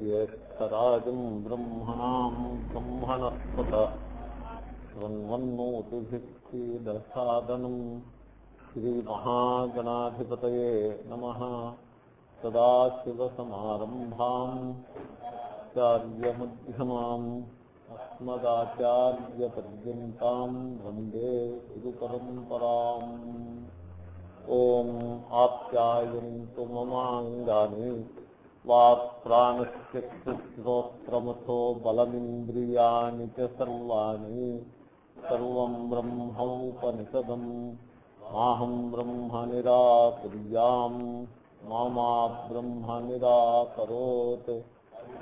జ్యేష్టరాజం బ్రహ్మణాం బ్రహ్మణస్పత శృణ్వన్నోతిభిక్షీదసాదనం శ్రీమహాగణాధిపతాశివసమారంభా చార్యమ్యమాం సదాశివసమారంభాం ఆచార్యమధ్యమాం అస్మదాచార్యపర్యంతాం వందే గురు పరంపరాం ఓం ఆప్యాయంతు మమాంగాని వాక్ప్రాణశ్చక్షుశ్రోత్రమథో బలమింద్రియాణి చ సర్వాణి సర్వం బ్రహ్మోపనిషదం మాహం బ్రహ్మ నిరాకుర్యాం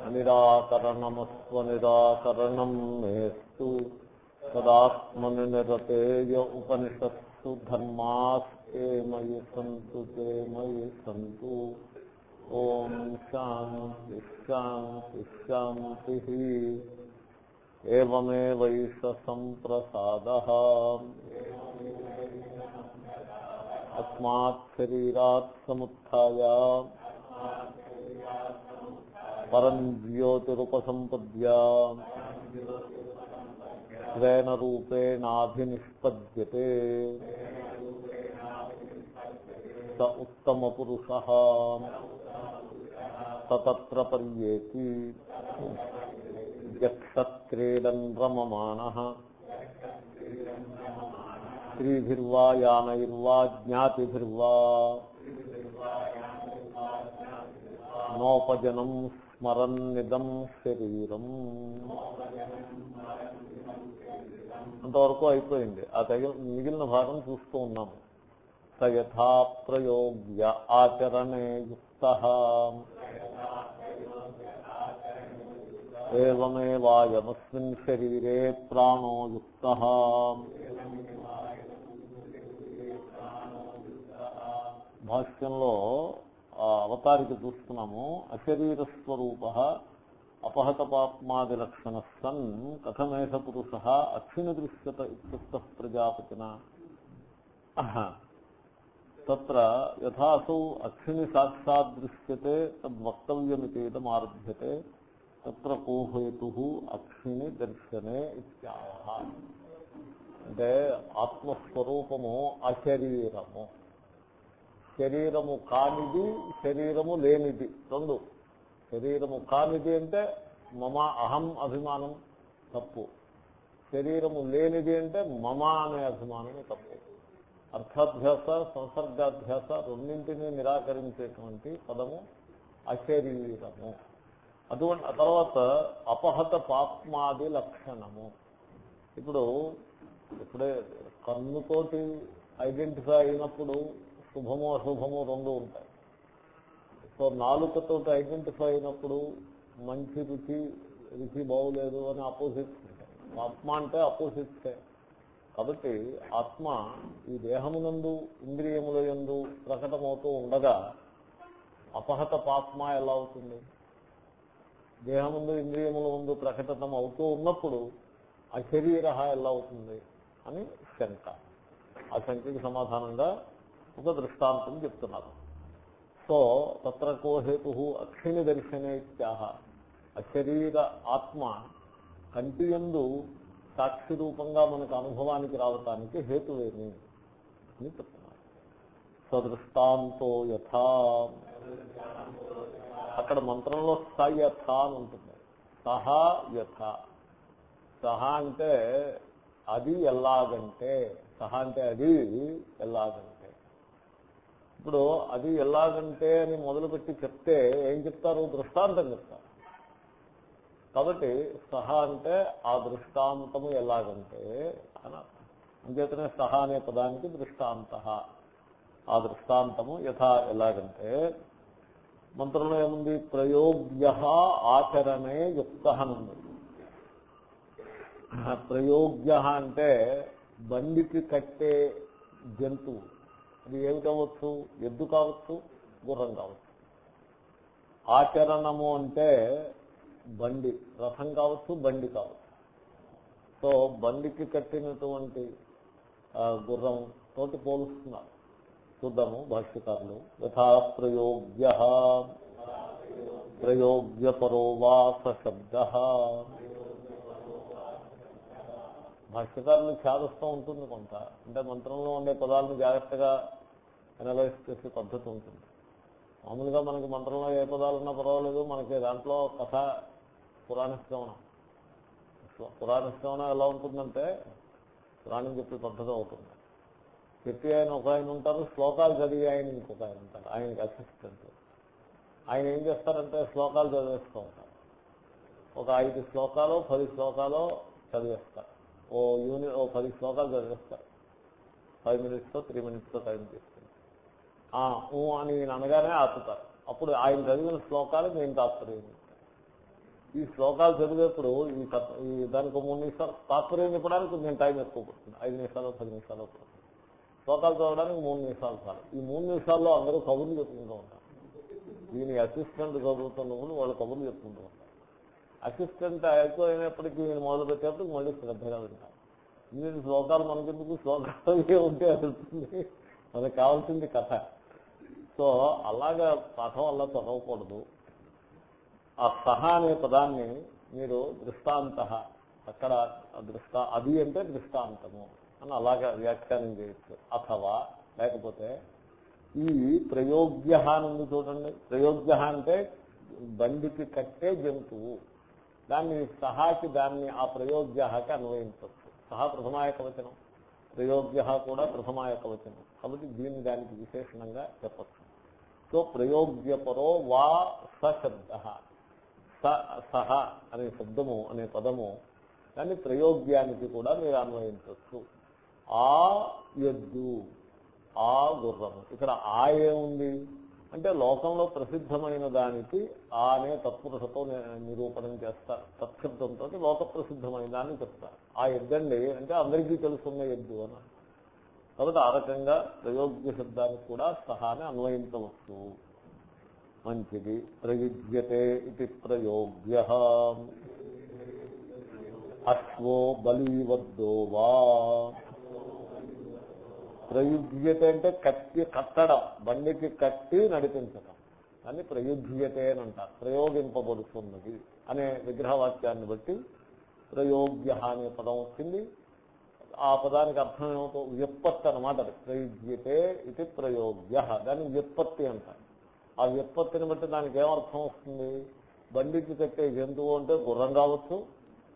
అనిరాకరణమస్వ నిరాకరణం మేస్తు తదాత్మని నిరతేయ ఉపనిషత్సు ధర్మాస్తే మయి సంతు తే మయి సంతు ఓం శాంతి శాంతి శాంతి ఏమే వైష సంప్రసాద అస్మాత్ శరీరాత్ సముత్య పరం జ్యోతిరుపసంపద్య స్వేన రూపేణాభినిష్పద్యతే. స ఉత్తమపురుష. తత్ర పర్యేతి. యక్షత్క్రీడన్ రమమాణ స్త్రీభిర్వా యానైర్వా జ్ఞాతిభిర్వా. నోపజనం స్మరన్నిదం శరీరం. అంతవరకు అయిపోయింది. ఆ తగిన మిగిలిన భాగం చూస్తూ ఉన్నాము సయథా ప్రయోగ్య ఆచరణే యుక్త. ఏమేవాయమస్మిన్ శరీరే ప్రాణో యుక్త. భాష్యంలో అవతారిక చూస్తున్నాము. అశరీర స్వరూప అపహత పాప్మాది లక్షణ సన్ కథమేష పురుష అక్షిణ దృశ్యత ఇత్యుక్త ప్రజాపతిన. తత్ర యథాసౌ అక్షిణి సాక్షాత్ దృశ్యతే తద్వక్తవ్యమితేదమారభ్యతే తత్ర కోహేతు అక్షిణి దర్శనే ఇత్యాహ. అంటే ఆత్మస్వరూపము అశరీరము. శరీరము కానిది శరీరము లేనిది. రెండు. శరీరము కానిది అంటే మమ అహం అభిమానం తప్పు. శరీరము లేనిది అంటే మమ అనే అభిమానమే తప్పు. అర్థాధ్యాస సంసర్గాధ్యాస రెండింటినీ నిరాకరించేటువంటి పదము అశరీరము. అటువంటి తర్వాత అపహత పాప్మాది లక్షణము. ఇప్పుడు ఇప్పుడే కన్నుతోటి ఐడెంటిఫై అయినప్పుడు శుభము అశుభము రెండు ఉంటాయి. సో నాలుకతో ఐడెంటిఫై అయినప్పుడు మంచి రుచి రుచి బాగులేదు అని ఆపోజిట్స్ ఉంటాయి ఆత్మ అంటే ఆపోజిట్సే కాబట్టి ఆత్మ ఈ దేహమునందు ఇంద్రియముల యందు ప్రకటమవుతూ ఉండగా అపహత పాత్మ ఎలా అవుతుంది? దేహముందు ఇంద్రియముల ముందు ప్రకటన అవుతూ ఉన్నప్పుడు అశరీర ఎలా అవుతుంది? అని శంక. ఆ శంకకి సమాధానంగా ఒక దృష్టాంతం చెప్తున్నారు. సో తత్ర కోహేతు అక్షిని దర్శనే ఇత్యాహ. అశరీర ఆత్మ కంటి ఎందు సాక్షి రూపంగా మనకు అనుభవానికి రావటానికి హేతువేమి అని చెప్తున్నారు. సదృష్టాంతో యథా. అక్కడ మంత్రంలో సయథ అని ఉంటుంది. సహా యథ. సహా అంటే అది ఎలాగంటే సహా అంటే అది ఎలాగంటే ఇప్పుడు అది ఎలాగంటే అని మొదలుపెట్టి చెప్తే ఏం చెప్తారు? దృష్టాంతం చెప్తారు. కాబట్టి సహా అంటే ఆ దృష్టాంతము ఎలాగంటే అని అంచేతనే సహా అనే పదానికి దృష్టాంత. ఆ దృష్టాంతము యథా ఎలాగంటే మంత్రంలో ఏముంది? ప్రయోగ్య ఆచరణే యుక్త అనుంది ప్రయోగ్య అంటే బండికి కట్టే జంతువు. అది ఏమి కావచ్చు? ఎద్దు కావచ్చు గుర్రం కావచ్చు. ఆచరణము అంటే బండి రథం కావచ్చు బండి కావచ్చు. సో బండికి కట్టినటువంటి గుర్రం తోటి పోలుస్తున్నారు. చూద్దాము భాష్యకారులు. యథా ప్రయోగ్య. ప్రయోగ్యపరో వా శబ్ద. భాష్యకారులు ఛాదస్థం ఉంటుంది కొంత. అంటే మంత్రంలో ఉండే పదాలను జాగ్రత్తగా అనలైజ్ చేసే పద్ధతి ఉంటుంది. మామూలుగా మనకి మంత్రంలో ఏ పదాలు ఉన్నా పర్వాలేదు మనకి దాంట్లో కథ పురాణ పురాణశ్రవణం పురాణ ఎలా ఉంటుందంటే పురాణం చెప్పే పద్ధతి అవుతుంది. చెప్పి ఆయన ఒక ఆయన ఉంటారు శ్లోకాలు చదివి ఆయన ఇంకొక ఆయన ఉంటారు ఆయనకి అసిస్టెంట్ ఆయన ఏం చేస్తారంటే శ్లోకాలు చదివేస్తూ ఉంటారు. ఒక ఐదు శ్లోకాలు పది శ్లోకాలు చదివేస్తారు. ఓ యూని ఓ పది శ్లోకాలు చదివేస్తారు. ఫైవ్ మినిట్స్తో త్రీ మినిట్స్తో టైం తీసుకుంది ఊ అని ఈయన అనగానే ఆపుతారు. అప్పుడు ఆయన చదివిన శ్లోకాలు నేను తాత్పర్యం ఈ శ్లోకాలు చదివేప్పుడు ఈ ఈ దానికి మూడు నిమిషాలు తాత్పర్యం చెప్పడానికి నేను టైం ఎక్కువ పడుతుంది. ఐదు నిమిషాలు పది నిమిషాలు పడుతుంది. శ్లోకాలు చదవడానికి మూడు నిమిషాలు చాలు. ఈ మూడు నిమిషాల్లో అందరూ కబుర్లు చెప్పుకుంటూ ఉంటారు. దీని అసిస్టెంట్ చదువుతున్నప్పుడు వాళ్ళు కబుర్లు చెప్పుకుంటూ ఉంటారు. అసిస్టెంట్ అయినప్పటికీ నేను మొదలు పెట్టేప్పుడు మళ్ళీ శ్రద్ధగా వింటాను ఇన్ని శ్లోకాలు మనకెందుకు? శ్లోకాలు ఉంటే వెళ్తుంది. మనకు కావాల్సింది కథ. సో అలాగా పాఠం అలా చదవకూడదు. ఆ సహ అనే పదాన్ని మీరు దృష్టాంత అక్కడ దృష్ట అది అంటే దృష్టాంతము అని అలాగా వ్యాఖ్యానం చేయొచ్చు. అథవా లేకపోతే ఈ ప్రయోగ్య అని ఉంది చూడండి. ప్రయోగ్య అంటే బండికి కట్టే జంతువు. దాన్ని సహాకి దాన్ని ఆ ప్రయోగ్యకి అన్వయించవచ్చు. సహా ప్రథమాయక వచనం. ప్రయోగ్య కూడా ప్రథమాయక వచనం. కాబట్టి దీన్ని దానికి విశేషణంగా చెప్పచ్చు. సో ప్రయోగ్యపరో వా సశబ్ద. స సహ అనే శబ్దము అనే పదము దాన్ని ప్రయోగ్యానికి కూడా మీరు అన్వయించవచ్చు. ఆ ఎద్దు ఆ గుర్రము. ఇక్కడ ఆ ఏముంది అంటే లోకంలో ప్రసిద్ధమైన దానికి ఆ అనే తత్పురుషతో నిరూపణం చేస్తారు తత్శబ్దంతో లోక ప్రసిద్ధమైన దాన్ని చెప్తారు ఆ ఎద్దండి అంటే అందరికీ తెలుసున్న ఎద్దు అని. కాబట్టి ఆ రకంగా ప్రయోగ్య శబ్దానికి కూడా సహాన్ని అన్వయించవచ్చు. మంచిది ప్రయుజ్యతే ఇది ప్రయోగ్య. అశ్వో బలీవద్దో వా. ప్రయుధ్యత అంటే కట్టి కట్టడం బండికి కట్టి నడిపించడం అని ప్రయుజ్యతే అని అంటారు. ప్రయోగింపబడుతున్నది అనే విగ్రహవాక్యాన్ని బట్టి ప్రయోగ్య అనే పదం వచ్చింది. ఆ పదానికి అర్థం ఏమవుతో వ్యుత్పత్తి అనమాట అది. ప్రయుజ్యతే ఇది ప్రయోగ్య దాన్ని వ్యుత్పత్తి అంటారు. ఆ వ్యుత్పత్తిని బట్టి దానికి ఏమర్థం వస్తుంది? బండికి కట్టే జంతువు అంటే గుర్రం కావచ్చు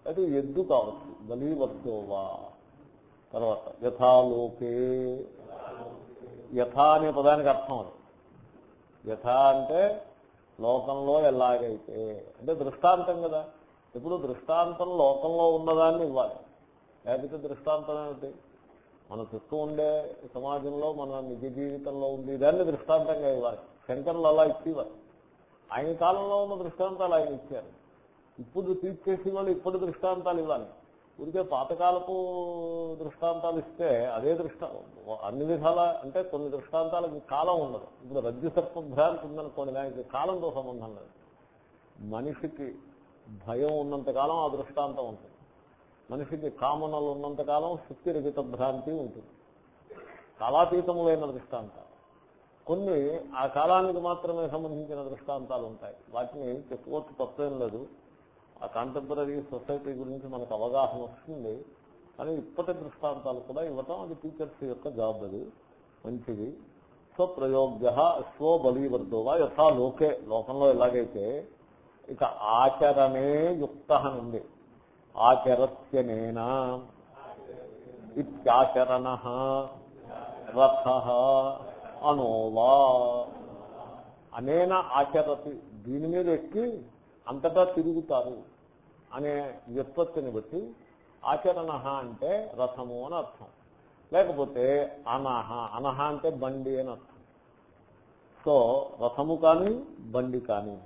అది ఎద్దు కావచ్చు. బలీవద్దోవా తర్వాత యథాలోకే. యథా అనే పదానికి అర్థం అది. యథా అంటే లోకంలో ఎలాగైతే. అంటే దృష్టాంతం కదా. ఇప్పుడు దృష్టాంతం లోకంలో ఉన్నదాన్ని ఇవ్వాలి. లేకపోతే దృష్టాంతం ఏమిటి? మన చుట్టూ ఉండే సమాజంలో మన నిజ జీవితంలో ఉంది దాన్ని దృష్టాంతంగా ఇవ్వాలి. శంకర్లు అలా ఇచ్చేవారు. ఆయన కాలంలో ఉన్న దృష్టాంతాలు ఆయన ఇచ్చారు. ఇప్పుడు తీర్చేసి వాళ్ళు ఇప్పుడు దృష్టాంతాలు ఇవ్వాలి. ఊరికే పాతకాలపు దృష్టాంతాలు ఇస్తే అదే దృష్ట అన్ని విధాల అంటే కొన్ని దృష్టాంతాలకు కాలం ఉండదు. ఇప్పుడు రజ్జు సర్పభ్రాంతి ఉందనుకోండి దానికి కాలంతో సంబంధం లేదు. మనిషికి భయం ఉన్నంతకాలం ఆ దృష్టాంతం ఉంటుంది. మనిషికి కామనలు ఉన్నంతకాలం శక్తిరహిత భ్రాంతి ఉంటుంది. కాలాతీతములైన దృష్టాంతాలు. కొన్ని ఆ కాలానికి మాత్రమే సంబంధించిన దృష్టాంతాలు ఉంటాయి. వాటిని చెప్పుకోవచ్చు తప్పేం లేదు. ఆ కాంటెంపరీ సొసైటీ గురించి మనకు అవగాహన వస్తుంది. కానీ ఇప్పటి దృష్టాంతాలు కూడా ఇవ్వటం అది టీచర్స్ యొక్క జాబ్ అది. మంచిది. సో ప్రయోగ్య స్వ బలీవర్ధోవా యథా లోకే. లోకంలో ఎలాగైతే ఇక ఆచరణే యుక్త ఉంది. ఆచరత్యనేనా ఇత్యాచరణ రథ అనోవా అనేన ఆచరతి. దీని మీద ఎక్కి అంతటా తిరుగుతారు అనే వ్యుత్పత్తిని బట్టి ఆచరణ అంటే రథము అని అర్థం. లేకపోతే అనహ అనహ అంటే బండి అని అర్థం. సో రథము కానీ బండి కానీ.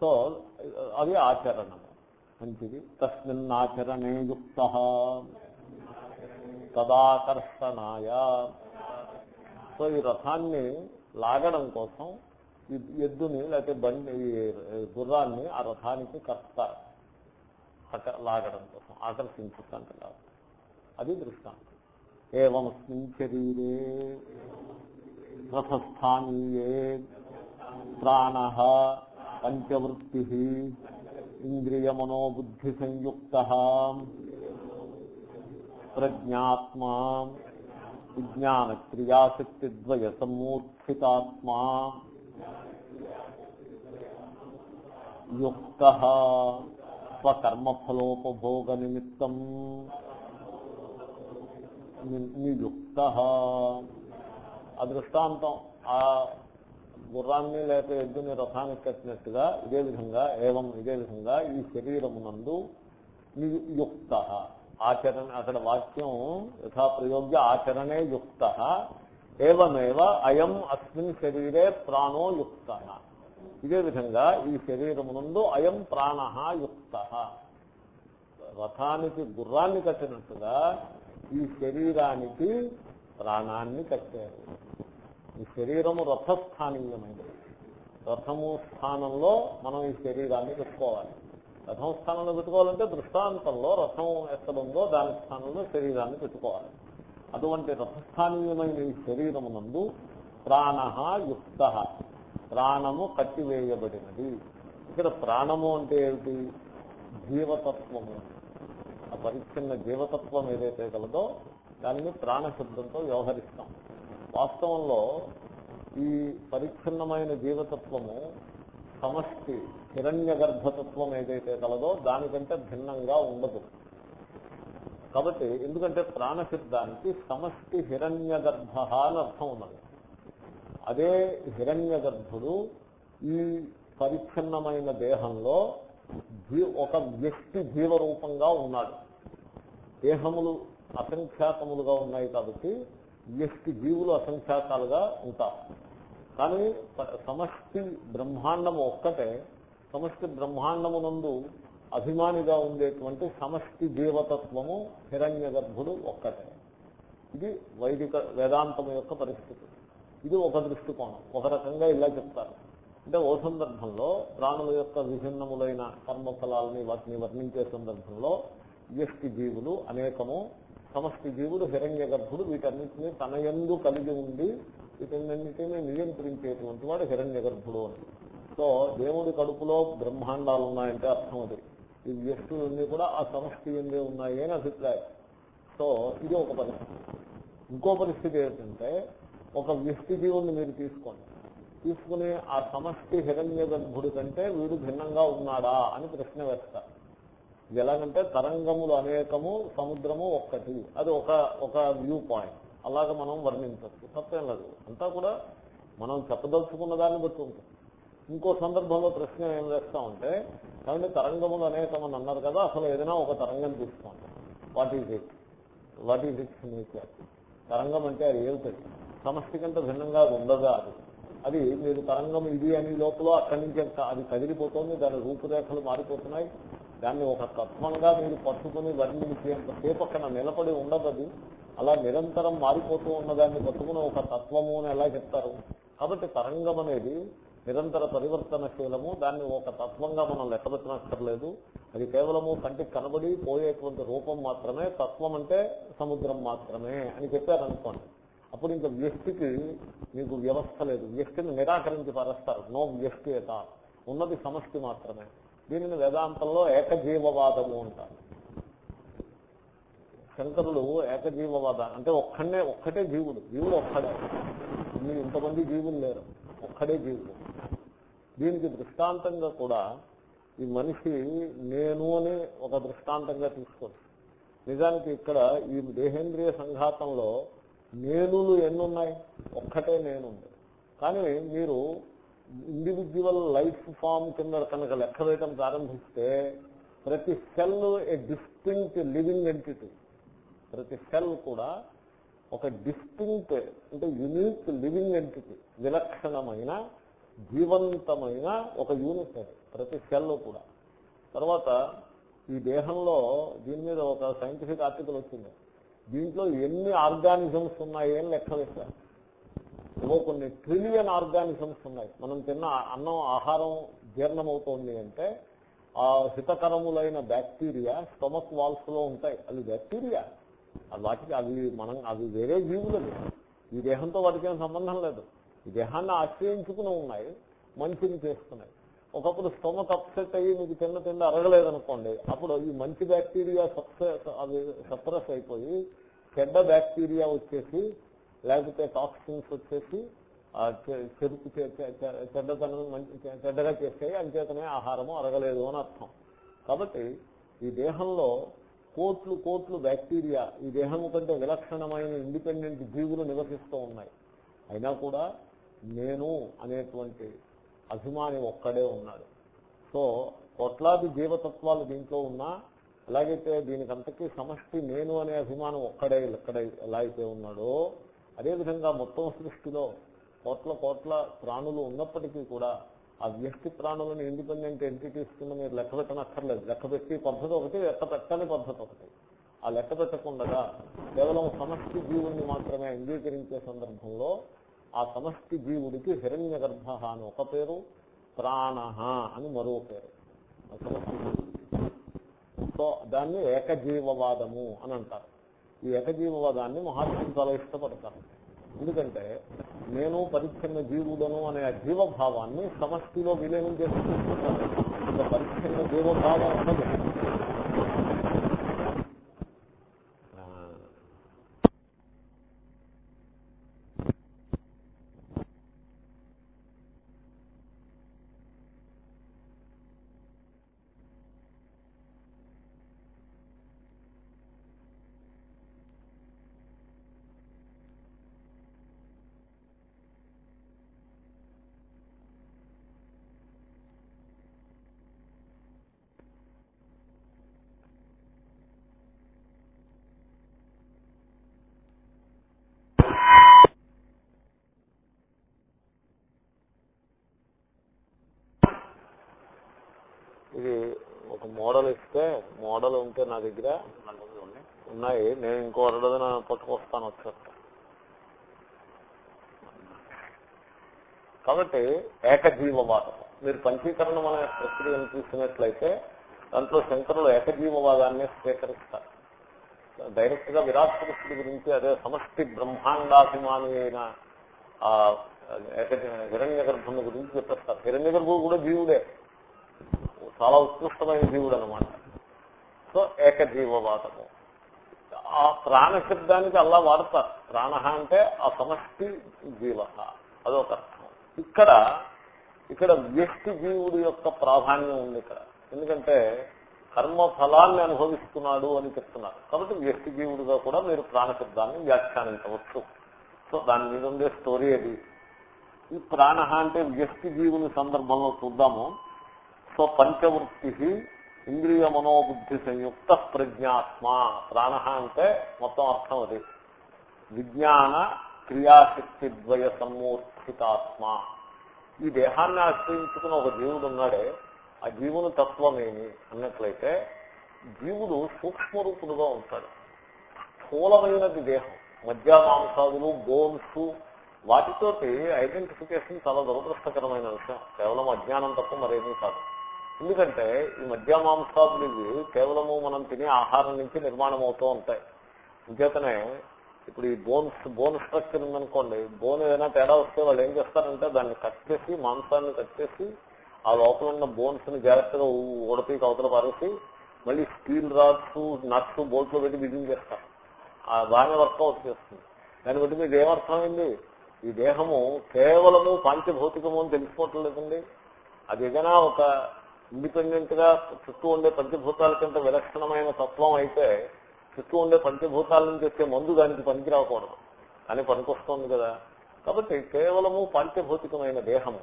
సో అది ఆచరణము. మంచిది. తస్మిన్ ఆచరణే యుక్త. తదాకర్షణాయ. సో ఈ రథాన్ని లాగడం కోసం ఎద్దుని లేకపోతే బండి గుర్రాన్ని ఆ రథానికి కర్త లాగడం కోసం ఆకర్షించుకుంటే అది దృష్టాంతం. ఏమస్మిన్ శరీరే రథస్థానీయే ప్రాణ పంచవృత్తి ఇంద్రియమనోబుద్ధి సంయుక్త ప్రజ్ఞాత్మా విజ్ఞాన క్రియాశక్తిద్వయ యుక్త స్వకర్మఫలోపభోగ నిమిత్తం నియుక్త ఆ దృష్టాంతం ఆ గుర్రాన్ని లేక ఎద్దుని రథానికి కట్టినట్టుగా ఇదే విధంగా ఏవం ఇదే విధంగా ఈ శరీరమునందు నియుక్త. ఆచరణ అక్కడ వాక్యం యథాప్రయోగ్య ఆచరణే యుక్త. ఏవమేవ అయం అస్మిన్ శరీరే ప్రాణో యుక్త. ఇదే విధంగా ఈ శరీరమునందు అయం ప్రాణ యుక్త. రథానికి గుర్రాన్ని కట్టినట్టుగా ఈ శరీరానికి ప్రాణాన్ని కట్టారు. ఈ శరీరము రథస్థానీయమైనది. రథము స్థానంలో మనం ఈ శరీరాన్ని పెట్టుకోవాలి. రథం స్థానంలో పెట్టుకోవాలంటే దృష్టాంతంలో రథం ఎక్కడుందో దాని స్థానంలో శరీరాన్ని పెట్టుకోవాలి. అటువంటి రథస్థానీయమైన ఈ శరీరమునందు ప్రాణ యుక్త. ప్రాణము కట్టివేయబడినది. ఇక్కడ ప్రాణము అంటే ఏమిటి? జీవతత్వము. ఆ పరిచ్ఛిన్న జీవతత్వం ఏదైతే కలదో దానిని ప్రాణశబ్దంతో వ్యవహరిస్తాం. వాస్తవంలో ఈ పరిచ్ఛిన్నమైన జీవతత్వము సమష్టి హిరణ్య గర్భతత్వం ఏదైతే కలదో దానికంటే భిన్నంగా ఉండదు. కాబట్టి ఎందుకంటే ప్రాణశబ్దానికి సమష్టి హిరణ్య గర్భ అని అర్థం ఉన్నది. అదే హిరణ్య గర్భుడు ఈ పరిచ్ఛిన్నమైన దేహంలో ఒక వ్యక్తి జీవరూపంగా ఉన్నాడు. దేహములు అసంఖ్యాతములుగా ఉన్నాయి కాబట్టి వ్యక్తి జీవులు అసంఖ్యాతాలుగా ఉంటారు. కానీ సమష్టి బ్రహ్మాండము ఒక్కటే. సమష్టి బ్రహ్మాండమునందు అభిమానిగా ఉండేటువంటి సమష్టి జీవతత్వము హిరణ్య గర్భుడు ఒక్కటే. ఇది వైదిక వేదాంతం యొక్క పరిస్థితి. ఇది ఒక దృష్టికోణం. ఒక రకంగా ఇలా చెప్తారు. అంటే ఓ సందర్భంలో ప్రాణుల యొక్క విభిన్నములైన కర్మఫలాలని వాటిని వర్ణించే సందర్భంలో వ్యక్తి జీవులు అనేకము సమష్టి జీవుడు హిరణ్య గర్భుడు వీటన్నిటిని తన ఎందు కలిగి ఉండి వీటన్నింటినీ నియంత్రించేటువంటి వాడు హిరణ్య గర్భుడు అని. సో దేవుడి కడుపులో బ్రహ్మాండాలు ఉన్నాయంటే అర్థం అది. ఈ వ్యక్తులన్నీ కూడా ఆ సమష్టి ఎందే ఉన్నాయి అని అభిప్రాయం. సో ఇది ఒక పరిస్థితి. ఇంకో పరిస్థితి ఏంటంటే ఒక వ్యక్తి జీవుల్ని మీరు తీసుకోండి. తీసుకుని ఆ సమష్టి హిరణ్య గర్భుడి కంటే వీడు భిన్నంగా ఉన్నాడా అని ప్రశ్న వేస్తారు. ఇది ఎలాగంటే తరంగములు అనేకము సముద్రము ఒక్కటి. అది ఒక ఒక వ్యూ పాయింట్. అలాగ మనం వర్ణించవచ్చు తప్పేం లేదు. అంతా కూడా మనం చెప్పదలుచుకున్న దాన్ని బట్టి ఉంటుంది. ఇంకో సందర్భంలో ప్రశ్న ఏం వేస్తామంటే కాబట్టి తరంగములు అనేకమని అన్నారు కదా అసలు ఏదైనా ఒక తరంగం తీసుకోండి. What is it what is its nature తరంగం అంటే అది ఏమిటది సమష్టి కంటే భిన్నంగా ఉండదా అది? అది మీరు తరంగం ఇది అని లోపల అక్కడి నుంచి అది కదిలిపోతుంది దాని రూపురేఖలు మారిపోతున్నాయి దాన్ని ఒక తత్వంగా మీరు పట్టుకుని వర్ణించేంతసేపు అక్కడ నిలబడి ఉండదు అలా నిరంతరం మారిపోతూ ఉన్నదాన్ని పట్టుకుని ఒక తత్వము అని ఎలా చెప్తారు? కాబట్టి తరంగం అనేది నిరంతర పరివర్తనశీలము దాన్ని ఒక తత్వంగా మనం లెక్కబెట్టనక్కర్లేదు అది కేవలము కంటికి కనబడి పోయేటువంటి రూపం మాత్రమే తత్వం అంటే సముద్రం మాత్రమే అని చెప్పారనుకోండి. అప్పుడు ఇంకా వ్యక్తికి మీకు వ్యవస్థ లేదు. వ్యక్తిని నిరాకరించి పరస్తారు. నో వ్యక్తియత ఉన్నది సమష్టి మాత్రమే. దీనిని వేదాంతంలో ఏకజీవవాదము అంటారు. శంకరుడు ఏకజీవవాద అంటే ఒక్కడే ఒక్కటే జీవుడు. జీవుడు ఒక్కడే. మీరు ఇంతమంది జీవులు లేరు. ఒక్కడే జీవుడు. దీనికి దృష్టాంతంగా కూడా ఈ మనిషి నేను అని ఒక దృష్టాంతంగా తీసుకోండి. నిజానికి ఇక్కడ ఈ దేహేంద్రియ సంఘాతంలో నేనులు ఎన్నున్నాయి? ఒక్కటే నేనుంది. కానీ మీరు ఇండివిజువల్ లైఫ్ ఫామ్ కింద కనుక లెక్క వేయటం ప్రారంభిస్తే ప్రతి cell a distinct living entity ప్రతి సెల్ కూడా ఒక డిస్టింక్ట్ అంటే యునిక్ లివింగ్ ఎంటిటీ విలక్షణమైన జీవంతమైన ఒక యూనిట్ అది ప్రతి సెల్లో కూడా. తర్వాత ఈ దేహంలో దీని మీద ఒక సైంటిఫిక్ ఆర్టికల్ వచ్చింది. దీంట్లో ఎన్ని ఆర్గానిజమ్స్ ఉన్నాయి అని లెక్క వేశారు. ఏవో కొన్ని ట్రిలియన్ ఆర్గానిజమ్స్ ఉన్నాయి. మనం తిన్న అన్నం ఆహారం జీర్ణమవుతోంది అంటే ఆ హితకరములైన బ్యాక్టీరియా స్టమక్ వాల్స్లో ఉంటాయి. అది బ్యాక్టీరియా వాటికి అవి మనం అవి వేరే జీవులవి ఈ దేహంతో వాటికి ఏం సంబంధం లేదు. ఈ దేహాన్ని ఆశ్రయించుకుని ఉన్నాయి మంచిని చేస్తున్నాయి. ఒకప్పుడు స్టొమక్ అప్సెట్ అయ్యి మీకు తిన్న తిండి అరగలేదనుకోండి అప్పుడు ఈ మంచి బ్యాక్టీరియా సప్రెస్ అవి సప్రెస్ అయిపోయి చెడ్డ బ్యాక్టీరియా వచ్చేసి లేకపోతే టాక్సిన్స్ వచ్చేసి చెరుకు చెడ్డతనం మంచి చెడ్డగా చేస్తాయి అంచేతనే ఆహారము అరగలేదు అని అర్థం. కాబట్టి ఈ దేహంలో కోట్లు కోట్లు బ్యాక్టీరియా ఈ దేహం కంటే విలక్షణమైన ఇండిపెండెంట్ జీవులు నివసిస్తూ ఉన్నాయి. అయినా కూడా నేను అనేటువంటి అభిమాని ఒక్కడే ఉన్నాడు. సో కోట్లాది జీవతత్వాలు దీంట్లో ఉన్నా ఎలాగైతే దీనికంతకీ సమష్టి నేను అనే అభిమానం ఒక్కడే ఎక్కడ ఎలా అయితే ఉన్నాడో అదేవిధంగా మొత్తం సృష్టిలో కోట్ల కోట్ల ప్రాణులు ఉన్నప్పటికీ కూడా ఆ వ్యక్తి ప్రాణులను ఇండిపెండెంట్ ఎంటిటీస్ కింద మీరు లెక్క పెట్టనక్కర్లేదు లెక్క పెట్టి పద్ధతి ఒకటి లెక్క పెట్టని పద్ధతి ఒకటి. ఆ లెక్క పెట్టకుండా కేవలం సమష్టి జీవుడిని మాత్రమే అంగీకరించే సందర్భంలో ఆ సమష్టి జీవుడికి హిరణ్య గర్భ అని ఒక పేరు ప్రాణ అని మరో పేరు. సమష్టి సో దాన్ని ఏకజీవవాదము అని అంటారు. ఈ ఏకజీవవాదాన్ని మహాత్ములు చాలా ఇష్టపడతారు. ఎందుకంటే నేను పరిచ్ఛిన్న జీవుడను అనే ఆ జీవభావాన్ని సమష్టిలో విలీనం చేసుకుంటున్నాను ఇంకా పరిచ్ఛిన్న జీవభావం ఉన్నది ఆ, ఇది ఒక మోడల్ ఇస్తే మోడల్ ఉంటే నా దగ్గర ఉన్నాయి. నేను ఇంకో అరడదన పట్టుకొస్తాను వచ్చేస్తా. కాబట్టి ఏకజీవవాదం. మీరు పంచీకరణం అనే ప్రక్రియను చూసినట్లయితే దాంట్లో శంకరులు ఏకజీవవాదాన్ని స్వీకరిస్తారు. డైరెక్ట్గా విరాట్ పురుషుడి గురించి అదే సమష్టి బ్రహ్మాండాభిమాని అయిన ఆ హిరణ్య గర్భం గురించి చెప్పేస్తారు. హిరణ్య గర్భుడు కూడా జీవుడే. చాలా ఉత్కృష్టమైన జీవుడు అనమాట సో ఏకజీవవాదము. ఆ ప్రాణ శబ్దానికి అలా వాడతారు. ప్రాణ అంటే ఆ సమష్టి జీవ అదొక అర్థం. ఇక్కడ ఇక్కడ వ్యక్తి జీవుడి యొక్క ప్రాధాన్యం ఉంది ఇక్కడ. ఎందుకంటే కర్మ ఫలాన్ని అనుభవిస్తున్నాడు అని చెప్తున్నారు. కాబట్టి వ్యక్తి జీవుడుగా కూడా మీరు ప్రాణశబ్దాన్ని వ్యాఖ్యానించవచ్చు. సో దాని మీద ఉండే స్టోరీ అది. ఈ ప్రాణ అంటే వ్యక్తి జీవుని సందర్భంలో చూద్దాము. సో పంచవృత్తి ఇంద్రియ మనోబుద్ధి సంయుక్త ప్రజ్ఞాత్మ. ప్రాణ అంటే మొత్తం అర్థం అది. విజ్ఞాన క్రియాశక్తి ద్వయ సమ్మూర్తితాత్మ ఈ దేహాన్ని ఆశ్రయించుకున్న ఒక జీవుడు ఉన్నాడే. ఆ జీవుని తత్వమేమి అన్నట్లయితే జీవుడు సూక్ష్మరూపుడుగా ఉంటాడు. స్థూలమైనది దేహం. మధ్య మాంసాదులు బోన్స్ వాటితోటి ఐడెంటిఫికేషన్ చాలా దురదృష్టకరమైన విషయం. కేవలం అజ్ఞానం తప్ప మరేమీ కాదు. ఎందుకంటే ఈ మధ్య మాంసాదులు ఇవి కేవలము మనం తినే ఆహారం నుంచి నిర్మాణం అవుతూ ఉంటాయి. ఇంకేతనే ఇప్పుడు ఈ బోన్స్ బోన్ స్ట్రక్చర్ ఉందనుకోండి బోన్ ఏదైనా తేడా వస్తే వాళ్ళు ఏం చేస్తారంటే దాన్ని కట్ చేసి మాంసాన్ని కట్ చేసి ఆ లోపల ఉన్న బోన్స్ని జాగ్రత్తగా ఉడపీకి అవతల పారేసి మళ్ళీ స్టీల్ రాడ్స్ నట్స్ బోల్ట్లో పెట్టి బిజింగ్ చేస్తారు. ఆ బాగానే వర్కౌట్ చేస్తుంది. దాన్ని బట్టి మీకు ఏమర్థమైంది ఈ దేహము కేవలము పంచభౌతికము అని తెలిసిపోవట్లేదండి. అది ఏదైనా ఒక ఇండిపెండెంట్గా చుట్టూ ఉండే పంచభూతాల కంటే విలక్షణమైన తత్వం అయితే చుట్టూ ఉండే పంచభూతాల నుంచి వచ్చే మందు దానికి పనికిరావకూడదు అని పనికొస్తోంది కదా. కాబట్టి కేవలము పాంచభౌతికమైన దేహము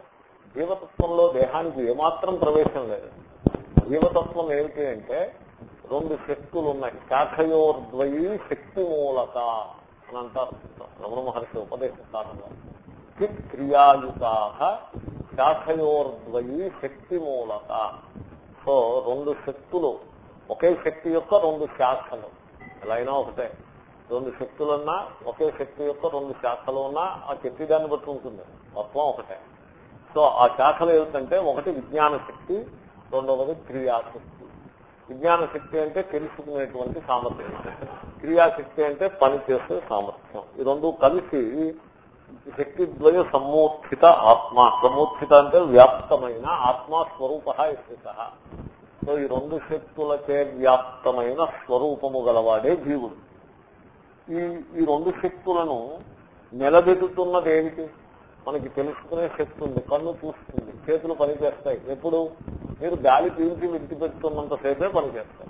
జీవతత్వంలో దేహానికి ఏమాత్రం ప్రవేశం లేదు. జీవతత్వం ఏమిటి అంటే రెండు శక్తులు ఉన్నాయి శాఖయోర్ద్వయీ శక్తి మూలక అని అంటారు. రమణ మహర్షి ఉపదేశిస్తారంలో క్రియాయుతా శాఖయోర్ద్వయీ శక్తి మూలక. సో రెండు శక్తులు. ఒకే శక్తి యొక్క రెండు శాఖలు ఎలా అయినా ఒకటే. రెండు శక్తులున్నా ఒకే శక్తి యొక్క రెండు శాఖలు ఉన్నా ఆ శక్తి దాన్ని బట్టి ఉంటుంది. మొత్తం ఒకటే. సో ఆ శాఖలు ఏమిటంటే ఒకటి విజ్ఞాన శక్తి రెండవది క్రియాశక్తి. విజ్ఞాన శక్తి అంటే తెలుసుకునేటువంటి సామర్థ్యం. క్రియాశక్తి అంటే పనిచేసే సామర్థ్యం. ఈ రెండు కలిసి శక్తి ద్వయ సమ్మూర్ధిత ఆత్మ. సమ్మూర్ధిత అంటే వ్యాప్తమైన ఆత్మ స్వరూప సో ఈ రెండు శక్తులకే వ్యాప్తమైన స్వరూపము గలవాడే జీవుడు. ఈ ఈ రెండు శక్తులను నిలబెట్టుతున్నది ఏమిటి? మనకి తెలుసుకునే శక్తి ఉంది. కన్ను చూస్తుంది చేతులు పనిచేస్తాయి. ఎప్పుడు? మీరు గాలి పీల్చి విడిచిపెడుతున్నంతసేపే పనిచేస్తాయి.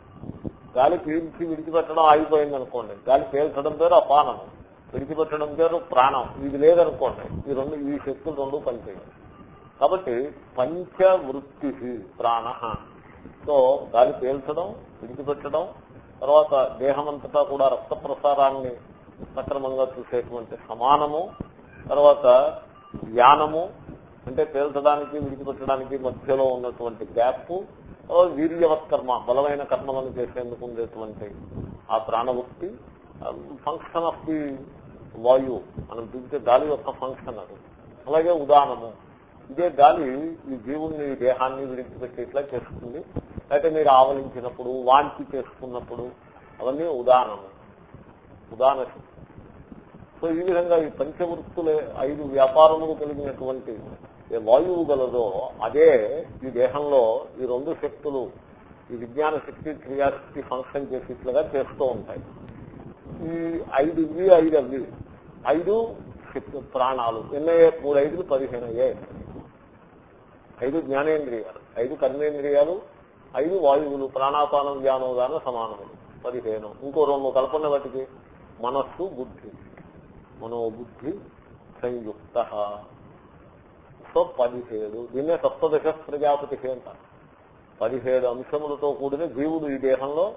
గాలి పీల్చి విడిచిపెట్టడం ఆగిపోయింది అనుకోండి గాలి పీల్చడం పేరు అపానము. విడిచిపెట్టడం పేరు ప్రాణం. ఇది లేదనుకోండి. ఈ రెండు ఈ శక్తులు రెండు పనిచేయాలి కాబట్టి పంచవృత్తి ప్రాణ. సో గాలి పేల్చడం విడిచిపెట్టడం తర్వాత దేహమంతటా కూడా రక్త ప్రసారాన్ని సక్రమంగా చూసేటువంటి సమానము తర్వాత యానము అంటే పేల్చడానికి విడిచిపెట్టడానికి మధ్యలో ఉన్నటువంటి గ్యాప్ వీర్యవత్కర్మ బలమైన కర్మలను చేసేందుకు ఉండేటువంటి ఆ ప్రాణవృత్తి ఫంక్షన్ ఆఫ్ ది వాయువు మనం చూస్తే గాలి యొక్క ఫంక్షన్ అది. అలాగే ఉదాహరణము ఇదే గాలి ఈ జీవుని ఈ దేహాన్ని విడిచిపెట్టేట్లా చేస్తుంది. లేకపోతే మీరు ఆవలించినప్పుడు వాంతి చేసుకున్నప్పుడు అవన్నీ ఉదాహరణము ఉదాహరణ. సో ఈ విధంగా ఈ పంచవృత్తులే ఐదు వ్యాపారములు కలిగినటువంటి ఏ వాయువు గలదో అదే ఈ దేహంలో ఈ రెండు శక్తులు ఈ విజ్ఞాన శక్తి క్రియాశక్తి ఫంక్షన్ చేసేట్లుగా చేస్తూ ఉంటాయి. ఈ ఐదు ఇవి ఐదు అవి ఐదు ప్రాణాలు. ఎన్నయ్యే? మూడు ఐదులు పదిహేను అయ్యాయి ఐదు జ్ఞానేంద్రియాలు. ఐదు కర్మేంద్రియాలు ఐదు వాయువులు. ప్రాణాపానం జ్ఞానోదాన సమానములు పదిహేను. ఇంకో రెండు కల్పన వాటికి. మనస్సు బుద్ధి. మనోబుద్ధి సంయుక్త. సో పదిహేడు. దీన్నే సప్తదశ ప్రజాపతి అంటారు. పదిహేడు అంశములతో కూడిన జీవుడు ఈ దేహంలో.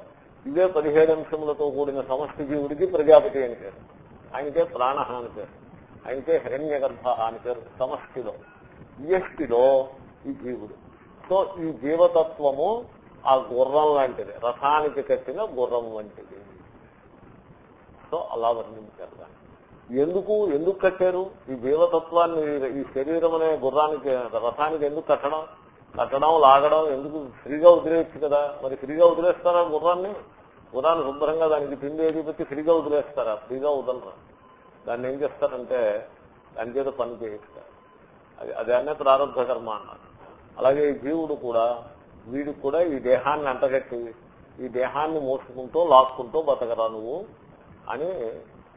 ఇదే పదిహేడు అంశములతో కూడిన సమస్త జీవుడికి ప్రజాపతి అని పేరు. ఆయనకే ప్రాణ అని పేరు. ఆయనకే హిరణ్య గర్భ అని పేరు సమష్టిలో. ఇయష్టిలో ఈ జీవుడు. సో ఈ జీవతత్వము ఆ గుర్రం లాంటిది. రథానికి కట్టిన గుర్రం వంటిది. సో అలా వర్ణించారు దాన్ని. ఎందుకు ఎందుకు కట్టారు? ఈ జీవతత్వాన్ని ఈ శరీరం అనే గుర్రానికి రథానికి ఎందుకు కట్టడం? కట్టడం లాగడం ఎందుకు ఫ్రీగా వదిలేయచ్చు కదా? మరి ఫ్రీగా వదిలేస్తారా గుర్రాన్ని? గుర్రాన్ని శుభ్రంగా దానికి తిండి ఏది పెట్టి ఫ్రీగా వదిలేస్తారా. ఫ్రీగా వదలరా. దాన్ని ఏం చేస్తారంటే దాని చేత పని చేయిస్తారు. అది అదే ప్రారంభ కర్మ అన్నారు. అలాగే ఈ జీవుడు కూడా వీడికి కూడా ఈ దేహాన్ని అంటగట్టి ఈ దేహాన్ని మోసుకుంటూ లాక్కుంటూ బతకరా నువ్వు అని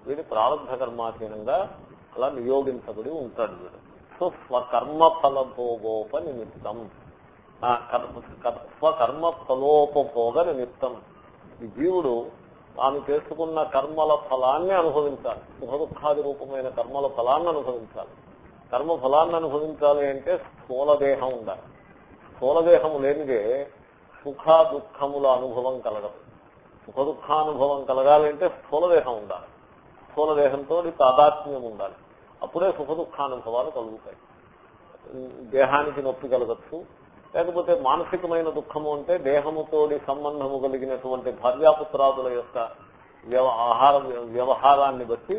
వీడి ప్రారంభ కర్మాధీనంగా అలా నియోగించబడి ఉంటాడు వీడు. సో స్వకర్మ ఫలభోగోప నిమిత్తం స్వకర్మ ఫలోపభోగ నిమిత్తం ఈ జీవుడు తాను చేసుకున్న కర్మల ఫలాన్ని అనుభవించాలి. సుఖ దుఃఖాది రూపమైన కర్మల ఫలాన్ని అనుభవించాలి. కర్మ ఫలాన్ని అనుభవించాలి అంటే స్థూలదేహం ఉండాలి. స్థూలదేహము లేనిదే సుఖ దుఃఖముల అనుభవం కలగదు. సుఖ దుఃఖానుభవం కలగాలంటే స్థూలదేహం ఉండాలి. స్థూలదేహంతో తాదాత్మ్యం ఉండాలి. అప్పుడే సుఖ దుఃఖానుభవాలు కలుగుతాయి. దేహానికి నొప్పి కలగచ్చు లేకపోతే మానసికమైన దుఃఖము అంటే దేహముతోడి సంబంధము కలిగినటువంటి భార్యాపుత్రాదుల యొక్క ఆహార వ్యవహారాన్ని బట్టి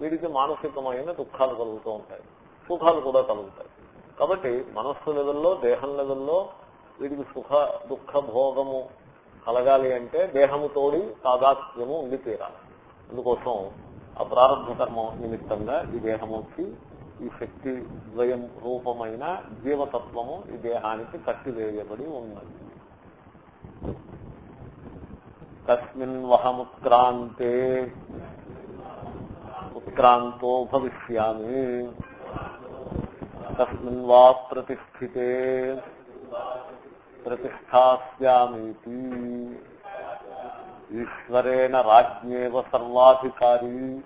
వీడికి మానసికమైన దుఃఖాలు కలుగుతూ ఉంటాయి. సుఖాలు కూడా కలుగుతాయి. కాబట్టి మనస్సు లెవెల్లో దేహం లెవెల్లో వీడికి సుఖ దుఃఖ భోగము కలగాలి అంటే దేహముతోడి తాదాత్మ్యము ఉండి తీరాలి అందుకోసం ఆ ప్రారంభ కర్మ నిమిత్తంగా ఈ దేహం వచ్చి ఈ శక్తి ద్వయం రూపమైన జీవతత్వము ఈ దేహానికి కట్టివేయబడి ఉన్నది. తస్మిన్ వహముత్క్రాంతే ఉత్క్రాంతో భవిష్యామి. తస్మిన్ వా ప్రతిష్ఠితే ప్రతిష్టాస్యామీతి ఈశ్వరేణ రాజ్యేవ సర్వాధికారీ.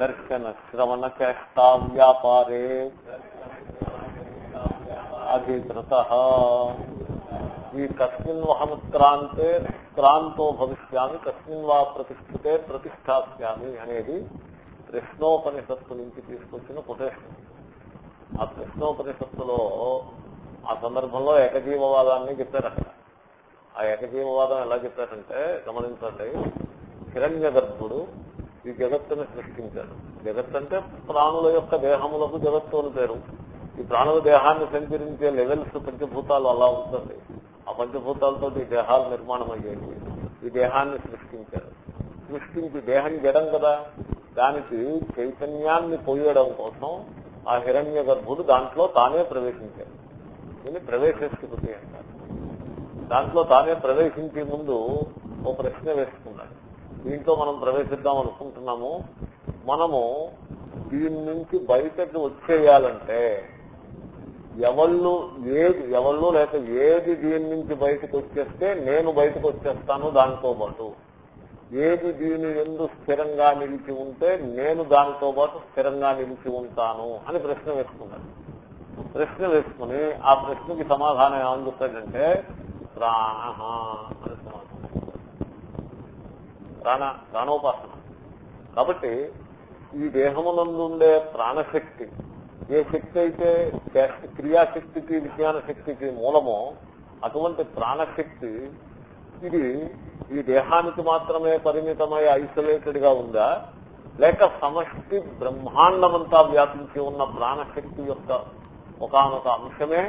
దర్శన శ్రవణ చేష్టా వ్యాపారే అధికృత ఈ కస్మిన్ వహముత్క్రాంతే క్రాంతో భవిష్యామి కస్మిన్ వా ప్రతిష్ఠితే ప్రతిష్టాస్యామి అనేది ప్రశ్నోపనిషత్తు నుంచి తీసుకొచ్చిన కొటేషన్. ఆ ప్రశ్నోపనిషత్తులో ఆ సందర్భంలో ఏకజీవవాదాన్ని చెప్పారు అక్కడ. ఆ ఏకజీవవాదం ఎలా చెప్పారంటే గమనించండి హిరణ్య గర్భుడు ఈ జగత్తును సృష్టించాడు జగత్ అంటే ప్రాణుల యొక్క దేహములకు జగత్తు అని పేరు. ఈ ప్రాణుల దేహాన్ని సంచరించే లెవెల్స్ పంచభూతాలు అలా ఉంటుంది. ఆ పంచభూతాలతో ఈ దేహాలు నిర్మాణం అయ్యేవి ఈ దేహాన్ని సృష్టించారు. సృష్టించి దేహం జడం కదా. దానికి చైతన్యాన్ని పోయడం కోసం ఆ హిరణ్య గర్భుడు దాంట్లో తానే ప్రవేశించాడు. దీన్ని ప్రవేశిస్తుంది అంటారు. దాంట్లో తానే ప్రవేశించే ముందు ఓ ప్రశ్న వేసుకున్నాడు. దీంట్లో మనం ప్రవేశిద్దాం అనుకుంటున్నాము. మనము దీని నుంచి బయటకు వచ్చేయాలంటే ఎవళ్ళు ఏది ఎవళ్ళు లేక ఏది దీని నుంచి బయటకు వచ్చేస్తే నేను బయటకు వచ్చేస్తాను దానితో పాటు. ఏది దీని ఎందు స్థిరంగా నిలిచి ఉంటే నేను దానితో పాటు స్థిరంగా నిలిచి ఉంటాను అని ప్రశ్న వేసుకున్నాను ప్రశ్న వేసుకుని ఆ ప్రశ్నకి సమాధానం ఏమని చెప్తాడంటే ప్రాణ అని సమాధానం. ప్రాణ ప్రాణోపాసన. కాబట్టి ఈ దేహమునందుండే ప్రాణశక్తి ఏ శక్తి అయితే క్రియాశక్తికి విజ్ఞాన శక్తికి మూలమో అటువంటి ప్రాణశక్తి ఇది ఈ దేహానికి మాత్రమే పరిమితమై ఐసోలేటెడ్గా ఉందా? లేక సమష్టి బ్రహ్మాండమంతా వ్యాపించి ఉన్న ప్రాణశక్తి యొక్క ఒకనొక అంశమే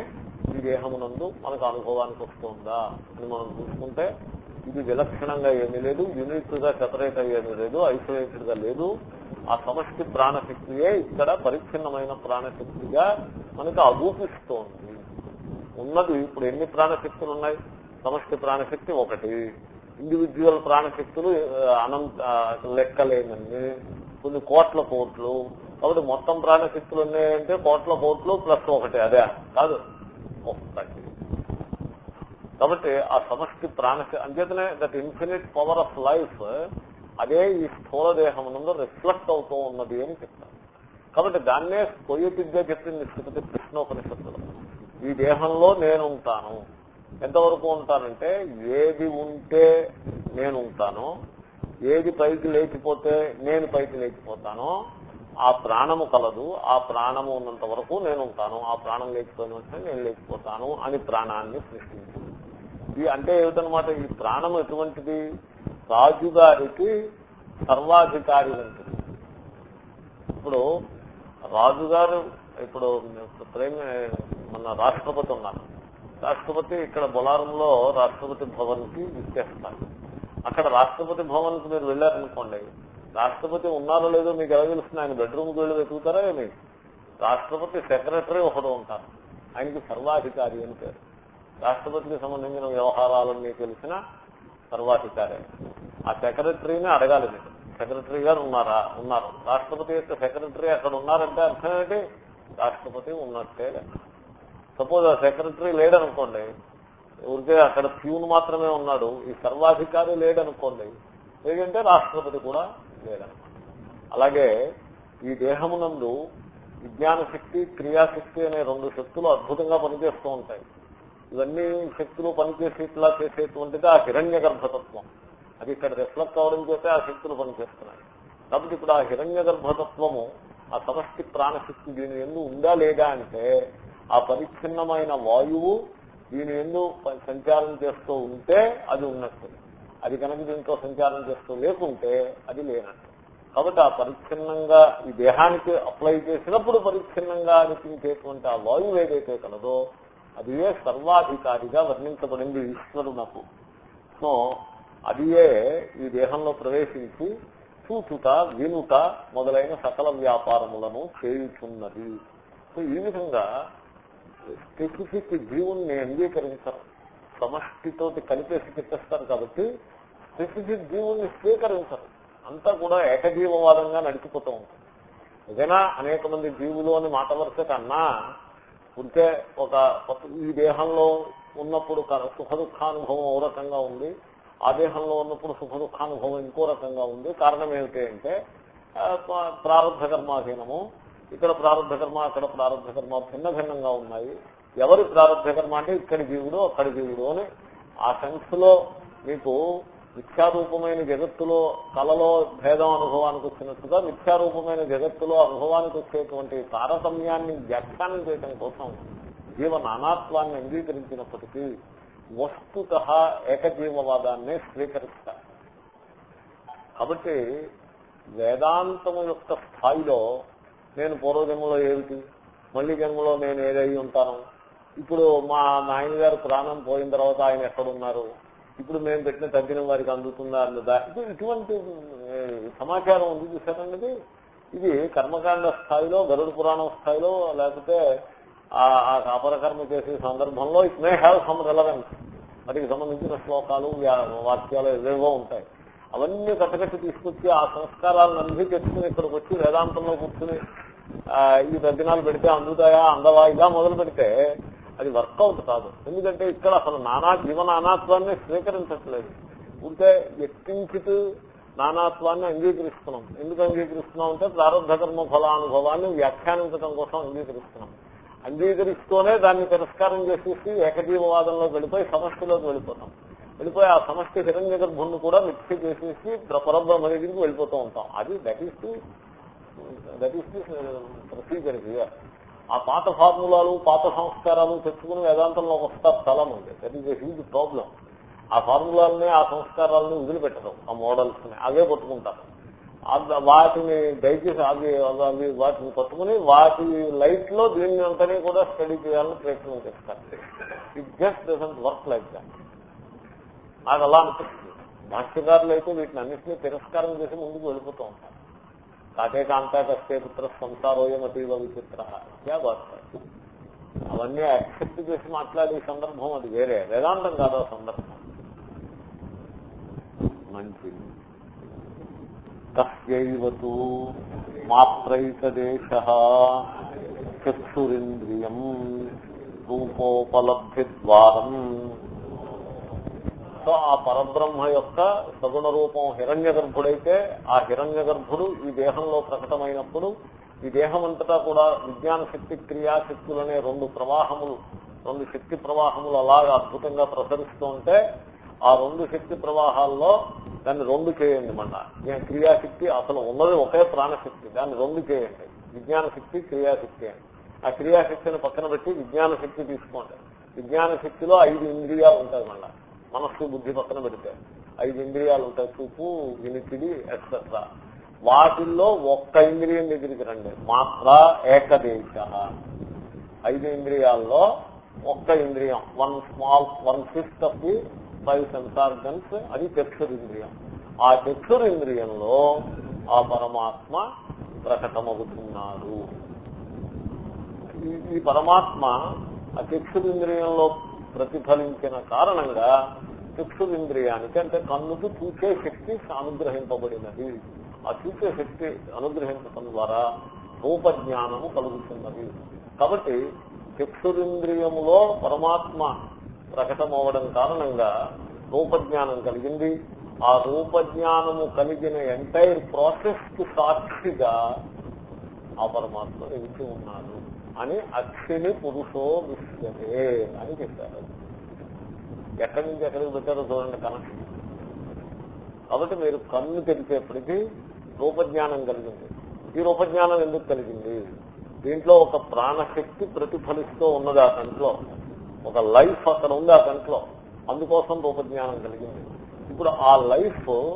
ఈ దేహమునందు మనకు అనుభవానికి వస్తుందా అని మనం చూసుకుంటే ఇది విలక్షణంగా ఏమీ లేదు యూనిట్గా సెపరేట్ అయ్యేది లేదు ఐసోలేటెడ్గా లేదు. ఆ సమష్టి ప్రాణశక్తియే ఇక్కడ పరిచ్ఛిన్నమైన ప్రాణశక్తిగా మనకు అగూపిస్తోంది ఉన్నది ఇప్పుడు ఎన్ని ప్రాణశక్తులు ఉన్నాయి? సమష్టి ప్రాణశక్తి ఒకటి. ఇండివిజువల్ ప్రాణశక్తులు అనంత లెక్కలేనన్ని. కొన్ని కోట్ల కోట్లు. కాబట్టి మొత్తం ప్రాణశక్తులు ఉన్నాయంటే కోట్ల కోట్లు ప్లస్ ఒకటి అదే కాదు. ఒకటి కాబట్టి ఆ సమష్టి ప్రాణశక్తి అంచేతనే that infinite power of life అదే ఈ స్థూల దేహం నందు రిఫ్లెక్ట్ అవుతూ ఉన్నది అని చెప్తారు. కాబట్టి దాన్నే పొయిటిక్ చెప్పింది స్థితి కృష్ణోపనిషత్తులో. ఈ దేహంలో నేను ఉంటాను ఎంతవరకు ఉంటానంటే ఏది ఉంటే నేను ఉంటానో ఏది పైకి లేచిపోతే నేను పైకి లేచిపోతానో ఆ ప్రాణము కలదు. ఆ ప్రాణము ఉన్నంత వరకు నేను ఉంటాను ఆ ప్రాణం లేచిపోయిన వెంటనే నేను లేచిపోతాను అని ప్రాణాన్ని సృష్టించింది. అంటే ఏమిటనమాట ఈ ప్రాణం ఎటువంటిది? రాజుగారికి సర్వాధికారి వంటిది ఇప్పుడు రాజుగారు ఇప్పుడు ప్రేమ మన రాష్ట్రపతి ఉన్నారు. రాష్ట్రపతి ఇక్కడ బొలారంలో రాష్ట్రపతి భవన్కి విచ్చేస్తారు. అక్కడ రాష్ట్రపతి భవన్కు మీరు వెళ్ళారనుకోండి రాష్ట్రపతి ఉన్నారో లేదో మీకు ఎలా తెలుస్తుంది? ఆయన బెడ్రూమ్కి వెళ్ళి వెతుకుతారా ఏమి? రాష్ట్రపతి సెక్రటరీ ఒకడు ఉంటారు. ఆయనకి సర్వాధికారి అని పేరు. రాష్ట్రపతికి సంబంధించిన వ్యవహారాలన్నీ తెలిసిన సర్వాధికారి ఆ సెక్రటరీని అడగాలి మీరు. సెక్రటరీ గారు ఉన్నారా? ఉన్నారు. రాష్ట్రపతి యొక్క సెక్రటరీ అక్కడ ఉన్నారంటే అర్థం ఏంటి? రాష్ట్రపతి ఉన్నట్టే సపోజ్ ఆ సెక్రటరీ లేడనుకోండి ఊరికే అక్కడ ప్యూన్ మాత్రమే ఉన్నాడు ఈ సర్వాధికారి లేడనుకోండి లేదంటే రాష్ట్రపతి కూడా లేడనుకోండి. అలాగే ఈ దేహమునందు విజ్ఞాన శక్తి క్రియాశక్తి అనే రెండు శక్తులు అద్భుతంగా పనిచేస్తూ ఉంటాయి. ఇవన్నీ శక్తులు పనిచేసేట్లా చేసేటువంటిది ఆ హిరణ్య గర్భతత్వం అది ఇక్కడ రిఫ్లెక్ట్ అవడం చేస్తే ఆ శక్తులు పనిచేస్తున్నాయి. కాబట్టి ఇప్పుడు ఆ హిరణ్య గర్భతత్వము ఆ సమష్టి ప్రాణశక్తి దీని ఎందు ఉందా లేదా అంటే ఆ పరిచ్ఛిన్నమైన వాయువు దీని ఎందు సంచారం చేస్తూ ఉంటే అది ఉన్నట్టు. అది కనుక దీంట్లో సంచారం చేస్తూ లేకుంటే అది లేనట్టు. కాబట్టి ఆ పరిచ్ఛిన్నంగా ఈ దేహానికి అప్లై చేసినప్పుడు పరిచ్ఛిన్నంగా అనిపించేటువంటి ఆ వాయువు ఏదైతే కలదో అది ఏ సర్వాధికారిగా వర్ణించబడింది ఈశ్వరునకు సో అదియే ఈ దేహంలో ప్రవేశించి చూచుట వినుట మొదలైన సకల వ్యాపారములను చేయుచున్నది. సో ఈ విధంగా స్పెసిఫిక్ జీవుణ్ణి అంగీకరించరు. సమష్టితోటి కలిపేసి చెప్పేస్తారు కాబట్టి స్పెసిఫిక్ జీవుణ్ణి స్వీకరించరు. అంతా కూడా ఏకజీవవాదంగా నడిచిపోతూ ఉంటుంది. ఏదైనా అనేక మంది జీవులు అని మాట వరుస కన్నా ఉంటే ఒక ఈ దేహంలో ఉన్నప్పుడు క- సుఖ దుఃఖానుభవం ఓ రకంగా ఉంది. ఆ దేహంలో ఉన్నప్పుడు సుఖ దుఃఖానుభవం ఇంకో రకంగా ఉంది. కారణం ఏమిటి అంటే ప్రారంభ కర్మాధీనము ఇక్కడ ప్రారంభ కర్మ అక్కడ ప్రారంభ కర్మ భిన్న భిన్నంగా ఉన్నాయి. ఎవరి ప్రారంభ కర్మ అంటే ఇక్కడ జీవుడు అక్కడ జీవుడు అని. ఆ సెన్స్లో మీకు మిథ్యారూపమైన జగత్తులో కలలో భేదం అనుభవానికి వచ్చినట్టుగా మిథ్యారూపమైన జగత్తులో అనుభవానికి వచ్చేటువంటి తారతమ్యాన్ని వ్యాఖ్యానం చేయడం కోసం జీవ నానాత్వాన్ని అంగీకరించినప్పటికీ వస్తుత ఏకజీవవాదాన్నే స్వీకరిస్తారు. కాబట్టి వేదాంతము యొక్క స్థాయిలో నేను పూర్వజన్మలో ఏమిటి మళ్ళీ జన్మలో నేను ఏదై ఉంటాను ఇప్పుడు మా నాయనగారు ప్రాణం పోయిన తర్వాత ఆయన ఎక్కడున్నారు ఇప్పుడు మేము పెట్టిన తగ్గిన వారికి అందుతుందా అన్నదా? ఇది ఇటువంటి సమాచారం ఉంది చూసానండి ఇది కర్మకాండ స్థాయిలో గరుడ పురాణం స్థాయిలో లేకపోతే ఆ కాపరకర్మ చేసే సందర్భంలో it may have some relevance వాటికి సంబంధించిన శ్లోకాలు వాక్యాలు ఏవేవో ఉంటాయి. అవన్నీ కట్టకట్టి తీసుకొచ్చి ఆ సంస్కారాలను అన్ని తెచ్చుకుని ఇక్కడికి వచ్చి వేదాంతంలో కూర్చుని ఈ తద్దినాలు పెడితే అందుతాయా అందవా ఇలా మొదలు పెడితే అది వర్కౌట్ కాదు. ఎందుకంటే ఇక్కడ అసలు నానా జీవన అనాత్వాన్ని స్వీకరించట్లేదు. ఉంటే ఎక్కించిత్ నానాత్వాన్ని అంగీకరిస్తున్నాం. ఎందుకు అంగీకరిస్తున్నాం అంటే ప్రారంభ కర్మ ఫలానుభవాన్ని వ్యాఖ్యానించడం కోసం అంగీకరిస్తున్నాం. అంగీకరిస్తూనే దాన్ని తిరస్కారం చేసేసి ఏకజీవవాదంలో వెళ్ళిపోయి సమస్యలోకి వెళ్ళిపోతాం. వెళ్ళిపోయి ఆ సమస్య హిరణ్య గర్భుణ్ణి కూడా మిక్స్ చేసేసి పరబ్రహ్మ దగ్గరికి వెళ్ళిపోతూ ఉంటాం. అది that is the that is the procedure ఆ పాత ఫార్ములాలు పాత సంస్కారాలు తెచ్చుకుని వేదాంతంలో వస్తారు స్థలం ఉంది that is a huge problem ఆ ఫార్ములాలని ఆ సంస్కారాలని వదిలిపెట్టడం ఆ మోడల్స్ని అవే పట్టుకుంటారు. వాటిని దయచేసి అవి అవి వాటిని పట్టుకుని వాటి లైట్లో దీన్ని అంతనే కూడా స్టడీ చేయాలని ప్రయత్నం చేస్తారు. It just doesn't work like that నాకు అలా అనిపిస్తుంది. భాష్యకారులు అయితే వీటిని అన్నింటినీ తిరస్కారం చేసి ముందుకు వెళ్ళిపోతూ ఉంటారు. కాకే కాంతా కస్తే పుత్ర సంసారోయం అతీవ విచిత్ర. క్యా బాత్ అవన్నీ యాక్సెప్ట్ చేసి మాట్లాడే సందర్భం అది వేరే. వేదాంతం కాదు సందర్భం. మంచిది. తస్యైవతు మాత్రైకదేశ చక్షురింద్రియం రూపోపలబ్ధిద్వారం. సో ఆ పరబ్రహ్మ యొక్క సగుణ రూపం హిరణ్య గర్భుడైతే ఆ హిరణ్య గర్భుడు ఈ దేహంలో ప్రకటమైనప్పుడు ఈ దేహం అంతటా కూడా విజ్ఞాన శక్తి క్రియాశక్తులనే రెండు ప్రవాహములు రెండు శక్తి ప్రవాహములు అలాగా అద్భుతంగా ప్రసరిస్తూ ఉంటే ఆ రెండు శక్తి ప్రవాహాల్లో దాన్ని రెండు చేయండి మన ఈ క్రియాశక్తి అసలు ఉన్నది ఒకే ప్రాణశక్తి దాన్ని రెండు చేయండి. విజ్ఞాన శక్తి క్రియాశక్తి అని. ఆ క్రియాశక్తిని పక్కన పెట్టి విజ్ఞాన శక్తి తీసుకోండి. విజ్ఞాన శక్తిలో ఐదు ఇంద్రియాలు ఉంటాయి మళ్ళీ. మనస్సు బుద్ధి పక్కన పెడితే. ఐదు ఇంద్రియాలు ఉంటాయి చూపు వినికిడి ఎక్సెట్రా వాటిల్లో ఒక్క ఇంద్రియం దగ్గరికి రండి. మాత్ర ఏకదేశ. ఐదు ఇంద్రియాల్లో ఒక్క ఇంద్రియం. One small one fifth of the five sense organs అది చక్షుర్ ఇంద్రియం. ఆ చక్షుర్ ఇంద్రియంలో ఆ పరమాత్మ ప్రకటమవుతున్నారు ఈ- పరమాత్మ ఆ చక్షురింద్రియంలో ప్రతిఫలించిన కారణంగా చక్షురింద్రియానికి అంటే కన్నుకు చూసే శక్తి అనుగ్రహింపబడినది. ఆ చూసే శక్తి అనుగ్రహించడం ద్వారా రూపజ్ఞానము కలుగుతున్నది. కాబట్టి చక్షురింద్రియములో పరమాత్మ ప్రకటమవడం కారణంగా రూపజ్ఞానం కలిగింది. ఆ రూపజ్ఞానము కలిగిన ఎంటైర్ ప్రాసెస్కు సాక్షిగా ఆ పరమాత్మ నిలిచి ఉన్నాడు. అని అక్షిని పురుషో విశ్వతే అని చెప్పారు. ఎక్కడి నుంచి ఎక్కడికి పెట్టారో చూడండి కనెక్షన్ కాబట్టి మీరు కన్ను తెరిచేప్పటికీ రూపజ్ఞానం కలిగింది. ఈ రూపజ్ఞానం ఎందుకు కలిగింది? దీంట్లో ఒక ప్రాణశక్తి ప్రతిఫలిస్తూ ఉన్నది ఆ కంట్లో. ఒక లైఫ్ అక్కడ ఉంది ఆ కంట్లో. అందుకోసం రూపజ్ఞానం కలిగింది. ఇప్పుడు ఆ లైఫ్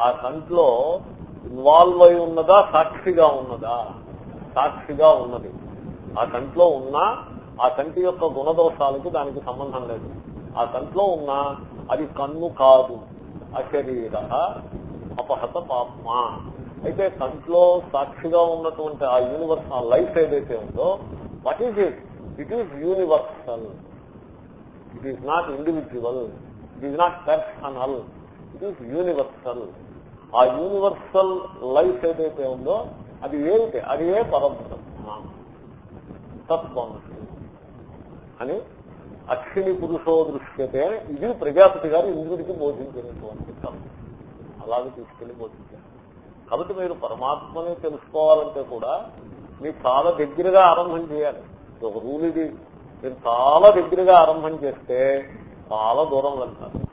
ఆ కంట్లో ఇన్వాల్వ్ అయి ఉన్నదా సాక్షిగా ఉన్నదా? సాక్షిగా ఉన్నది. ఆ కంట్లో ఉన్నా ఆ కంటి యొక్క గుణదోషాలకి దానికి సంబంధం లేదు. ఆ కంట్లో ఉన్నా అది కన్ను కాదు. అశరీర అపహత పాప్మ. అయితే కంట్లో సాక్షిగా ఉన్నటువంటి ఆ యూనివర్స్ ఆ లైఫ్ ఏదైతే ఉందో what is it it is universal it is not individual it is not personal it is universal ఆ యూనివర్సల్ లైఫ్ ఏదైతే ఉందో అది ఏమిటి? అది ఏ పరబ్రహ్మ? తత్వం అని అక్షిణి పురుషో దృశ్యతే ఇది ప్రజాపతి గారు ఇంద్రుడికి బోధించినటువంటి తత్వం అలాగే తీసుకెళ్ళి బోధించారు. కాబట్టి మీరు పరమాత్మని తెలుసుకోవాలంటే కూడా మీరు చాలా దగ్గరగా ఆరంభం చేయాలి. ఒక రూల్ ఇది. మీరు చాలా దగ్గరగా ఆరంభం చేస్తే చాలా దూరం వెళ్తారు.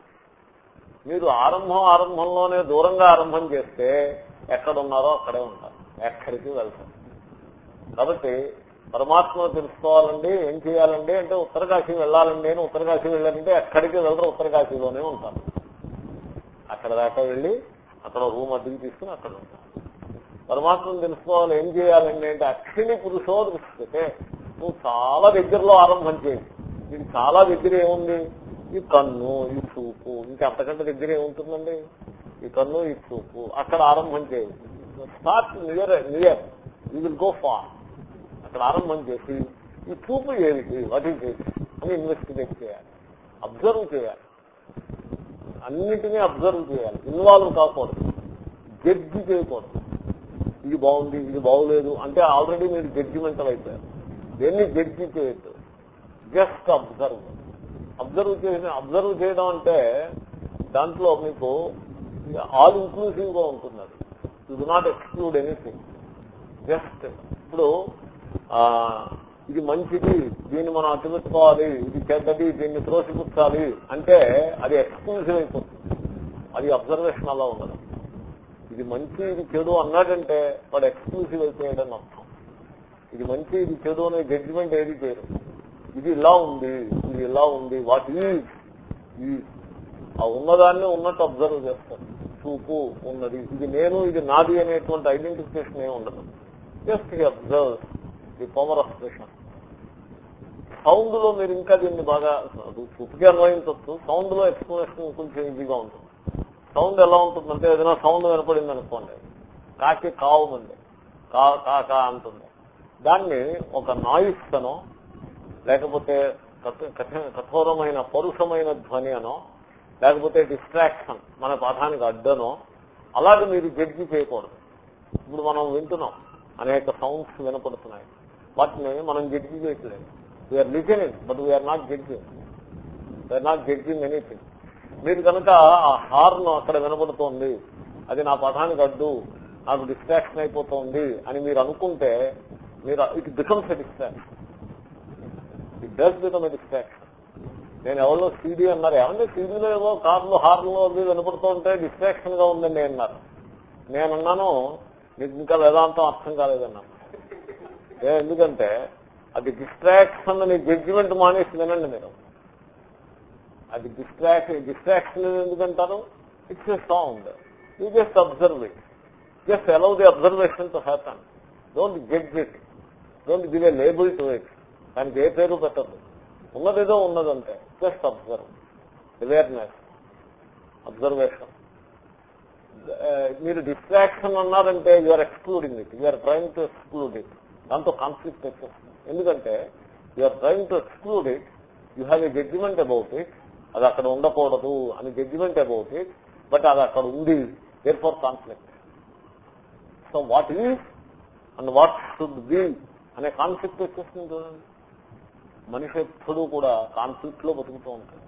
మీరు ఆరంభం ఆరంభంలోనే దూరంగా ఆరంభం చేస్తే ఎక్కడున్నారో అక్కడే ఉంటారు. ఎక్కడికి వెళ్తారు. కాబట్టి పరమాత్మను తెలుసుకోవాలండి ఏం చేయాలండి అంటే ఉత్తరకాశీ వెళ్ళాలండి అని ఉత్తరకాశీ వెళ్ళాలంటే ఎక్కడికి వెళ్ళరు ఉత్తరకాశీలోనే ఉంటారు. అక్కడ దాకా వెళ్ళి అక్కడ రూమ్ అద్దెకి తీసుకుని అక్కడ ఉంటాను పరమాత్మను తెలుసుకోవాలి ఏం చేయాలండి అంటే అక్షిని పురుషో దృష్టితే నువ్వు చాలా దగ్గరలో ఆరంభం చేయండి ఇది చాలా దగ్గర ఏముంది? ఈ కన్ను ఈ చూపు. ఇంకా అంతకంటే దగ్గర ఏముంటుందండి? ఈ కన్ను ఈ చూపు. అక్కడ ఆరంభం చేయండి start near near you will go far ప్రారంభం చేసి ఈ చూపు ఏమిటి వాటి అని ఇన్వెస్టిగేట్ చేయాలి. అబ్జర్వ్ చేయాలి. అన్నిటినీ అబ్జర్వ్ చేయాలి. ఇన్వాల్వ్ కాకూడదు. జడ్జి చేయకూడదు. ఇది బాగుంది ఇది బాగులేదు అంటే ఆల్రెడీ మీరు జడ్జిమెంటల్ అయిపోయారు. దేన్ని జడ్జి చేయొద్దు? జస్ట్ అబ్జర్వ్ అబ్జర్వ్ చేసిన అబ్జర్వ్ చేయడం అంటే దాంట్లో మీకు ఆల్ ఇంక్లూసివ్గా ఉంటుంది అది do not exclude anything just ఇప్పుడు ఇది మంచిది దీన్ని మనం అతిపెట్టుకోవాలి ఇది చెడ్డది దీన్ని త్రోసిపుచ్చాలి అంటే అది ఎక్స్క్లూజివ్ అయిపోతుంది. అది అబ్జర్వేషన్ అలా ఉండదు. ఇది మంచి ఇది చెడు అన్నాడంటే వాడు ఎక్స్క్లూజివ్ అయిపోయాడని అర్థం. ఇది మంచి ఇది చెడు అనే జడ్జిమెంట్ ఏది చేయరు. ఇది ఇలా ఉంది ఇది ఇలా ఉంది వాట్ ఈజ్ ఈ ఆ ఉన్నదాన్ని ఉన్నట్టు అబ్జర్వ్ చేస్తారు చూపు ఉన్నది. ఇది నేను ఇది నాది అనేటువంటి ఐడెంటిఫికేషన్ ఏమి ఉండదు. Just observe the power of pressure సౌండ్లో మీరు ఇంకా దీన్ని బాగా చూపుకి అన్వయించవచ్చు సౌండ్లో ఎక్స్ప్లెనేషన్ కొంచెం ఈజీగా ఉంటుంది. సౌండ్ ఎలా ఉంటుందంటే ఏదైనా సౌండ్ వినపడింది అనుకోండి. కాకి కావుమంది కా కా కా అంటుంది. దాన్ని ఒక నాయిస్ అనో లేకపోతే కఠోరమైన పరుషమైన ధ్వని అనో లేకపోతే డిస్ట్రాక్షన్ మన పాఠానికి అడ్డనో అలాగే మీరు జడ్జి చేయకూడదు. ఇప్పుడు మనం వింటున్నాం. అనేక సౌండ్స్ వినపడుతున్నాయి. వాటిని మనం జడ్జి చేయట్లేదు. We're listening but we're not judging we're not judging anything మీరు కనుక ఆ హార్న్ అక్కడ వినబడుతోంది అది నా పఠానికి అడ్డు నాకు డిస్ట్రాక్షన్ అయిపోతుంది అని మీరు అనుకుంటే మీరు it becomes a distraction it does become a distraction నేను ఎవరో సీడీ అన్నారు ఏమంటే సీడీలో ఏవో కార్లు హార్న్లో అవి వినపడుతుంటే డిస్ట్రాక్షన్గా ఉందండి అన్నారు. నేనున్నాను మీకు ఇంకా వేదాంతం అర్థం కాలేదన్నాను ఎందుకంటే అది డిస్ట్రాక్షన్ అని జడ్జిమెంట్ మానేసి వినండి మీరు అది డిస్ట్రాక్షన్ డిస్ట్రాక్షన్ ఎందుకంటారు? It's a sound you just observe it just allow the observation to happen don't judge it don't give a label to it దానికి ఏ పేరు పెట్టద్దు ఉన్నదేదో ఉన్నదంటే జస్ట్ అబ్జర్వ్ అవేర్నెస్ అబ్జర్వేషన్ మీరు డిస్ట్రాక్షన్ అన్నారంటే you're excluding it you're trying to exclude it దాంతో conflict వచ్చేస్తుంది. ఎందుకంటే you're trying to exclude it you have a judgment about it అది అక్కడ ఉండకూడదు అని జడ్జిమెంట్ అబౌట్ ఇట్ బట్ అది అక్కడ ఉంది there for conflict so what is and what should be అనే కాన్ఫ్లిక్ట్ వచ్చేస్తుంది చూడండి. మనిషి ఎప్పుడు కూడా కాన్ఫ్లిక్ట్లో బతుకుతూ ఉంటాడు.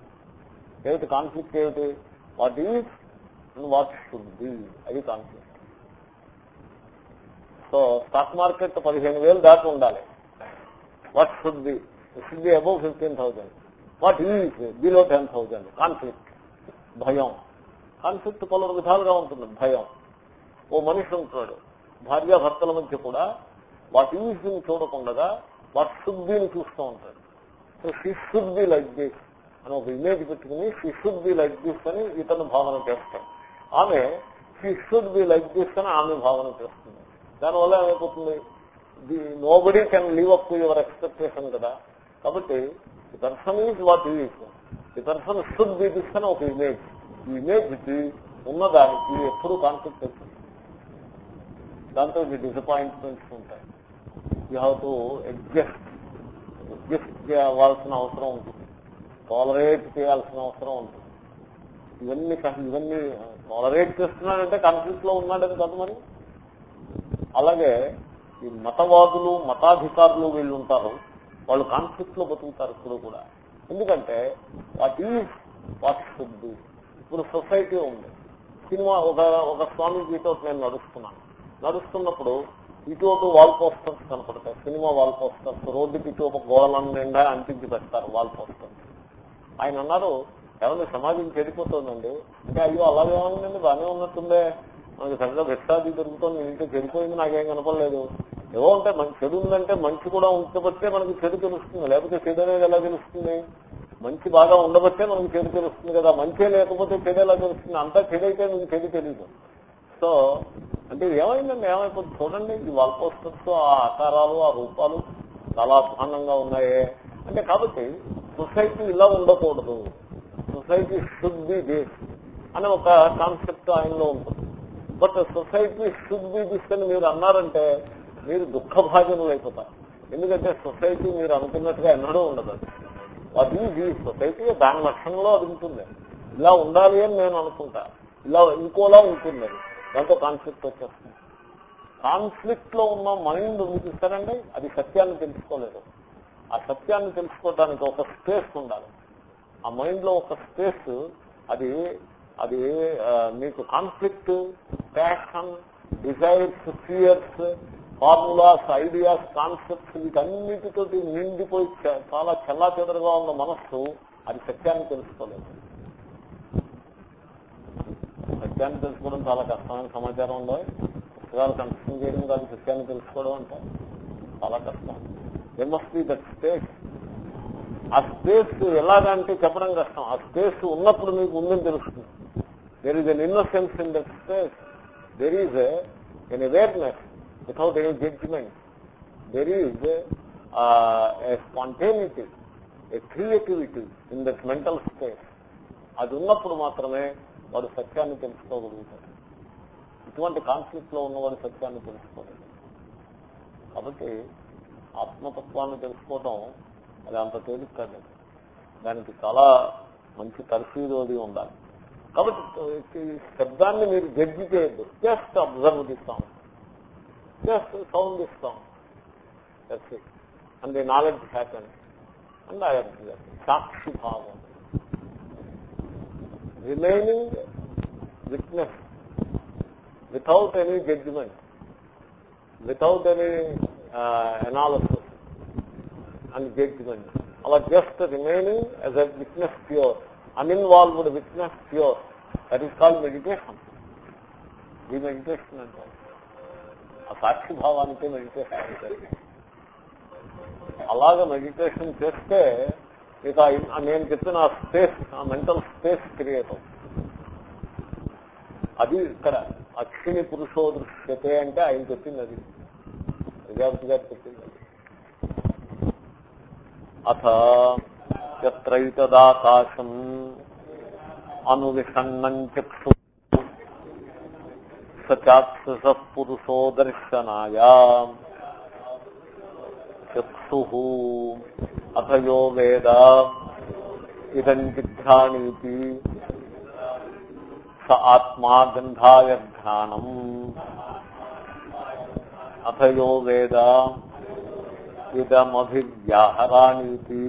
ఏమిటి కాన్ఫ్లిక్ట్ ఏమిటి? What is and what should be అది కాన్ఫ్లిక్ట్ సో స్టాక్ మార్కెట్ పదిహేను వేలు దాటి ఉండాలి. What should be should be above fifteen thousand what is below ten thousand conflict భయం కాన్ఫ్లిక్ట్ పలు విధాలుగా ఉంటుంది. భయం ఓ మనిషి ఉంటాడు. భార్యాభర్తల మధ్య కూడా వాట్ ఈజ్ని చూడకుండా వాట్ షుడ్ బిని చూస్తూ ఉంటాడు. So she should be like this అని ఒక ఇమేజ్ పెట్టుకుని she should be like this అని ఇతను భావన చేస్తాడు. ఆమె she should be like this అని ఆమె భావన చేస్తుంది. దానివల్ల ఏమైపోతుంది? Nobody can live up to your expectation కదా. కాబట్టి the person is what is the person should be this అని ఒక ఇమేజ్ ఈ ఇమేజ్ ఉన్నదానికి ఎప్పుడు కాన్ఫ్లిక్ట్ అవుతుంది దాంతో డిసప్పాయింట్మెంట్స్ ఉంటాయి. You have to adjust adjust చేయాల్సిన అవసరం ఉంటుంది. టాలరేట్ చేయాల్సిన అవసరం ఉంటుంది. ఇవన్నీ ఇవన్నీ టాలరేట్ చేస్తున్నాడంటే కాన్ఫ్లిక్ట్లో ఉన్నాడని కాదు మరి. అలాగే ఈ మతవాదులు మతాధికారులు వీళ్ళు ఉంటారు. వాళ్ళు కాన్ఫ్లిక్ట్లో బతుకుతారు ఇప్పుడు కూడా. ఎందుకంటే వాట్ ఈజ్ వాట్ షుడ్ ఇప్పుడు సొసైటీ ఉంది. సినిమా ఒక ఒక స్వామీజీతో నేను నడుస్తున్నాను. నడుస్తున్నప్పుడు ఇటు ఒక వాల్ పోస్టర్స్ కనపడతాయి. సినిమా వాల్ పోస్టర్స్ రోడ్డుకి ఇటు ఒక గోడలను నిండా అంటించి పెడతారు వాల్ పోస్టర్స్. ఆయన అన్నారు ఏమన్నా సమాజం చెడిపోతుందండి? అంటే అయ్యో అలాగే ఉందండి? బాగానే ఉన్నట్టుందే. మనకి సరిగ్గా భిక్షాది దొరుకుతుంది ఇంట్లో చెడిపోయింది నాకేం కనపడలేదు. ఏవో ఉంటే మంచి చెడు ఉందంటే మంచి కూడా ఉండబట్టే మనకి చెడు తెలుస్తుంది. లేకపోతే చెడు అనేది ఎలా తెలుస్తుంది? మంచి బాగా ఉండబట్టే మనకి చెడు తెలుస్తుంది కదా. మంచి లేకపోతే చెడు ఎలా తెలుస్తుంది? అంతా చెడు అయితే చెడు తెలియదు సో అంటే ఏమైందండి? ఏమైపోతుంది? చూడండి ఈ వాల్ ఆ ఆకారాలు ఆ రూపాలు చాలా అధ్వానంగా ఉన్నాయే. అంటే కాబట్టి సొసైటీ ఇలా ఉండకూడదు. సొసైటీ షుడ్ బి దిస్ అనే ఒక కాన్సెప్ట్ ఆయనలో ఉంటుంది. But society should be this అని మీరు అన్నారంటే మీరు దుఃఖభాజనులు అయిపోతారు. ఎందుకంటే సొసైటీ మీరు అనుకున్నట్టుగా ఎన్నడూ ఉండదు. అది. అది ఈ సొసైటీ దాని లక్షణంలో అది ఉంటుంది. ఇలా ఉండాలి అని నేను అనుకుంటా. ఇలా ఇంకోలా ఉంటుంది. అది. దాంతో కాన్ఫ్లిక్ట్ వచ్చేస్తుంది. కాన్ఫ్లిక్ట్లో ఉన్న మైండ్ మీకు ఇస్తారండి అది సత్యాన్ని తెలుసుకోలేదు. ఆ సత్యాన్ని తెలుసుకోవడానికి ఒక స్పేస్ ఉండాలి. ఆ మైండ్లో ఒక స్పేస్ అది అది మీకు conflict passion desires fears formulas ideas concepts వీటన్నిటితోటి నిండిపోయి చాలా చల్లా చెదరగా ఉన్న మనస్సు అది సత్యాన్ని తెలుసుకోలేదు. సత్యాన్ని తెలుసుకోవడం చాలా కష్టమైన సమాచారం ఉందో పుస్తకాలు కన్స్ట్రక్షన్ చేయడం కాదు సత్యాన్ని తెలుసుకోవడం అంటే చాలా కష్టం. They must be that space ఆ స్పేస్ ఎలాగంటే చెప్పడం కష్టం. ఆ స్పేస్ ఉన్నప్పుడు మీకు ఉందని తెలుస్తుంది. There is an innocence in that space there is an awareness without any judgment there is a spontaneity a creativity in that mental space అది ఉన్నప్పుడు మాత్రమే వాడు సత్యాన్ని తెలుసుకోగలుగుతాడు. ఇటువంటి కాన్ఫ్లిక్ట్లో ఉన్నవాడు సత్యాన్ని తెలుసుకోలేదు కాబట్టి ఆత్మతత్వాన్ని తెలుసుకోవడం అది అంత తేలిక కాదు. దానికి చాలా మంచి తర్ఫీదు అది ఉండాలి. కాబట్టి ఈ శబ్దాన్ని మీరు జడ్జి చేయొద్దు just observe the sound just sound ఇస్తాం and the knowledge happen and I సాక్షి భావం remaining witness without any judgment, without any uh, analysis and judgment. Our just remaining as a witness uninvolved witness pure that is called meditation ఈ meditation అంటే ఆ సాక్షిభావానికి meditation అంటే అలాగ meditation చేస్తే ఇక నేను చెప్పిన ఆ స్పేస్ ఆ మెంటల్ స్పేస్ క్రియేట్ అవుతుంది. అది ఇక్కడ అక్షిని పురుషో దృశ్యతే అంటే ఆయన చెప్పింది అది. ప్రజాపతి గారు చెప్పింది అది. అథ ఎత్రైతదాకాశం అనువిషణం చక్షు సచాక్షుష పురుషో దర్శనాయ చక్షు అథయో వేద ఇదం జిఘ్రాణీతి స ఆత్మా గంధాయ ఘ్రాణం అథయో వేద ఇదమభివ్యాహరాణీతి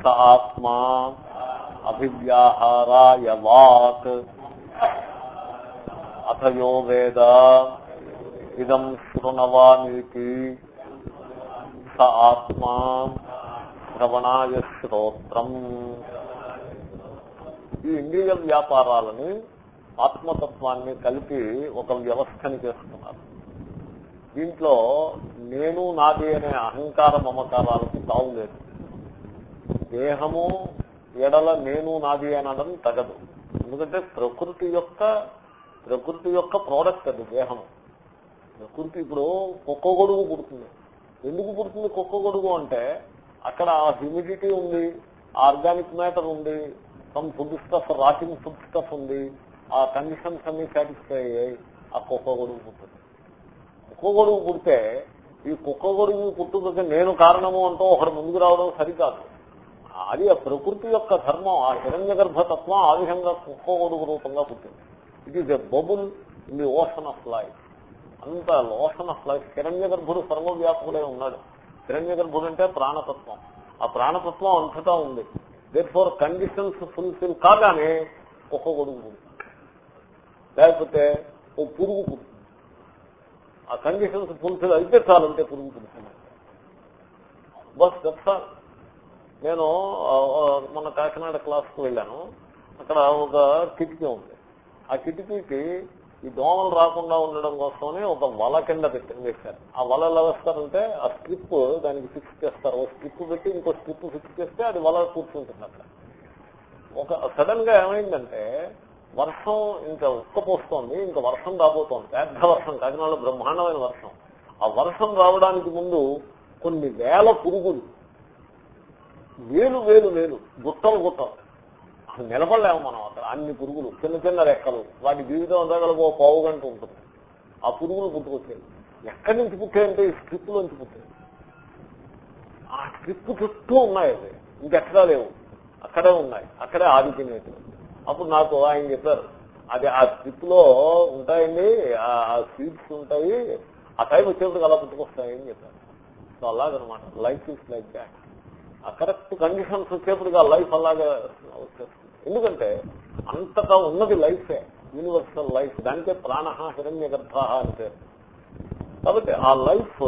స ఆత్మా అభివ్యాహారాయ వాక్ అథయో వేద ఇదం శృణవానీతి స ఆత్మా శ్రవణాయ శ్రోత్రం ఈ ఇంద్రియ వ్యాపారాలని ఆత్మతత్వాన్ని కలిపి ఒక వ్యవస్థని చేస్తున్నారు. దీంట్లో నేను నాది అనే అహంకార మమకారాలకు తావులేదు దేహము ఎడల నేను నాది అనడం తగదు. ఎందుకంటే ప్రకృతి యొక్క ప్రకృతి యొక్క ప్రోడక్ట్ అది దేహం ప్రకృతి ఇప్పుడు కుక్క గొడుగు పుడుతుంది. ఎందుకు పుడుతుంది కుక్క గొడుగు అంటే అక్కడ ఆ హ్యూమిడిటీ ఉంది ఆర్గానిక్ మ్యాటర్ ఉంది some food stuff rocking food stuff ఉంది ఆ కండిషన్స్ అన్ని సాటిస్ఫై అయ్యాయి ఆ కుక్క గొడుగు పుట్టింది కుక్క గొడుగు పుడితే ఈ కుక్క గొడుగు పుట్టుకకి నేను కారణము అంటూ ఒకడు ముందుకు రావడం సరికాదు. అది ఆ ప్రకృతి యొక్క ధర్మం ఆ హిరణ్య గర్భతత్వం ఆ విధంగా కుక్క గొడుగు రూపంగా పుట్టింది. It is a bubble in the ocean of life అంత లోషన్ ఆఫ్ లైఫ్ హిరణ్య గర్భుడు సర్వవ్యాపకుడే ఉన్నాడు. హిరణ్య గర్భుడు అంటే ప్రాణతత్వం. ఆ ప్రాణతత్వం అంతటా ఉంది. దేట్ ఫోర్ కండిషన్స్ ఫుల్ఫిల్ కాగానే ఒక్క గొడుగు పుడుతుంది. లేకపోతే ఓ పురుగు పుడుతుంది. ఆ కండిషన్స్ ఫుల్ఫిల్ అయితే చాలంటే పురుగు పుడుతుంది. బస్ దట్స్ నేను మొన్న కాకినాడ క్లాస్కి వెళ్ళాను. అక్కడ ఒక కిటికీ ఉంది. ఆ కిటికీకి ఈ దోమలు రాకుండా ఉండడం కోసమని ఒక వల కింద పెట్టి వేశారు. ఆ వల ఎలా వేస్తారంటే ఆ స్ట్రిప్ దానికి ఫిక్స్ చేస్తారు. ఒక స్ట్రిప్ పెట్టి ఇంకో స్ట్రిప్ ఫిక్స్ చేస్తే అది వల కూర్చుంటుంది అక్కడ. ఒక సడన్గా ఏమైందంటే వర్షం ఇంకా ఉక్కపోస్తోంది ఇంకా వర్షం రాబోతోంది. పెద్ద వర్షం కాకినాడలో బ్రహ్మాండమైన వర్షం. ఆ వర్షం రావడానికి ముందు కొన్ని వేల పురుగులు వేలు వేలు వేలు. గుట్టలు గుట్టలు నిలబడలేము మనం అక్కడ. అన్ని పురుగులు చిన్న చిన్న రెక్కలు. వాటి జీవితం అంతా కలిపి ఓ పావు గంట ఉంటుంది. ఆ పురుగులు పుట్టుకొచ్చాయి ఎక్కడి నుంచి పుట్టాయంటే ఈ స్ట్రిప్ నుంచి పుట్టాయి. ఆ స్ట్రిప్ చుట్టూ ఉన్నాయి అవి. ఇంకెక్కడా లేవు. అక్కడే ఉన్నాయి. అక్కడే ఆదిత్యనేది అప్పుడు నాకు ఆయన చెప్పారు అది ఆ స్ట్రిప్లో ఉంటాయండి ఆ సీడ్స్ ఉంటాయి. ఆ టైం వచ్చేప్పుడు అలా పుట్టుకొస్తాయని చెప్పారు. సో అలాగనమాట. Life is like that correct conditions వచ్చేప్పుడు ఆ లైఫ్ అలాగే వచ్చేస్తుంది. ఎందుకంటే అంతటా ఉన్నది లైఫే యూనివర్సల్ లైఫ్. దానికే ప్రాణ హిరణ్య గర్భ అని పేరు. కాబట్టి ఆ లైఫ్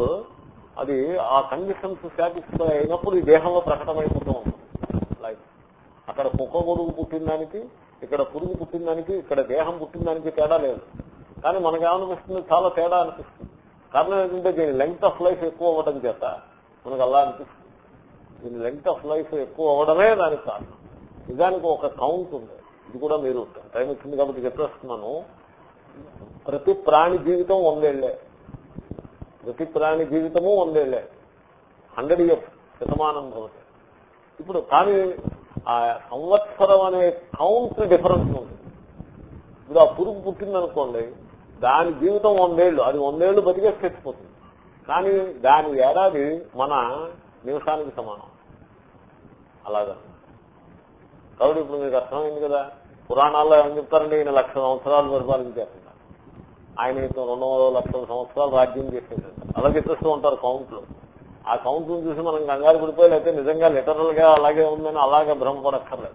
అది ఆ కండిషన్స్ సాటిస్ఫై అయినప్పుడు ఈ దేహంలో ప్రకటమైపోతూ ఉంటుంది. లైఫ్. అక్కడ కుక్క గొడుగు పుట్టిన దానికి ఇక్కడ పురుగు పుట్టిన దానికి ఇక్కడ దేహం పుట్టిన దానికి తేడా లేదు. కానీ మనకేమనిపిస్తుంది? చాలా తేడా అనిపిస్తుంది. కారణం ఏంటంటే దీని లెంగ్త్ ఆఫ్ లైఫ్ ఎక్కువ అవ్వడం చేత మనకు అలా అనిపిస్తుంది. దీని లెంగ్త్ ఆఫ్ లైఫ్ ఎక్కువ అవ్వడమే దానికి కారణం. నిజానికి ఒక కౌంట్ ఉంది. ఇది కూడా మీరు టైం వచ్చింది కాబట్టి చెప్పేస్తున్నాను. ప్రతి ప్రాణి జీవితం వందేళ్ళే. ప్రతి ప్రాణి జీవితము వందేళ్ళే. హండ్రెడ్ ఇయర్స్ శతమానం భవతి ఇప్పుడు కానీ ఆ సంవత్సరం అనే కౌంట్ డిఫరెన్స్ ఉంది. ఇప్పుడు ఆ పురుగు పుట్టిందనుకోండి దాని జీవితం వందేళ్ళు. అది వందేళ్ళు బతికే చచ్చిపోతుంది కానీ దాని ఏడాది మన నిమిషానికి సమానం. అలాగా. కాబట్టి ఇప్పుడు మీకు అర్థమైంది కదా? పురాణాల్లో ఏమని చెప్తారండి? ఈయన లక్ష సంవత్సరాలు పరిపాలించారు ఆయన రెండు వందల లక్షల సంవత్సరాలు రాజ్యం చేసేసారు అలా చెప్పేస్తూ ఉంటారు కౌంట్లు. ఆ కౌంట్ చూసి మనం కంగారు పడిపోయి అయితే నిజంగా లిటరల్గా అలాగే ఉందని అలాగే భ్రమపడక్కర్లేదు.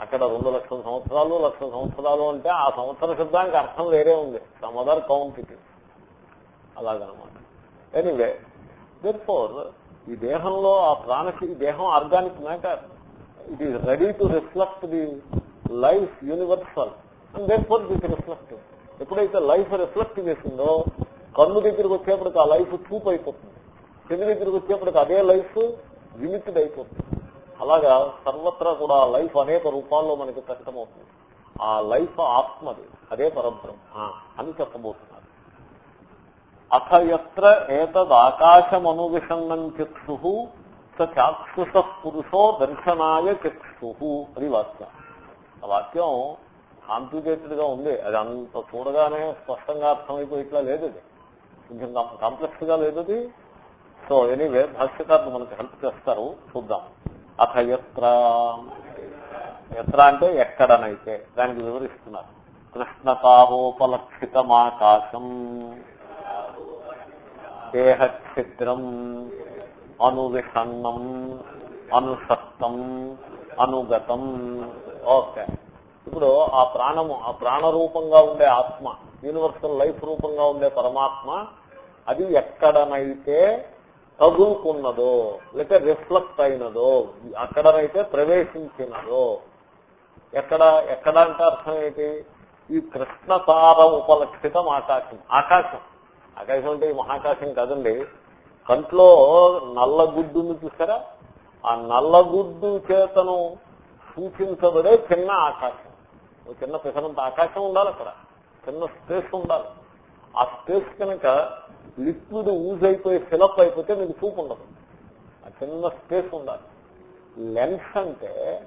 అక్కడ రెండు లక్షల సంవత్సరాలు లక్ష సంవత్సరాలు అంటే ఆ సంవత్సర శబ్దానికి అర్థం వేరే ఉంది. సమ్ అదర్ కౌంట్ ఇట్ అలాగనమాట. ఎనీవే ఫోర్ ఈ దేహంలో ఆ ప్రాణకి ఈ దేహం organic matter it is ready to reflect the life universal and that for this reflect ఎప్పుడైతే లైఫ్ రిఫ్లెక్ట్ చేసిందో కన్ను దగ్గరికి వచ్చేప్పటికి ఆ లైఫ్ చూపు అయిపోతుంది. చెవి దగ్గరికి వచ్చేప్పటికి అదే లైఫ్ లిమిటెడ్ అయిపోతుంది. అలాగా సర్వత్రా కూడా లైఫ్ అనేక రూపాల్లో మనకి ప్రకటమవుతుంది. ఆ లైఫ్ ఆత్మది అదే పరంపరం అని చెప్పబోతుంది అథ ఎత్ర ఏతదాకాశమనువిషన్నం చక్షు స చాక్షుష పురుషో దర్శనాయ చక్షు అది వాక్యం. ఆ వాక్యం కాంప్లికేటెడ్గా ఉంది. అది అంత చూడగానే స్పష్టంగా అర్థమైపోయి ఇట్లా లేదు అది కొంచెం కాంప్లెక్స్గా లేదు అది సో ఎనీవే భాష్యకారులు మనకు హెల్ప్ చేస్తారు. చూద్దాం. అథ ఎత్ర ఎత్ర అంటే ఎక్కడనైతే. దానికి వివరిస్తున్నారు. కృష్ణతారోపలక్షితమాకాశం. దేహక్షిద్రం అనువిహన్నం అనుసత్తం అనుగతం. ఓకే. ఇప్పుడు ఆ ప్రాణము ఆ ప్రాణ రూపంగా ఉండే ఆత్మ యూనివర్సల్ లైఫ్ రూపంగా ఉండే పరమాత్మ అది ఎక్కడనైతే తగులుకున్నదో లేక రిఫ్లెక్ట్ అయినదో అక్కడనైతే ప్రవేశించినదో ఎక్కడ ఎక్కడ అంటే అర్థం ఏంటి? ఈ కృష్ణతార ఉపలక్షితం ఆకాశం ఆకాశం. ఆకాశం అంటే మహాకాశం కాదండి. కంట్లో నల్లగుడ్డును చూసారా? ఆ నల్లగుడ్డు చేతను సూచించబడే చిన్న ఆకాశం. ఓ చిన్న పిసరంత ఆకాశం ఉండాలి అక్కడ. చిన్న స్పేస్ ఉండాలి. ఆ స్పేస్ కనుక లిక్విడ్ యూజ్ అయిపోయి ఫిలప్ అయిపోతే మీకు చూపు ఉండదు. ఆ చిన్న స్పేస్ ఉండాలి. లెన్స్ అంటే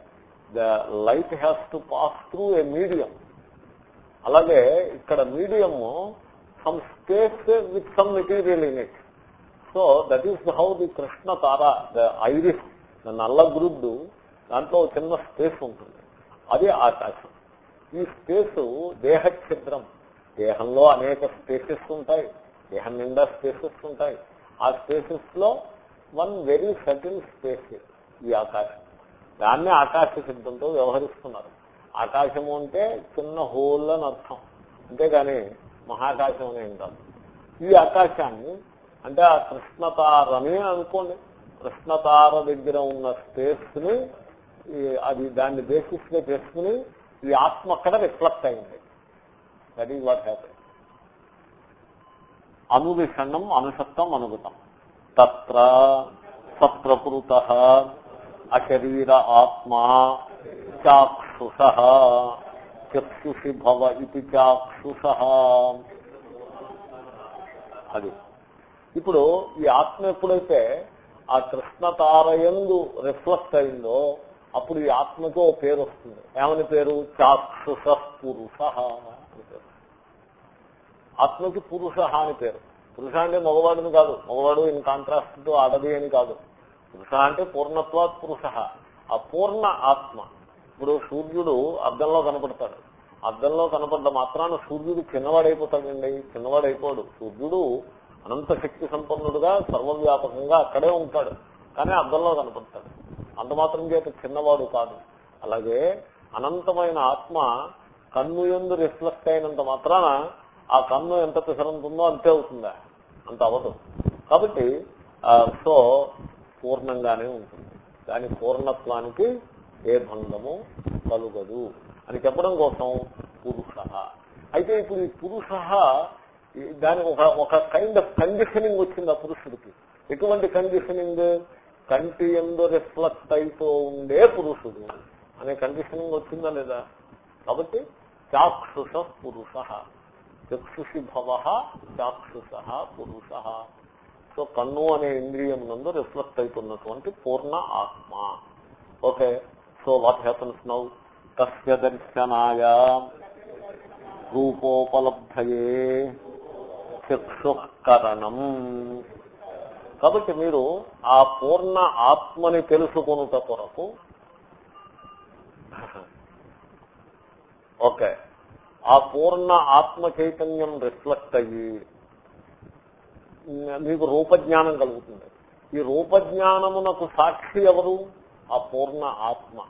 the light has to pass through a medium. అలాగే ఇక్కడ medium some space with some material in it so that is how the Krishna తార ద ఐరిస్ నల్ల గురుద్దు దాంట్లో చిన్న స్పేస్ ఉంటుంది. అది ఆకాశం. ఈ స్పేస్ దేహ ఛిద్రం దేహంలో అనేక స్పేసెస్ ఉంటాయి. దేహం నిండా స్పేసెస్ ఉంటాయి. ఆ స్పేసెస్లో వన్ వెరీ సటిల్ స్పేస్ ఈ ఆకాశం. దాన్నే ఆకాశ సిద్ధంతో వ్యవహరిస్తున్నారు. ఆకాశము అంటే చిన్న హోల్ అని అర్థం. అంతేగాని మహాకాశం అని ఏం కాదు ఈ ఆకాశాన్ని అంటే ఆ కృష్ణతారని అనుకోండి. కృష్ణతార దగ్గర ఉన్న స్పేస్ని అది దాన్ని బేసిస్గా చేసుకుని ఈ ఆత్మ అక్కడ రిఫ్లెక్ట్ అయింది. దట్ ఈజ్ వాట్ హ్యాపీ అనువిషణం అనుషత్వం అనుగతం. తత్ర సప్రకృత అశరీర ఆత్మా చాక్షుష. చక్షుషి భవ ఇది చాక్షుష అది. ఇప్పుడు ఈ ఆత్మ ఎప్పుడైతే ఆ కృష్ణతారయందు రిఫ్లెక్ట్ అయిందో అప్పుడు ఈ ఆత్మకు పేరు వస్తుంది. ఏమని పేరు? చాక్షుష పురుష ఆత్మకి పురుష అని పేరు. పురుష అంటే మగవాడిని కాదు. మగవాడు ఇన్ కాంట్రాస్ట్తో ఆడది అని కాదు. పురుష అంటే పూర్ణత్వాత్ పురుష. ఆ పూర్ణ ఆత్మ. ఇప్పుడు సూర్యుడు అద్దంలో కనపడతాడు. అద్దంలో కనపడ్డ మాత్రాన సూర్యుడు చిన్నవాడైపోతాడండి. చిన్నవాడైపోడు. సూర్యుడు అనంత శక్తి సంపన్నుడుగా సర్వవ్యాపకంగా అక్కడే ఉంటాడు. కానీ అద్దంలో కనపడతాడు. అంత మాత్రం చేత చిన్నవాడు కాదు. అలాగే అనంతమైన ఆత్మ కన్ను ఎందు రిఫ్లెక్ట్ అయినంత మాత్రాన ఆ కన్ను ఎంత పిసరంతుందో అంతే అవుతుందా? అంత అవదు కాబట్టి ఆ, సో పూర్ణంగానే ఉంటుంది. దాని పూర్ణత్వానికి ఏ భంగము కలుగదు అని చెప్పడం కోసం పురుష. అయితే ఇప్పుడు ఈ పురుష దానికి ఒక ఒక కైండ్ ఆఫ్ కండిషనింగ్ వచ్చింది ఆ పురుషుడికి. ఎటువంటి కండిషనింగ్ కంటి ఎందు రిఫ్లెక్ట్ అయితూ ఉండే పురుషుడు అనే కండిషనింగ్ వచ్చిందా లేదా? కాబట్టి చాక్షుష పురుష. చక్షుషి భవ చాక్షుష పురుష. సో కన్ను అనే ఇంద్రియం నందు రిఫ్లెక్ట్ అవుతున్నటువంటి పూర్ణ ఆత్మ. Okay? So what happens now తస్య దర్శనాయ రూపోపలబ్ధయే చక్షుకరణం కాబట్టి మీరు ఆ పూర్ణ ఆత్మని తెలుసుకొనుట కొరకు ఓకే. ఆ పూర్ణ ఆత్మ చైతన్యం రిఫ్లెక్ట్ అయ్యి మీకు రూపజ్ఞానం కలుగుతుంది. ఈ రూపజ్ఞానమునకు సాక్షి ఎవరు? ఆ పూర్ణ ఆత్మ.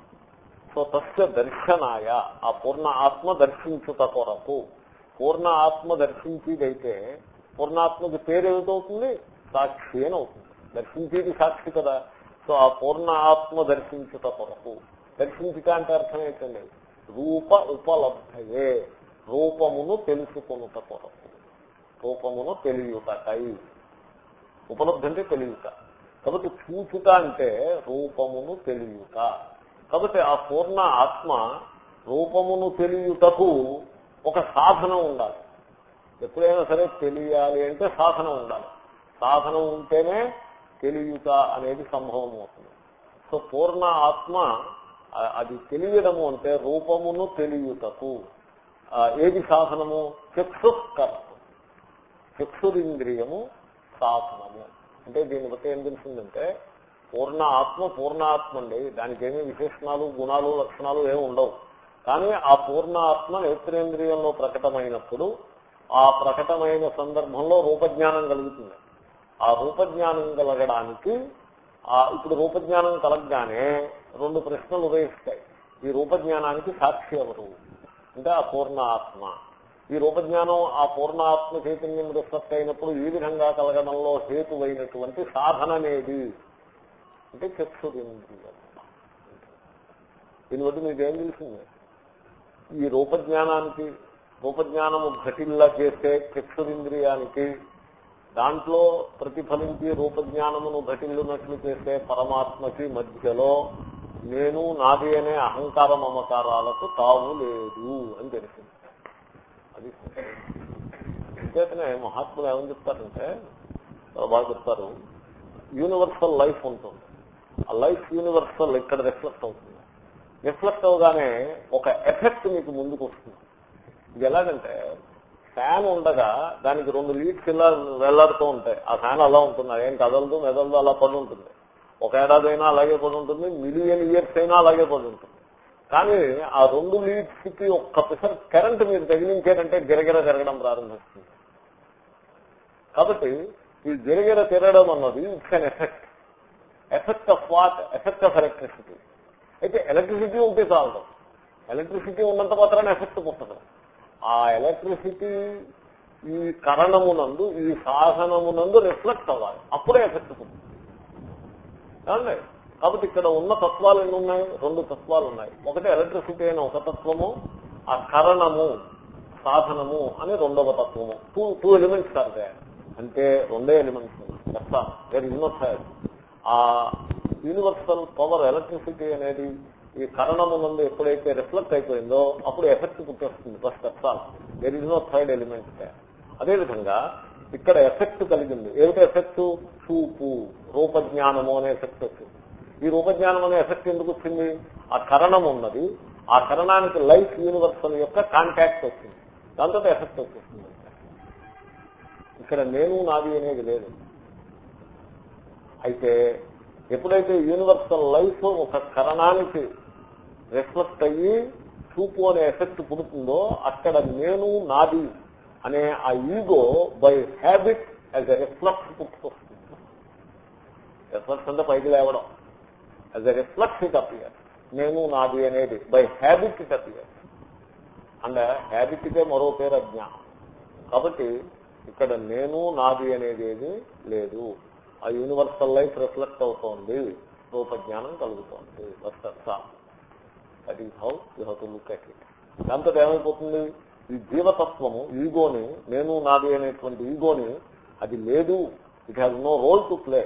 సో తస్య దర్శనాయ ఆ పూర్ణ ఆత్మ దర్శించుట కొరకు. పూర్ణ ఆత్మ దర్శించేదైతే పూర్ణాత్మకి పేరు ఏమిటవుతుంది? సాక్షి అని అవుతుంది. దర్శించేది సాక్షి కదా. సో ఆ పూర్ణ ఆత్మ దర్శించుట కొరకు. దర్శించుట అంటే అర్థం ఏంటండి రూప ఉపలబ్ధయే రూపమును తెలుసుకొనుట కొరకు. రూపమును తెలియుటకై. ఉపలబ్ధి అంటే తెలియట. కాబట్టి చూచుట అంటే రూపమును తెలియుట. కాబట్టి ఆ పూర్ణ ఆత్మ రూపమును తెలియుటకు ఒక సాధనం ఉండాలి. ఎప్పుడైనా సరే తెలియాలి అంటే సాధనం ఉండాలి. సాధనం ఉంటేనే తెలియుట అనేది సంభవం అవుతుంది సో పూర్ణ ఆత్మ అది తెలియడము అంటే రూపమును తెలియుటకు. ఏది సాధనము? చక్షుకర్మ. చక్షురింద్రియము సాధనము. అంటే దీన్ని బట్టి ఏం తెలిసిందంటే పూర్ణ ఆత్మ పూర్ణ ఆత్మ అండి. దానికి ఏమీ విశేషణాలు గుణాలు లక్షణాలు ఏమి ఉండవు. కానీ ఆ పూర్ణ ఆత్మ నేత్రేంద్రియంలో ప్రకటమైనప్పుడు ఆ ప్రకటమైన సందర్భంలో రూపజ్ఞానం కలుగుతుంది. ఆ రూపజ్ఞానం కలగడానికి ఆ ఇప్పుడు రూపజ్ఞానం కలగగానే రెండు ప్రశ్నలు ఉదయిస్తాయి. ఈ రూపజ్ఞానానికి సాక్షి ఎవరు? అంటే ఆ పూర్ణ ఆత్మ. ఈ రూపజ్ఞానం ఆ పూర్ణాత్మ చైతన్యం రిఫ్లెక్ట్ అయినప్పుడు ఈ విధంగా కలగడంలో హేతువైనటువంటి సాధన అనేది అంటే చక్షురింద్రియం దీన్ని బట్టి మీకేం తెలిసింది? ఈ రూపజ్ఞానానికి రూపజ్ఞానము ఘటిల్లా చేసే చక్షురింద్రియానికి దాంట్లో ప్రతిఫలించి రూపజ్ఞానమును ఘటిల్లునట్లు చేసే పరమాత్మకి మధ్యలో నేను నాది అనే అహంకార మమకారాలకు తావు లేదు అని తెలిసింది. అంచేతనే మహాత్ములు ఏమని చెప్తారంటే బాగా చెప్తారు యూనివర్సల్ లైఫ్ ఉంటుంది. ఆ లైఫ్ యూనివర్సల్ ఇక్కడ రిఫ్లెక్ట్ అవుతుంది. రిఫ్లెక్ట్ అవగానే ఒక ఎఫెక్ట్ మీకు ముందుకు వస్తుంది. ఇది ఎలాగంటే ఫ్యాన్ ఉండగా దానికి రెండు లీడ్స్ ఇలా వెళ్ళాడుతూ ఉంటాయి. ఆ ఫ్యాన్ అలా ఉంటుంది అదేం కదలదు మెదలదు అలా పడి ఉంటుంది. ఒక ఏడాది అయినా అలాగే పడి ఉంటుంది మిలియన్ ఇయర్స్ అయినా అలాగే పడి ఉంటుంది. కానీ ఆ రెండు లీడ్స్కి ఒక్క పిసర్ కరెంట్ మీరు తగిలించారంటే గిరగిర తిరగడం ప్రారంభిస్తుంది కాబట్టి ఈ గిరగిర తిరగడం అన్నది it's an effect effect of what effect of electricity అయితే ఎలక్ట్రిసిటీ ఉంటే చాలదు. ఎలక్ట్రిసిటీ ఉన్నంత మాత్రాన్ని ఎఫెక్ట్ పుట్టదు. ఆ ఎలక్ట్రిసిటీ ఈ కరణమునందు ఈ సాధనమునందు రిఫ్లెక్ట్ అవ్వాలి. అప్పుడే ఎఫెక్ట్ పుట్టింది. కాబట్టి ఇక్కడ ఉన్న తత్వాలు ఎన్ని ఉన్నాయి రెండు తత్వాలు ఉన్నాయి. ఒకటి ఎలక్ట్రిసిటీ అయిన ఒక తత్వము ఆ కరణము సాధనము అని రెండవ తత్వము. టూ టూ ఎలిమెంట్స్ అంటే అంటే రెండే ఎలిమెంట్స్ చెప్తాను దేర్ యూనివర్సల్ ఆ యూనివర్సల్ పవర్ ఎలక్ట్రిసిటీ అనేది ఈ కరణము నుండి ఎప్పుడైతే రిఫ్లెక్ట్ అయిపోయిందో అప్పుడు ఎఫెక్ట్ పుట్టేస్తుంది ఫస్ట్ చెప్తాను. Where is no third element అదేవిధంగా ఇక్కడ ఎఫెక్ట్ కలిగింది ఏమిటి ఎఫెక్ట్ చూపు రూపజ్ఞానము అనే ఎఫెక్ట్ వచ్చింది. ఈ రూపజ్ఞానం అనే ఎఫెక్ట్ ఎందుకు వచ్చింది ఆ కరణం ఉన్నది. ఆ కరణానికి లైఫ్ యూనివర్సల్ యొక్క కాంటాక్ట్ వచ్చింది దాంతో ఎఫెక్ట్ వచ్చేస్తుంది ఇక్కడ నేను నాది అనేది లేదు. అయితే ఎప్పుడైతే యూనివర్సల్ లైఫ్ ఒక కరణానికి రిఫ్లెక్ట్ అయ్యి చూపు అనే ఎఫెక్ట్ పుడుతుందో అక్కడ నేను నాది అనే ఆ ego by habit as a reflex పుట్టుకొస్తుంది. Reflex అంటే పైకి లేవడం. As a reflex it appear నేను నాది అనేది by habit it appear and హ్యాబిట్కే మరో పేరు అజ్ఞానం కాబట్టి ఇక్కడ నేను నాది అనేది ఏది లేదు ఆ యూనివర్సల్ లైఫ్ రిఫ్లెక్ట్ అవుతోంది రూపజ్ఞానం కలుగుతోంది that is how you have to look at it దాంతో ఏమైపోతుంది? ఈ జీవతత్వము ఈగోని నేను నాది అనేటువంటి ఈగోని అది లేదు. It has no role to play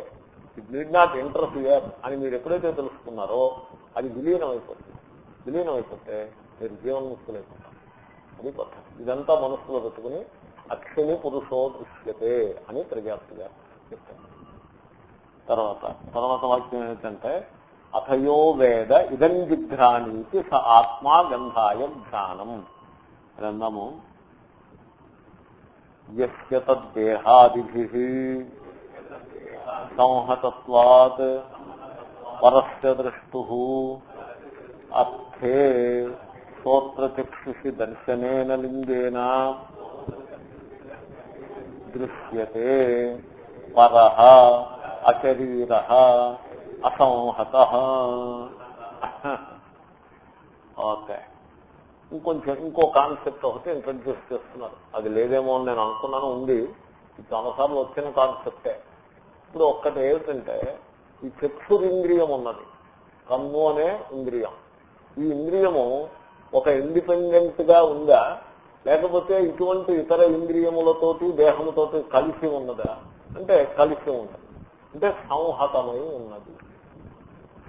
it need not interfere అని మీరు ఎప్పుడైతే తెలుసుకున్నారో అది విలీనం అయిపోతుంది విలీనం అయిపోతే మీరు జీవన్ముక్తులైపోతారు అది పద్ధతి. ఇదంతా మనస్సులో పెట్టుకుని అక్షని పురుషో దృశ్యతే అని ప్రజాప్తిగా గారు చెప్తారు. తర్వాత తర్వాత వాక్యం ఏంటంటే అథయో వేద ఇదం జిఘ్రాణీతి స ఆత్మా గంధాయ ఘ్రాణం గ్రంథము. యస్య తద్దేహాదిభి. సంహతత్వాత్ పరస్య దృష్టు అర్థే శ్రోత్రచక్షుషి దర్శనేన లింగేన దృశ్యతే పర అశరీర అసంహత ఓకే. ఇంకొంచెం ఇంకో కాన్సెప్ట్ ఒకటి ఇంట్రడ్యూస్ చేస్తున్నారు. అది లేదేమో అని నేను అనుకున్నాను ఉంది. చాలాసార్లు వచ్చిన కాన్సెప్టే. ఇప్పుడు ఒక్కటి ఏమిటంటే ఈ చక్షురింద్రియం ఉన్నది. కన్ను అనే ఇంద్రియం. ఈ ఇంద్రియము ఒక ఇండిపెండెంట్గా ఉందా? లేకపోతే ఇటువంటి ఇతర ఇంద్రియములతోటి దేహముతో కలిసి ఉన్నదా? అంటే కలిసి ఉన్నది. అంటే సంహతమై ఉన్నది.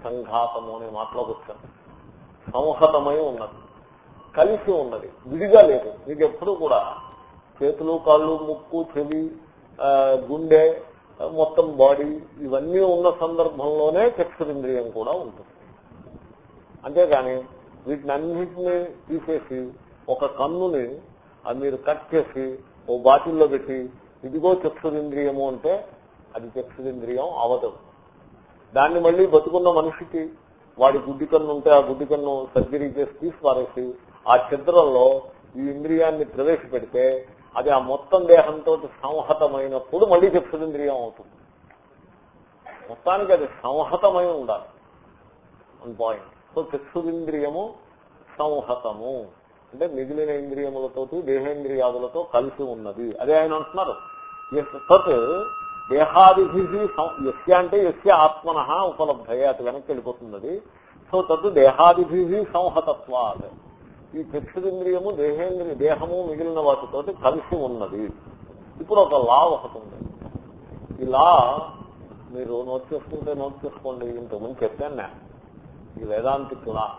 సంఘాతము అనే మాటలోకి వచ్చాను సంహతమై ఉన్నది. కలిసి ఉన్నది. విడిగా లేదు. మీకు ఎప్పుడు కూడా చేతులు కాళ్ళు ముక్కు చెవి గుండె మొత్తం బాడీ ఇవన్నీ ఉన్న సందర్భంలోనే చక్షురింద్రియం కూడా ఉంటుంది. అంతేగాని వీటిని అన్నింటినీ తీసేసి ఒక కన్నుని అది మీరు కట్ చేసి ఓ బాటిల్లో పెట్టి ఇదిగో చక్షురింద్రియము అంటే అది చక్షురింద్రియం అవదు. దాన్ని మళ్ళీ బతుకున్న మనిషికి వాడి గుడ్డి కన్ను ఉంటే ఆ గుడ్డి కన్ను సర్జరీ చేసి తీసి పారేసి ఆ చిత్రంలో ఈ ఇంద్రియాన్ని ప్రవేశపెడితే అది ఆ మొత్తం దేహంతో సంహతమైనప్పుడు మళ్ళీ చక్షురింద్రియం అవుతుంది. మొత్తానికి అది సంహతమై ఉండాలి. వన్ పాయింట్ సో చక్షురింద్రియము సంహతము. అంటే మిగిలిన ఇంద్రియములతో దేహేంద్రియాదులతో కలిసి ఉన్నది. అదే ఆయన అంటున్నారు. తత్ దేహాదిభి ఎస్య అంటే ఎస్య ఆత్మన ఉపలబ్ధయే. అది వెనక్కి వెళ్ళిపోతున్నది. సో తత్ దేహాదిభి సంహతత్వాలు ఈ చక్షురింద్రియము దేహేంద్రియ దేహము మిగిలిన వాటితోటి కలిసి ఉన్నది. ఇప్పుడు ఒక లా ఒకటి ఉంది. ఈ లా మీరు నోట్ చేసుకుంటే నోట్ చేసుకోండి. ఇంతకుముందు చెప్పాను నేను. ఈ వేదాంతిక్ లా.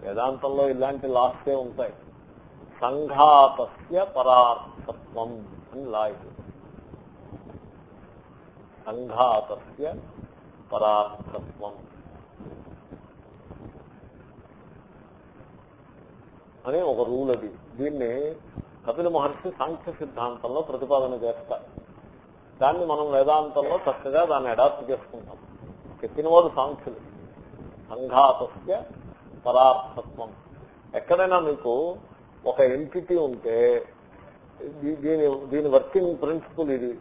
వేదాంతంలో ఇలాంటి లాస్తే ఉంటాయి. సంఘాతస్య పరార్థత్వం అని లా ఇది. సంఘాతస్య పరార్థత్వం. అనే ఒక రూల్ అది. దీన్ని కపిల మహర్షి సాంఖ్య సిద్ధాంతంలో ప్రతిపాదన చేస్తారు. దాన్ని మనం వేదాంతంలో చక్కగా దాన్ని అడాప్ట్ చేసుకుంటాం. చెప్పిన వారు సాంఖ్యులు. సంఘాతస్య పరార్థత్వం. ఎక్కడైనా మీకు ఒక ఎంటిటీ ఉంటే దీని దీని వర్కింగ్ ప్రిన్సిపల్ ఇది.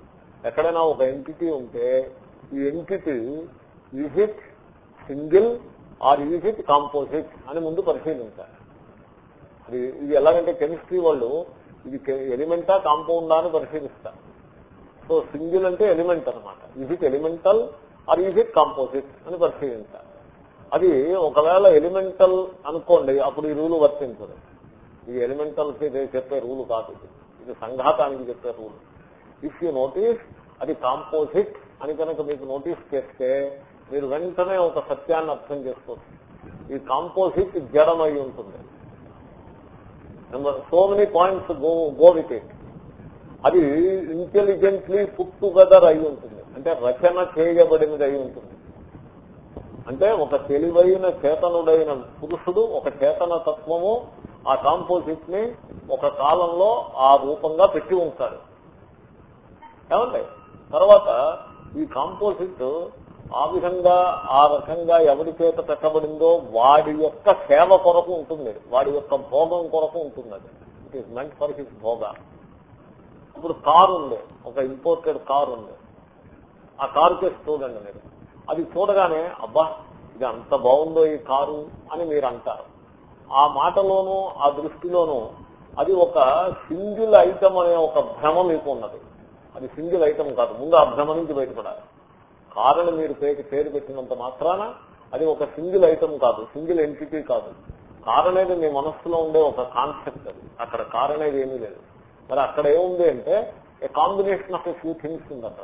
ఎక్కడైనా ఒక ఎంటిటీ ఉంటే ఈ entity is it single or is it composite అని ముందు పరిశీలించాలి. ఇది ఎలాగంటే కెమిస్ట్రీ వాళ్ళు ఇది ఎలిమెంటా కాంపౌండా అని పరిశీలిస్తారు. సో సింగిల్ అంటే ఎలిమెంట్ అనమాట is it elemental or is it composite అని పరిశీలించాలి. అది ఒకవేళ ఎలిమెంటల్ అనుకోండి అప్పుడు ఈ రూలు వర్తించదు. ఇది ఎలిమెంటల్ చెప్పే రూలు కాదు ఇది. ఇది సంఘాతానికి చెప్పే రూలు. ఇఫ్ యూ నోటీస్ అది కాంపోజిట్ అని కనుక మీకు నోటీస్ చేస్తే మీరు వెంటనే ఒక సత్యాన్ని అర్థం చేసుకోవచ్చు. ఈ కాంపోజిట్ జడమై ఉంటుంది. So many points go go with it అది ఇంటెలిజెంట్లీ పుట్టుగదర్ అయి ఉంటుంది. అంటే రచన చేయబడినది అయి ఉంటుంది. అంటే ఒక తెలివైన చేతనుడైన పురుషుడు ఒక చేతన తత్వము ఆ కాంపోజిట్ని ఒక కాలంలో ఆ రూపంగా పెట్టి ఉంటాడు. ఏమండి? తర్వాత ఈ కాంపోజిట్ ఆ విధంగా ఆ రకంగా ఎవరి చేత పెట్టబడిందో వాడి యొక్క సేవ కొరకు ఉంటుంది. వాడి యొక్క భోగం కొరకు ఉంటుంది అది. It is meant for his భోగ. ఇప్పుడు కారు ఉంది. ఒక ఇంపోర్టెడ్ కారు ఉంది. ఆ కారు చేసి చూడండి మీరు. అది చూడగానే అబ్బా ఇది అంత బాగుందో ఈ కారు అని మీరు అంటారు. ఆ మాటలోనూ ఆ దృష్టిలోనూ అది ఒక సింగిల్ ఐటమ్ అనే ఒక భ్రమ మీకు ఉన్నది అది సింగిల్ ఐటమ్ కాదు. ముందు ఆ భ్రమ నుంచి బయటపడాలి. కారుని మీరు పేరు పేరు పెట్టినంత మాత్రాన అది ఒక సింగిల్ ఐటమ్ కాదు సింగిల్ ఎంటిటీ కాదు. కారు అనేది మీ మనస్సులో ఉండే ఒక కాన్సెప్ట్ అది. అక్కడ కారు అనేది ఏమీ లేదు. మరి అక్కడ ఏముంది అంటే a combination of few things ఉంది అక్కడ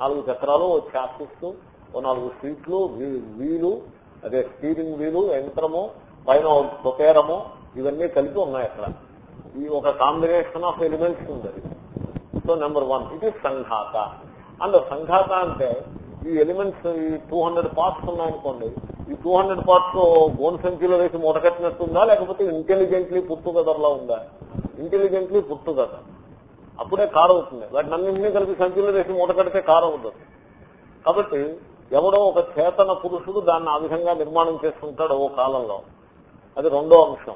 నాలుగు చక్రాలు ఓ చాసిస్ ఓ నాలుగు సీట్లు వీ- వీలు అదే స్టీరింగ్ వీలు యంత్రము పైన ఒక ఇవన్నీ కలిపి ఉన్నాయి అక్కడ. ఈ ఒక కాంబినేషన్ ఆఫ్ ఎలిమెంట్స్ ఉంది అది. సో నెంబర్ వన్ ఇది సంఘాత. అండ్ సంఘాత అంటే ఈ ఎలిమెంట్స్ ఈ టూ హండ్రెడ్ పార్ట్స్ ఉన్నాయనుకోండి ఈ టూ హండ్రెడ్ పార్ట్స్ గోన్ సంఖ్యలో వేసి మూటకట్టినట్టుందా లేకపోతే ఇంటెలిజెంట్లీ పుట్టుగదర్లా ఉందా? ఇంటెలిజెంట్లీ పుట్టుగద అప్పుడే కారు అవుతుంది వాటిని అన్నింటినీ కలిపి సంఖ్యలో వేసి మూటకడితే కారు అవుతుంది కాబట్టి ఎవడో ఒక చేతన పురుషుడు దాన్ని ఆ విధంగా నిర్మాణం చేసుకుంటాడు ఓ కాలంలో. అది రెండో అంశం.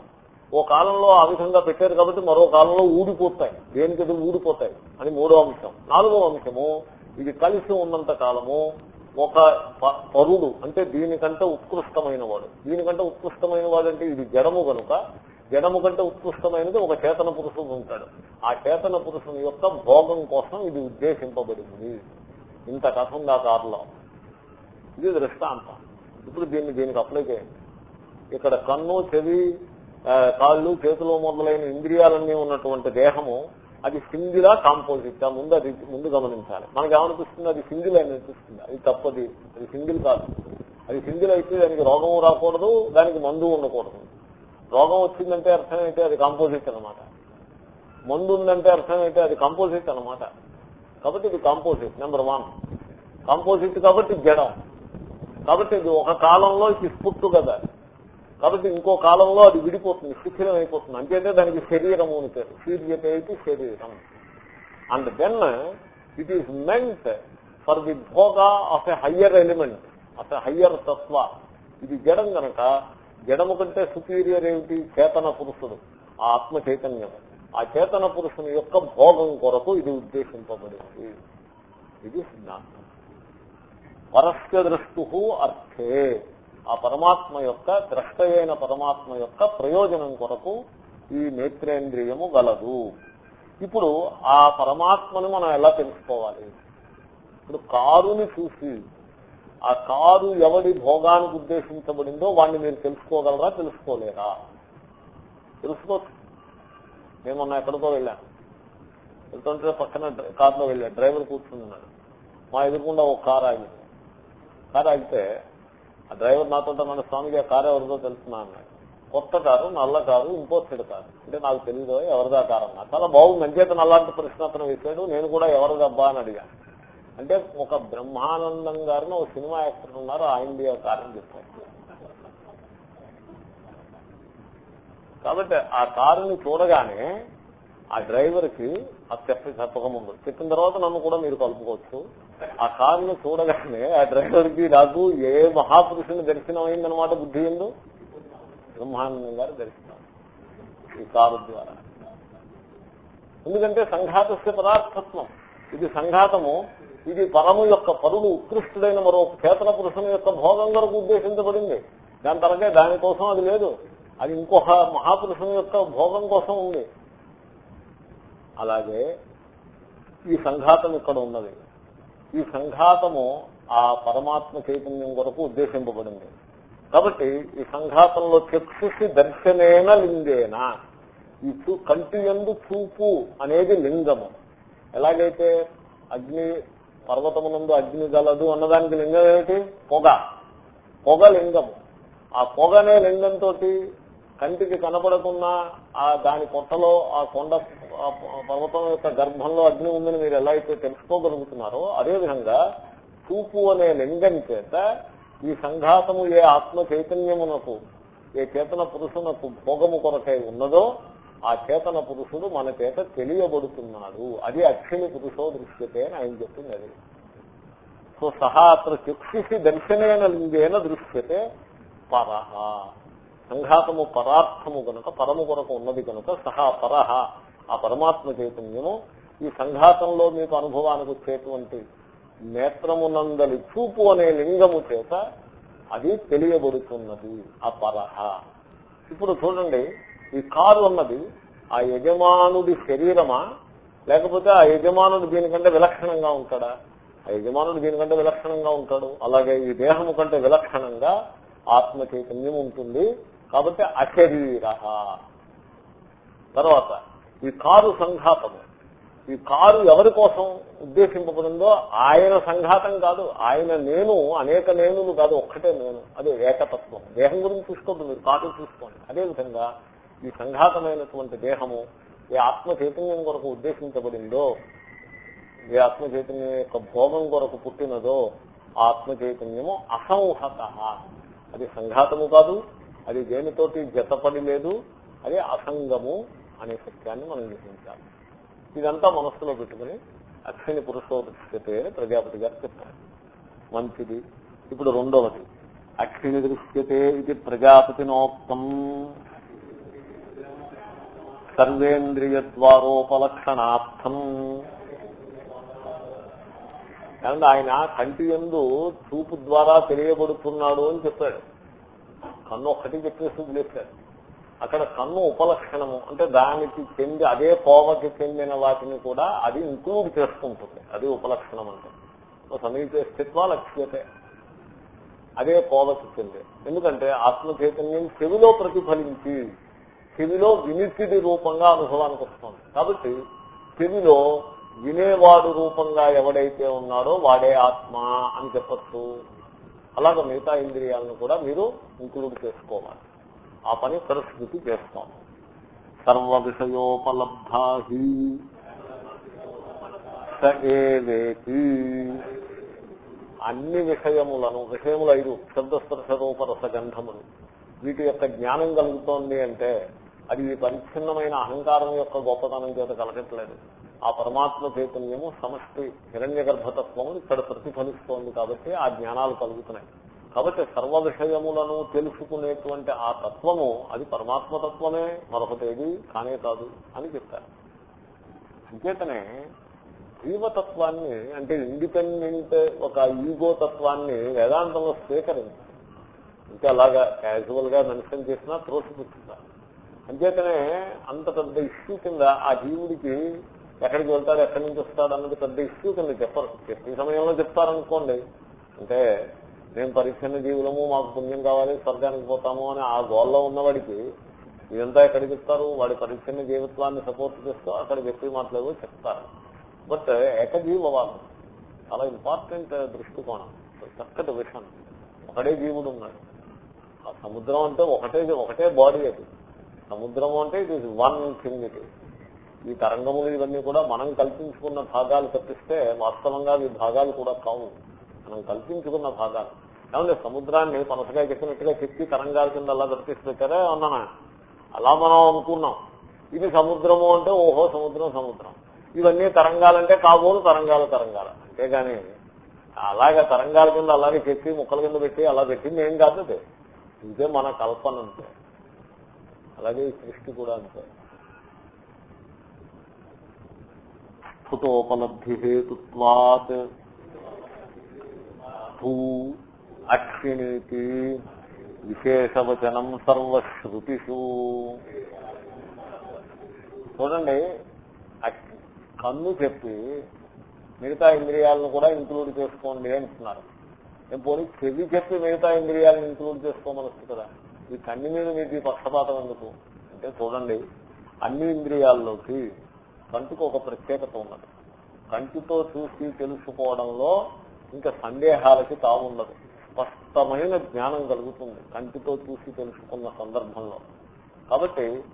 ఓ కాలంలో ఆ విధంగా పెట్టారు కాబట్టి మరో కాలంలో ఊడిపోతాయి. దేనికి ఊడిపోతాయి? అని మూడో అంశం. నాలుగో అంశము ఇది కలిసి ఉన్నంత కాలము ఒక ప- పరుడు అంటే దీనికంటే ఉత్కృష్టమైన వాడు దీనికంటే ఉత్కృష్టమైన వాడు అంటే ఇది జడము కనుక జడము కంటే ఉత్కృష్టమైనది ఒక చేతన పురుషుడు ఉంటాడు. ఆ చేతన పురుషుని యొక్క భోగం కోసం ఇది ఉద్దేశింపబడింది. ఇంత కథ ఉంది ఆ కారులో. ఇది దృష్టాంతం. ఇప్పుడు దీన్ని దీనికి అప్లై చేయండి. ఇక్కడ కన్ను చెవి కాళ్ళు చేతులు మొదలైన ఇంద్రియాలన్నీ ఉన్నటువంటి దేహము అది సింగిలా కాంపోజిట్ ముందు అది ముందు గమనించాలి. మనకి ఏమనిపిస్తుంది? అది సింగిల్ అని అనిపిస్తుంది. అది తప్పది. అది సింగిల్ కాదు. అది సింగిల్ అయితే దానికి రోగం రాకూడదు దానికి మందు ఉండకూడదు. రోగం వచ్చిందంటే అర్థం అయితే అది కాంపోజిట్ అనమాట మందు ఉందంటే అర్థం అయితే అది కాంపోజిట్ అనమాట కాబట్టి ఇది కాంపోజిట్ నెంబర్ వన్ కాంపోజిట్ కాబట్టి జడం. కాబట్టి ఇది ఒక కాలంలో ఇది పుట్టు కదా. కాబట్టి ఇంకో కాలంలో అది విడిపోతుంది శిథిలం అయిపోతుంది. అంటే దానికి శరీరము అని పేరు. శీర్యత శరీరం. And then it is meant for the Bhoga of a higher element of a higher తత్వ ఇది జడం గనక జడము కంటే సుపీరియర్ ఏమిటి? చేతన పురుషుడు ఆ ఆత్మ చైతన్యం ఆ చేతన పురుషుని యొక్క భోగం కొరకు ఇది ఉద్దేశింపబడింది. ఇది సిద్ధాంతం పరస్య దృష్టు అర్థే. ఆ పరమాత్మ యొక్క ద్రష్ట అయిన పరమాత్మ యొక్క ప్రయోజనం కొరకు ఈ నేత్రేంద్రియము గలదు. ఇప్పుడు ఆ పరమాత్మను మనం ఎలా తెలుసుకోవాలి? ఇప్పుడు కారుని చూసి ఆ కారు ఎవడి భోగానికి ఉద్దేశించబడిందో వాడిని మీరు తెలుసుకోగలరా తెలుసుకోలేరా? తెలుసుకోవచ్చు నేను మొన్న ఎక్కడికో వెళ్ళాను. వెళ్తుంటే పక్కన కారులో వెళ్ళాను. డ్రైవర్ కూర్చున్నాడు మా ఎదురుకుండా ఒక కారు ఆగింది. కారు ఆగితే ఆ డ్రైవర్ నాతో మన స్వామికి ఆ కారు ఎవరిదో తెలుసున్నా అన్నాడు. కొత్త కారు నల్ల కారు ఇంపోర్టెడ్ కారు. అంటే నాకు తెలియదు ఎవరిదా కారు అన్నా. చాలా బాగుంది. అంచేత నల్లాంటి ప్రశ్న అతను వేశాడు. నేను కూడా ఎవరిదబ్బా అని అడిగాను అంటే ఒక బ్రహ్మానందం గారిని ఒక సినిమా యాక్టర్ ఉన్నారు. ఆయన కారణం చెప్పారు కాబట్టి ఆ కారుని చూడగానే ఆ డ్రైవర్కి ఆ చెప్పి చెప్పకముందు. చెప్పిన తర్వాత నన్ను కూడా మీరు కలుపుకోవచ్చు. ఆ కారును చూడగానే ఆ డ్రైవర్కి నాకు ఏ మహాపురుషుని దర్శనం అయిందనమాట బుద్ధి ఎందు? బ్రహ్మానందం గారు దర్శనం ఈ కారు ద్వారా. ఎందుకంటే సంఘాతస్య పదార్థత్వం. ఇది సంఘాతము ఇది పరము యొక్క పరుడు ఉత్కృష్టుడైన మరో చేతన పురుషుని యొక్క భోగం కొరకు ఉద్దేశించబడింది. దాని తరగే దానికోసం అది లేదు. అది ఇంకొక మహాపురుషుని యొక్క భోగం కోసం ఉంది. అలాగే ఈ సంఘాతం ఇక్కడ ఉన్నది. ఈ సంఘాతము ఆ పరమాత్మ చైతన్యం కొరకు ఉద్దేశింపబడింది. కాబట్టి ఈ సంఘాతంలో చక్షుషి దర్శనేన లింగేనా. ఈ చూ కంటి ఎందు చూపు అనేది లింగము. ఎలాగైతే అగ్ని పర్వతమునందు అగ్ని గలదు అన్నదానికి లింగం ఏమిటి? పొగ. పొగ లింగము. ఆ పొగనే లింగంతో కంటికి కనపడకున్నా ఆ దాని కొట్టలో ఆ కొండ పర్వతం యొక్క గర్భంలో అగ్ని ఉందని మీరు ఎలా అయితే తెలుసుకోగలుగుతున్నారో అదేవిధంగా చూపు అనే లింగం చేత ఈ సంఘాతము ఏ ఆత్మ చైతన్యమునకు ఏ చేతన పురుషునకు భోగము కొరకై ఉన్నదో ఆ చేతన పురుషుడు మన చేత తెలియబడుతున్నాడు. అది అక్షిని పురుషో దృశ్యతే అని ఆయన చెప్పింది అది. సో సహా అత్ర చక్షుషి దర్శనేన లింగేన దృశ్యతే పరహ. సంఘాతము పరార్థము కనుక పరము కొరకు ఉన్నది కనుక సహా పరహ ఆ పరమాత్మ చైతన్యము ఈ సంఘాతంలో మీకు అనుభవానికి వచ్చేటువంటి నేత్రమునందలి చూపు అనే లింగము చేత అది తెలియబడుతున్నది ఆ పరహ. ఇప్పుడు చూడండి ఈ కారు అన్నది ఆ యజమానుడి శరీరమా? లేకపోతే ఆ యజమానుడు దీనికంటే విలక్షణంగా ఉంటాడా? ఆ యజమానుడు దీనికంటే విలక్షణంగా ఉంటాడు. అలాగే ఈ దేహము కంటే విలక్షణంగా ఆత్మ చైతన్యం ఉంటుంది. కాబట్టి అశరీర తర్వాత ఈ కారు సంఘాతము. ఈ కారు ఎవరి కోసం ఉద్దేశింపబడిందో ఆయన సంఘాతం కాదు. ఆయన నేను అనేక నేనులు కాదు ఒక్కటే నేను. అదే ఏకతత్వం. దేహం గురించి చూసుకోద్దు మీరు కారు చూసుకోండి. అదేవిధంగా ఈ సంఘాతమైనటువంటి దేహము ఏ ఆత్మ చైతన్యం కొరకు ఉద్దేశించబడిందో ఏ ఆత్మ చైతన్యం యొక్క భోగం కొరకు పుట్టినదో ఆత్మ చైతన్యము అసంహత. అది సంఘాతము కాదు అది దేనితోటి జతపడి లేదు అది అసంగము అనే సత్యాన్ని మనం గ్రహించాలి ఇదంతా మనస్సులో పెట్టుకుని అక్షిని పురుషోదృశ్యతే అని ప్రజాపతి గారు చెప్పారు. మంచిది. ఇప్పుడు రెండవది. అక్షిని దృశ్యతే ఇది ప్రజాపతినోక్తం. సర్వేంద్రియద్వారోపలక్షణార్థం. కానీ ఆయన కంటి ఎందు చూపు ద్వారా తెలియబడుతున్నాడు అని చెప్పాడు. కన్ను ఒక్కటి చెప్పేసి వదిలేశారు. అక్కడ కన్ను ఉపలక్షణము అంటే దానికి చెంది అదే కోవకి చెందిన వాటిని కూడా అది ఇంక్లూడ్ చేసుకుంటుంది. అది ఉపలక్షణం అంటే. సమీపే స్థిత్వ లక్ష్యతే. అదే కోవకి చెంది. ఎందుకంటే ఆత్మ చైతన్యం చెవిలో ప్రతిఫలించి చెవిలో వినికిడి రూపంగా అనుభవానికి వస్తుంది. కాబట్టి చెవిలో వినేవాడు రూపంగా ఎవడైతే ఉన్నాడో వాడే ఆత్మ అని చెప్పచ్చు. అలాగే మిగతా ఇంద్రియాలను కూడా మీరు ఇంక్లూడ్ చేసుకోవాలి. ఆ పని పరిస్థితి చేస్తాం. సర్వ విషయోపలబ్ధాహి స అన్ని విషయములను విషయములు ఐదు శబ్దస్పర్శ రూపరస గంధములు వీటి యొక్క జ్ఞానం కలుగుతోంది అంటే అది పరిచ్ఛిన్నమైన అహంకారం యొక్క గొప్పతనం చేత కలగట్లేదు. ఆ పరమాత్మ చైతన్యము సమష్టి హిరణ్య గర్భతత్వము ఇక్కడ ప్రతిఫలిస్తోంది కాబట్టి ఆ జ్ఞానాలు కలుగుతున్నాయి. కాబట్టి సర్వ విషయములను తెలుసుకునేటువంటి ఆ తత్వము అది పరమాత్మ తత్వమే మరొకటేది కానే కాదు అని చెప్పారు. అంచేతనే జీవతత్వాన్ని అంటే ఇండిపెండెంట్ ఒక ఈగో తత్వాన్ని వేదాంతంలో స్వీకరించారు ఇంకా అలాగా క్యాజువల్గా మెన్షన్ చేసినా త్రోసిపుచ్చుతారు. అంచేతనే అంత పెద్ద ఇష్యూ కింద ఆ జీవుడికి ఎక్కడికి వెళ్తాడు ఎక్కడి నుంచి వస్తాడు అన్నది పెద్ద ఇష్యూ కింద చెప్పరు. చెప్పే సమయంలో చెప్తారనుకోండి. అంటే మేము పరిచ్ఛన్న జీవులము మాకు పుణ్యం కావాలి స్వర్గానికి పోతాము అని ఆ గోల్లో ఉన్నవాడికి ఇదంతా ఎక్కడికి చెప్తారు? వాడి పరిచ్ఛన్న జీవిత్వాన్ని సపోర్ట్ చేస్తూ అక్కడ చెప్పి మాట్లాడు చెప్తారు. బట్ ఏకజీవవాదం చాలా ఇంపార్టెంట్ దృష్టికోణం చక్కటి విషయం. ఒకడే జీవుడు ఉన్నాడు. ఆ సముద్రం అంటే ఒకటే ఒకటే బాడీ అది. సముద్రం అంటే ఇట్ ఈస్ వన్ థింగ్ ఇది ఈ తరంగములు ఇవన్నీ కూడా మనం కల్పించుకున్న భాగాలు తప్పిస్తే వాస్తవంగా ఈ భాగాలు కూడా కావు. మనం కల్పించుకున్న భాగాలు. ఏమంటే సముద్రాన్ని పనసగా చెప్పినట్టుగా చెప్పి తరంగాల కింద అలా దర్శిస్తారే అన్నానా? అలా మనం అనుకున్నాం. ఇది సముద్రము అంటే ఓహో సముద్రం సముద్రం. ఇవన్నీ తరంగాలంటే కాబోలు తరంగాలు తరంగాలు. అంతేగాని అలాగే తరంగాల కింద అలాగే చెప్పి ముక్కల కింద పెట్టి అలా పెట్టింది ఏం కాదు ఇదే మన కల్పన అంతే. అలాగే సృష్టి కూడా అంతే. స్ఫుటోపలబ్ధి హేతుత్వాత్ భూ అక్షిణీతి విశేషవచనం సర్వశ్రుతిషు. చూడండి కన్ను చెప్పి మిగతా ఇంద్రియాలను కూడా ఇంక్లూడ్ చేసుకోండి అంటున్నారు. నేను పోనీ చెవి చెప్పి మిగతా ఇంద్రియాలను ఇంక్లూడ్ చేసుకోమనొచ్చు కదా. ఈ కన్ను మీద మీకు పక్షపాతం ఎందుకు? అంటే చూడండి అన్ని ఇంద్రియాల్లోకి కంటికి ఒక ప్రత్యేకత ఉన్నది. కంటితో చూసి తెలుసుకోవడంలో ఇంకా సందేహాలకి తావుండదు. స్పష్టమైన జ్ఞానం కలుగుతుంది కంటితో చూసి తెలుసుకున్న సందర్భంలో. కాబట్టి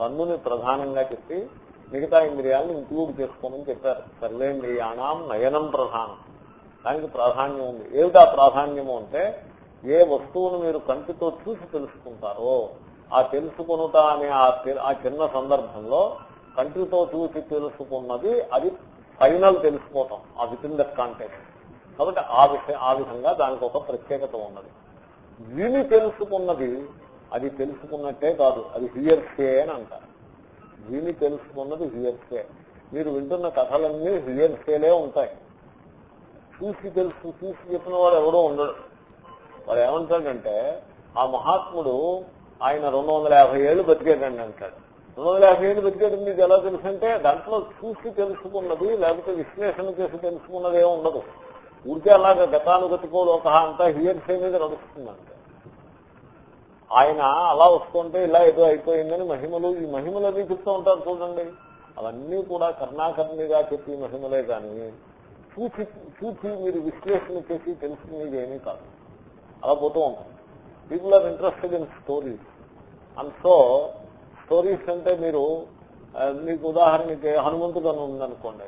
కన్నుని ప్రధానంగా చెప్పి మిగతా ఇంద్రియాలను ఇంక్లూడ్ చేసుకోమని చెప్పారు. సర్వేంద్రియాణం నయనం ప్రధానం. దానికి ప్రాధాన్యం ఉంది. ఏమిటా ప్రాధాన్యము అంటే ఏ వస్తువును మీరు కంటితో చూసి తెలుసుకుంటారో ఆ తెలుసుకునుట అనే ఆ చిన్న సందర్భంలో కంటితో చూసి తెలుసుకున్నది అది ఫైనల్ తెలుసుకోవటం ఆ విత్ ఇన్ దట్ కాంటెక్ట్ కాబట్టి ఆ విషయం ఆ విధంగా దానికి ఒక ప్రత్యేకత ఉన్నది. విని తెలుసుకున్నది అది తెలుసుకున్నట్టే కాదు అది హియర్సే అని అంటారు. విని తెలుసుకున్నది హియర్సే మీరు వింటున్న కథలన్నీ హియర్సేలే ఉంటాయి. చూసి తెలుసు చూసి చెప్పిన వాడు ఎవడో ఉండడు. వాడు ఏమంటాడంటే ఆ మహాత్ముడు ఆయన రెండు వందల యాభై ఏళ్ళు బతికేదండి అంటాడు. రెండు వందల యాభై ఏళ్ళు బతికేది మీకు ఎలా తెలుసు అంటే దాంట్లో చూసి తెలుసుకున్నది లేకపోతే విశ్లేషణ చేసి తెలుసుకున్నది ఏమి ఉండదు. ఊరికే అలాగా గతానుగతికోలోక అంతా హియర్సే మీద నడుస్తుందంటే. ఆయన అలా వస్తుంటే ఇలా ఏదో అయిపోయిందని మహిమలు ఈ మహిమలు అది చెప్తూ ఉంటారు చూడండి. అవన్నీ కూడా కర్ణాకర్ణిగా చెప్పి మహిమలే కానీ చూసి చూసి మీరు విశ్లేషణ చేసి తెలుసుకునేది ఏమీ కాదు. అలా పోతూ ఉంటాం people are interested in stories and so stories అంటే మీరు మీకు ఉదాహరణకి హనుమంతుడు అని ఉందనుకోండి.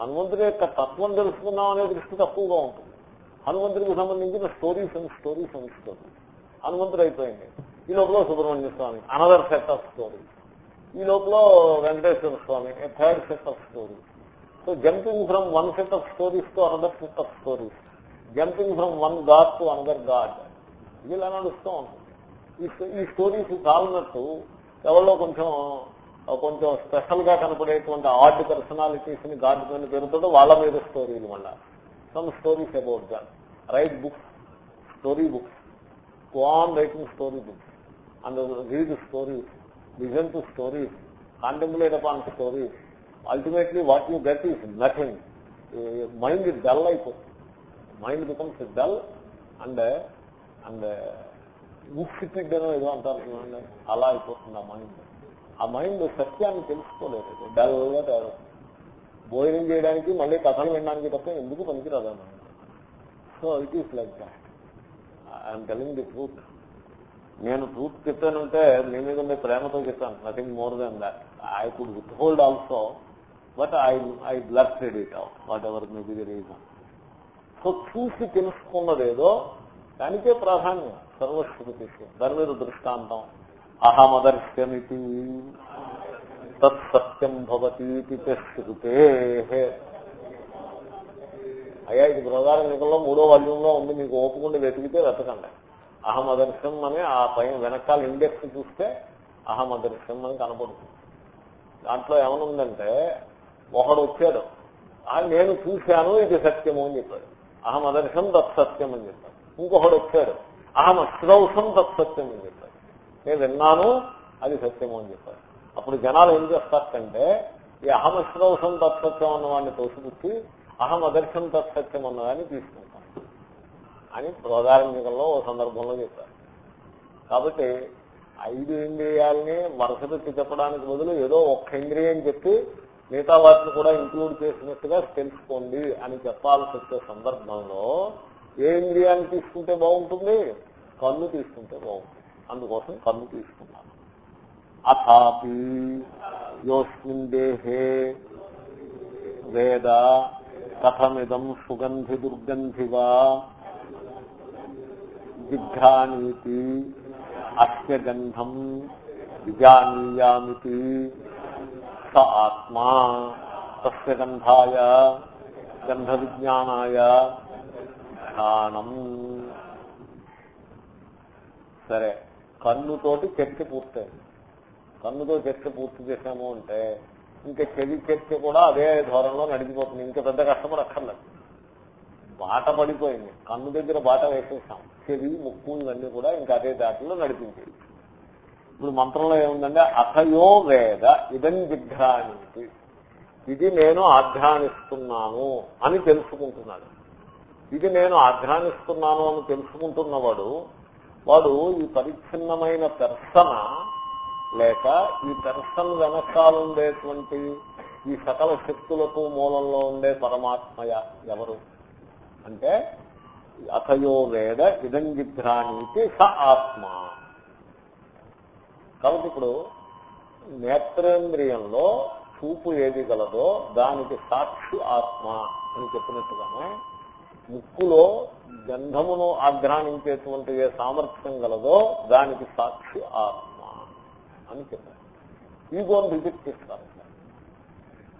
హనుమంతుడి యొక్క తత్వం తెలుసుకుందాం అనే దృష్టి తక్కువగా ఉంటుంది. హనుమంతుడికి సంబంధించిన stories and stories and stories. హనుమంతుడు అయిపోయింది. ఈ లోపల Subrahmanya Swamy another set of story ఈ లోపల Venkateswara Swamy third set of story so jumping from one set of stories to another set of stories jumping from one god to another god ఇలా నడుస్తూ ఉంటుంది. ఈ stories కాలినట్టు ఎవరిలో కొంచెం కొంచెం స్పెషల్గా కనపడేటువంటి ఆర్ట్ పర్సనాలిటీస్ని గాడ్ మీద పెరుగుతుందో వాళ్ళ మీద స్టోరీలు మళ్ళీ. Some stories about that right books story books క్వాన్ writing story books and read stories listen to stories contemplate upon stories ultimately what you get is nothing mind is dull అయిపోతుంది mind becomes dull and and insipid అనో ఏదో అంటారు చూడండి. అలా అయిపోతుంది ఆ mind ఆ mind సత్యాన్ని తెలుసుకోలేదు. డల్గా తయారవుతుంది. భోజనం చేయడానికి మళ్ళీ కథలు వినడానికి తప్ప ఎందుకు పనికిరాదు mind so it is like that I'm telling the truth నేను ట్రూత్ చెప్పానంటే మీ మీద ఉండే ప్రేమతో చెప్పాను. Nothing more than that I could withhold also but I I blurt it out whatever may be the reason so చూసి తెలుసుకున్నదేదో దానికే ప్రాధాన్యం. సర్వశ్రుతి దాని మీద దృష్టాంతం. అహమదర్శమితి తత్సత్యం భవతీతి శృతే అయ్యా ఇది బృహదారణికంలో మూడో వాల్యూంలో ఉంది. మీకు ఓపుకుండా వెతికితే వెతకండి. అహమదర్శం అని ఆ పైన వెనకాల ఇండెక్స్ చూస్తే అహమదర్శం అని కనపడుతుంది. దాంట్లో ఏమనుందంటే ఒకడు వచ్చాడు. నేను చూశాను ఇది సత్యము అని చెప్పాడు. అహమదర్శం తత్సత్యం అని చెప్పాడు. ఇంకొకడు వచ్చాడు. అహం అశ్రౌసం తత్సత్యం అని చెప్పారు. నేను విన్నాను అది సత్యము అని చెప్పారు. అప్పుడు జనాలు ఏం చేస్తారంటే ఈ అహం అశ్రౌసం తత్సత్యం అన్న వాడిని తోసిపుచ్చి అహం అదర్శం తత్సత్యం అన్నదాన్ని తీసుకుంటాను అని బృహదారంలో ఓ సందర్భంలో చెప్పారు. కాబట్టి ఐదు ఇంద్రియాలని వరుస పెట్టి చెప్పడానికి బదులు ఏదో ఒక్క ఇంద్రియం చెప్పి మిగతా వాటిని కూడా ఇంక్లూడ్ చేసినట్టుగా తెలుసుకోండి అని చెప్పాల్సి వచ్చే సందర్భంలో ఏ ఇంద్రియాన్ని తీసుకుంటే బాగుంటుంది? కన్ను తీసుకుంటే బాగుంటుంది. అందుకోసం కన్ను తీసుకున్నాను అథాపి యోస్మిన్ దేహే వేద కథమిదం సుగంధి దుర్గంధివా జిఘ్రాణీతి అస్యగంధం విజానీయామితి స ఆత్మా తస్య గంధాయ గంధ విజ్ఞానాయ ధ్యానం. సరే కన్నుతోటి చర్చ పూర్తయింది. కన్నుతో చర్చ పూర్తి చేశాము అంటే ఇంకా చెవి చర్చ కూడా అదే ధోరణిలో నడిచిపోతుంది. ఇంకా పెద్ద కష్టపడక్కర్లేదు బాట పడిపోయింది. కన్ను దగ్గర బాట వేసేసాం. చెవి ముక్కు ఇవన్నీ కూడా ఇంకా అదే దాటిలో నడిపించేది ఇప్పుడు మంత్రంలో ఏముందంటే అథయో వేద ఇదం జిఘ్రానికి ఇది నేను ఆధ్యానిస్తున్నాను అని తెలుసుకుంటున్నాడు. ఇది నేను ఆధ్యానిస్తున్నాను అని తెలుసుకుంటున్నవాడు వాడు ఈ పరిచ్ఛిన్నమైన దర్శన లేక ఈ దర్శన్ వెనకాలుండేటువంటి ఈ సకల శక్తులకు మూలంలో ఉండే పరమాత్మయ ఎవరు? అంటే అథయో వేద ఇదంగిభ్రానికి స ఆత్మ. కాబట్టి ఇప్పుడు నేత్రేంద్రియంలో చూపు ఏది గలదో దానికి సాక్షి ఆత్మ అని చెప్పినట్టుగానే ముక్కులో గంధమును ఆఘ్రానించేటువంటి ఏ సామర్థ్యం గలదో దానికి సాక్షి ఆత్మ అని చెప్పారు. ఈగోని రిజెక్ట్ చేస్తారు.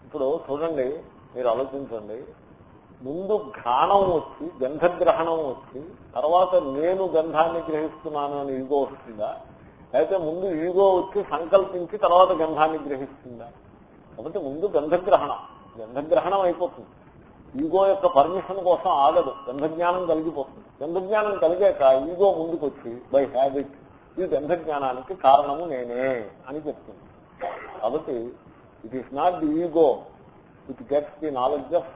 ఇప్పుడు చూడండి మీరు ఆలోచించండి. ముందు ఘానం వచ్చి గంధగ్రహణం వచ్చి తర్వాత నేను గంధాన్ని గ్రహిస్తున్నాను అని ఈగో వస్తుందా? అయితే ముందు ఈగో వచ్చి సంకల్పించి తర్వాత గంధాన్ని గ్రహిస్తుందా? కాబట్టి ముందు గంధగ్రహణం. గంధగ్రహణం అయిపోతుంది. ఈగో యొక్క పర్మిషన్ కోసం ఆగదు. గంధజ్ఞానం కలిగిపోతుంది. గంధజ్ఞానం కలిగాక ఈగో ముందుకు వచ్చి బై హ్యాబిట్ ఈ గంధజ్ఞానానికి కారణము నేనే అని చెప్తుంది. కాబట్టి it is not the ego it gets the knowledge of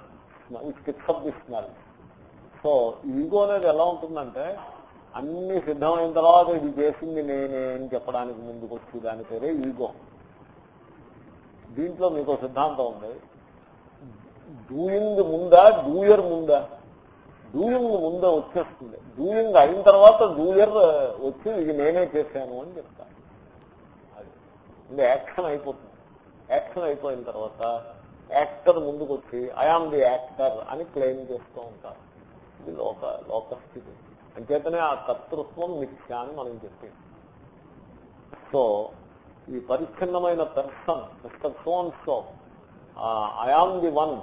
it picks up this knowledge so ego అనేది ఎలా ఉంటుందంటే అన్ని సిద్ధమైన తర్వాత ఇది చేసింది నేనే అని చెప్పడానికి ముందుకు వచ్చి దాని పేరే ఈగో దీంట్లో మీకు సిద్ధాంతం ఉంది. డూయింగ్ ముందా డూయర్ ముందా? డూయింగ్ ముందే వచ్చేస్తుంది. డూయింగ్ అయిన తర్వాత డూయర్ వచ్చి ఇది నేనే చేశాను అని చెప్తాను అది. ఇది యాక్షన్ అయిపోతుంది. యాక్షన్ అయిపోయిన తర్వాత యాక్టర్ ముందుకు వచ్చి ఐఆమ్ ది యాక్టర్ అని క్లెయిమ్ చేస్తూ ఉంటారు. ఇది లోక లోక స్థితి అంచేతనే ఆ కర్తృత్వం మిథ్య అని మనం చెప్పింది. సో ఈ పరిచ్ఛిన్నమైన person mister so and so I am the one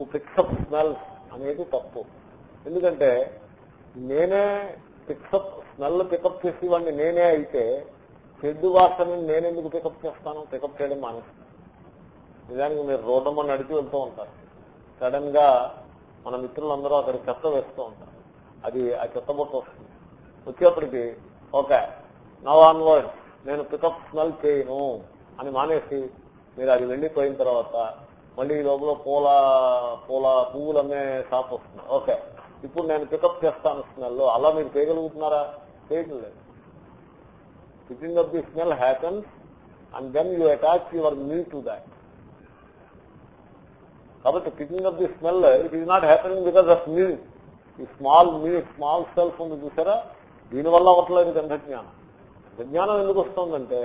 who picks up smells అనేది తప్పు. ఎందుకంటే నేనే పిక్సప్ స్మెల్ పికప్ చేసేవాడిని నేనే అయితే చెడ్డు వాసనని నేనెందుకు పికప్ చేస్తాను? పికప్ చేయడం మానేస్తాను. నిజానికి మీరు రోడ్డమ్మ నడిచి వెళ్తూ ఉంటారు. సడన్గా మన మిత్రులందరూ అక్కడ చెత్త వేస్తూ ఉంటారు. అది ఆ చెత్త బొట్టు వస్తుంది. వచ్చేప్పటికి ఓకే నవ్ ఆన్వర్డ్ నేను పికప్ స్మెల్ చేయను అని మానేసి మీరు అది వెళ్ళిపోయిన తర్వాత మళ్ళీ ఈ లోపల పూల పూల పువ్వులు అమ్మే షాప్ వస్తుంది. ఓకే. ఇప్పుడు నేను పికప్ చేస్తాను స్మెల్. అలా మీరు చేయగలుగుతున్నారా? చేయటం లేదు picking up the smell happens and then you attach your me to that కాబట్టి picking up the smell it is not happening because of me ఈ స్మాల్ మీ స్మాల్ సెల్ఫ్ ఉంది చూసారా? దీనివల్ల అవ్వట్లేదు గంధజ్ఞానం గంధజ్ఞానం ఎందుకు వస్తుందంటే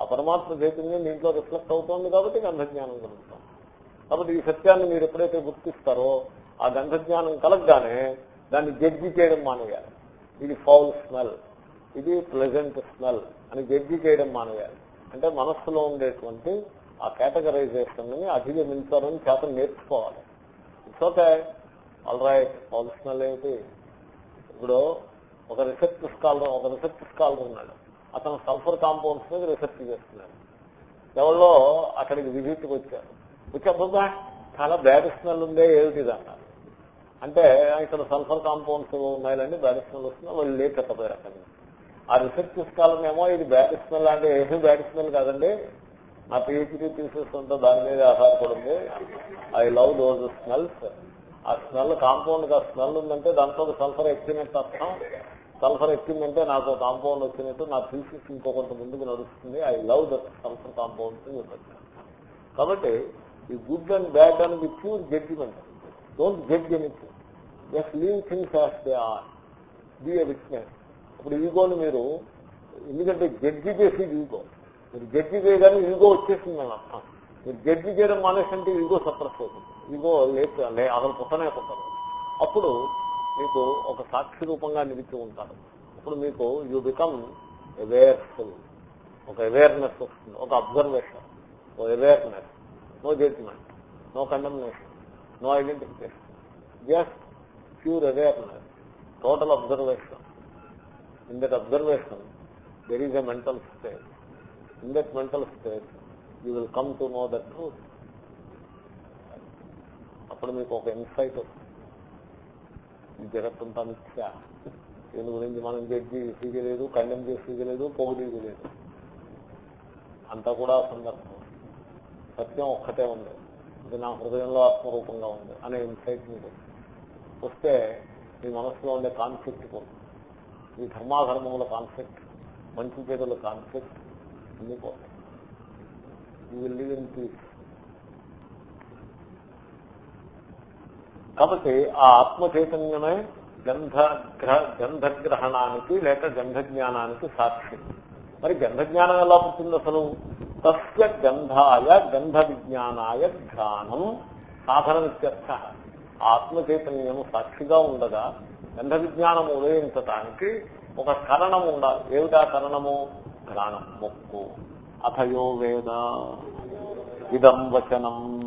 ఆ పరమాత్మ చైతన్యం దీంట్లో రిఫ్లెక్ట్ అవుతోంది కాబట్టి గంధజ్ఞానం కలుగుతుంది. కాబట్టి ఈ సత్యాన్ని మీరు ఎప్పుడైతే గుర్తిస్తారో ఆ గంధజ్ఞానం కలగగానే దాన్ని జడ్జి చేయడం మానేయాలి. ఇది ఫౌల్ స్మెల్. ఇది ప్లెజెంట్ స్మెల్ అని జడ్జి చేయడం మానేయాలి. అంటే మనస్సులో ఉండేటువంటి ఆ కేటగరైజేషన్ని అధిగమించాలని చేత నేర్చుకోవాలి. It's okay. All right. Foul smell ఏమిటి ఇప్పుడు ఒక రీసెర్చ్ స్కాలర్ ఒక రీసెర్చ్ స్కాలర్ ఉన్నాడు. అతను సల్ఫర్ కాంపౌండ్స్ మీద రీసెర్చ్ చేస్తున్నాడు. ఎవరో అక్కడికి విజిట్కి వచ్చారు. వచ్చి చాలా బ్యాడ్ స్మెల్ ఉందే ఏమిటిది అన్నారు అంటే ఇక్కడ సల్ఫర్ కాంపౌండ్స్ ఉన్నాయండి బ్యాడ్ స్మెల్ వస్తుంది వాళ్ళు లేట్ చెప్పపోయారు అక్కడి. ఆ రీసెర్చ్ స్కాలర్ ఏమో ఇది బ్యాడ్ స్మెల్ అంటే ఏమీ బ్యాడ్ స్మెల్ కాదండి. నా పిహెచ్డీ తీసేస్తుంటే దాని మీద ఆధారపడింది. ఐ లవ్ దోస్ స్మెల్స్ ఆ స్మెల్ కాంపౌండ్ ఆ స్మెల్ ఉందంటే దాంట్లో సల్ఫర్ ఎక్కినట్టు అర్థం. సల్ఫర్ ఎక్కిందంటే నాకు కాంపౌండ్ వచ్చినట్టు. నా థీసిస్ ఇంకో కొంత ముందుకు నడుస్తుంది. I love that sulphur compound కాబట్టి ఈ గుడ్ అండ్ బ్యాడ్ అనేది pure judgement don't judge anything just leave things as they are be a witness ఇప్పుడు ఈగోని మీరు ఎందుకంటే జడ్జి చేసి ఈగో. మీరు జడ్జి చేయగానే ఈగో వచ్చేసింది అని అర్థం. మీరు జడ్జి చేయడం మానేసంటే ఈగో సప్రెస్ అవుతుంది. ఈగో లేదు అసలు పుట్టనే పుట్టదు. అప్పుడు మీకు ఒక సాక్షి రూపంగా నిలిచి ఉంటారు. అప్పుడు మీకు యూ బికమ్ అవేర్ఫుల్ ఒక అవేర్నెస్ వస్తుంది. ఒక అబ్జర్వేషన్ ఒక awareness no judgement no condemnation no identification just pure awareness total observation in that observation there is a mental state in that mental state you will come to know that truth అప్పుడు మీకు ఒక insight ఈ జగత్తంతా మిథ్య. దీని గురించి మనం judge చేయలేదు కండెమ్ చేసేది లేదు పొగిడేది లేదు అంతా కూడా సందర్భం. సత్యం ఒక్కటే ఉంది. ఇది నా హృదయంలో ఆత్మరూపంగా ఉంది అనే ఇన్సైట్ మీకు వస్తే మీ మనసులో ఉండే కాన్ఫ్లిక్ట్ పోతుంది ఈ ధర్మాధర్మముల కాన్ఫ్లిక్ట్ మంచి పేదల కాన్ఫ్లిక్ట్ అన్ని పోతాయి you will live in peace కాబట్టి ఆ ఆత్మ చైతన్యమే గంధ గంధగ్రహణానికి లేక గంధ జ్ఞానానికి సాక్షి. మరి గంధ జ్ఞానం ఎలా పుట్టింది అసలు తస్య గంధాయ గంధ విజ్ఞానాయ ధ్యానం సాధనం ఇత్యర్థ ఆత్మ సాక్షిగా ఉండగా గంధ విజ్ఞానం ఉదయించటానికి ఒక కరణం ఉండాలి. ఏమిటా కరణము ఘ్రాణం మొక్కు. అథయో వేద. ఇదం వచనం.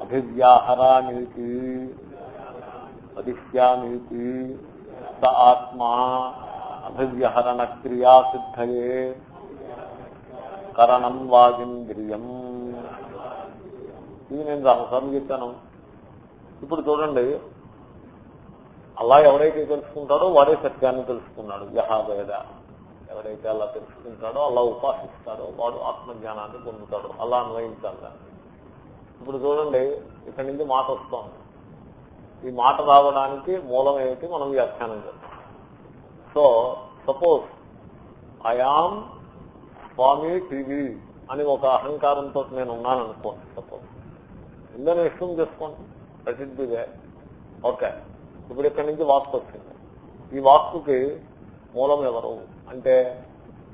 అభివ్యాహరానీతి వదిష్యామీతి స ఆత్మా. అభివ్యహరణ క్రియా సిద్ధయే కరణం వాగింద్రియం ఇది నేను చాలాసార్లు చెప్పాను. ఇప్పుడు చూడండి అలా ఎవరైతే తెలుసుకుంటాడో వాడే సత్యాన్ని తెలుసుకున్నాడు. యహావేద ఎవరైతే అలా తెలుసుకుంటాడో అలా ఉపాసిస్తాడో వాడు ఆత్మజ్ఞానాన్ని పొందుతాడు. అలా అన్వయించాలి దాన్ని. ఇప్పుడు చూడండి ఇక్కడి నుంచి మాట వస్తోంది. ఈ మాట రావడానికి మూలం ఏమిటి? మనం వ్యాఖ్యానం చేస్తాం so suppose I am Swamy TV అని ఒక అహంకారంతో నేను ఉన్నాను అనుకోండి సపోజ్ ఉందని ఇష్టం చేసుకోండి ప్రసిద్ధిదే ఓకే. ఇప్పుడు ఇక్కడి నుంచి వాక్కు వచ్చింది. ఈ వాక్కుకి మూలం ఎవరు? అంటే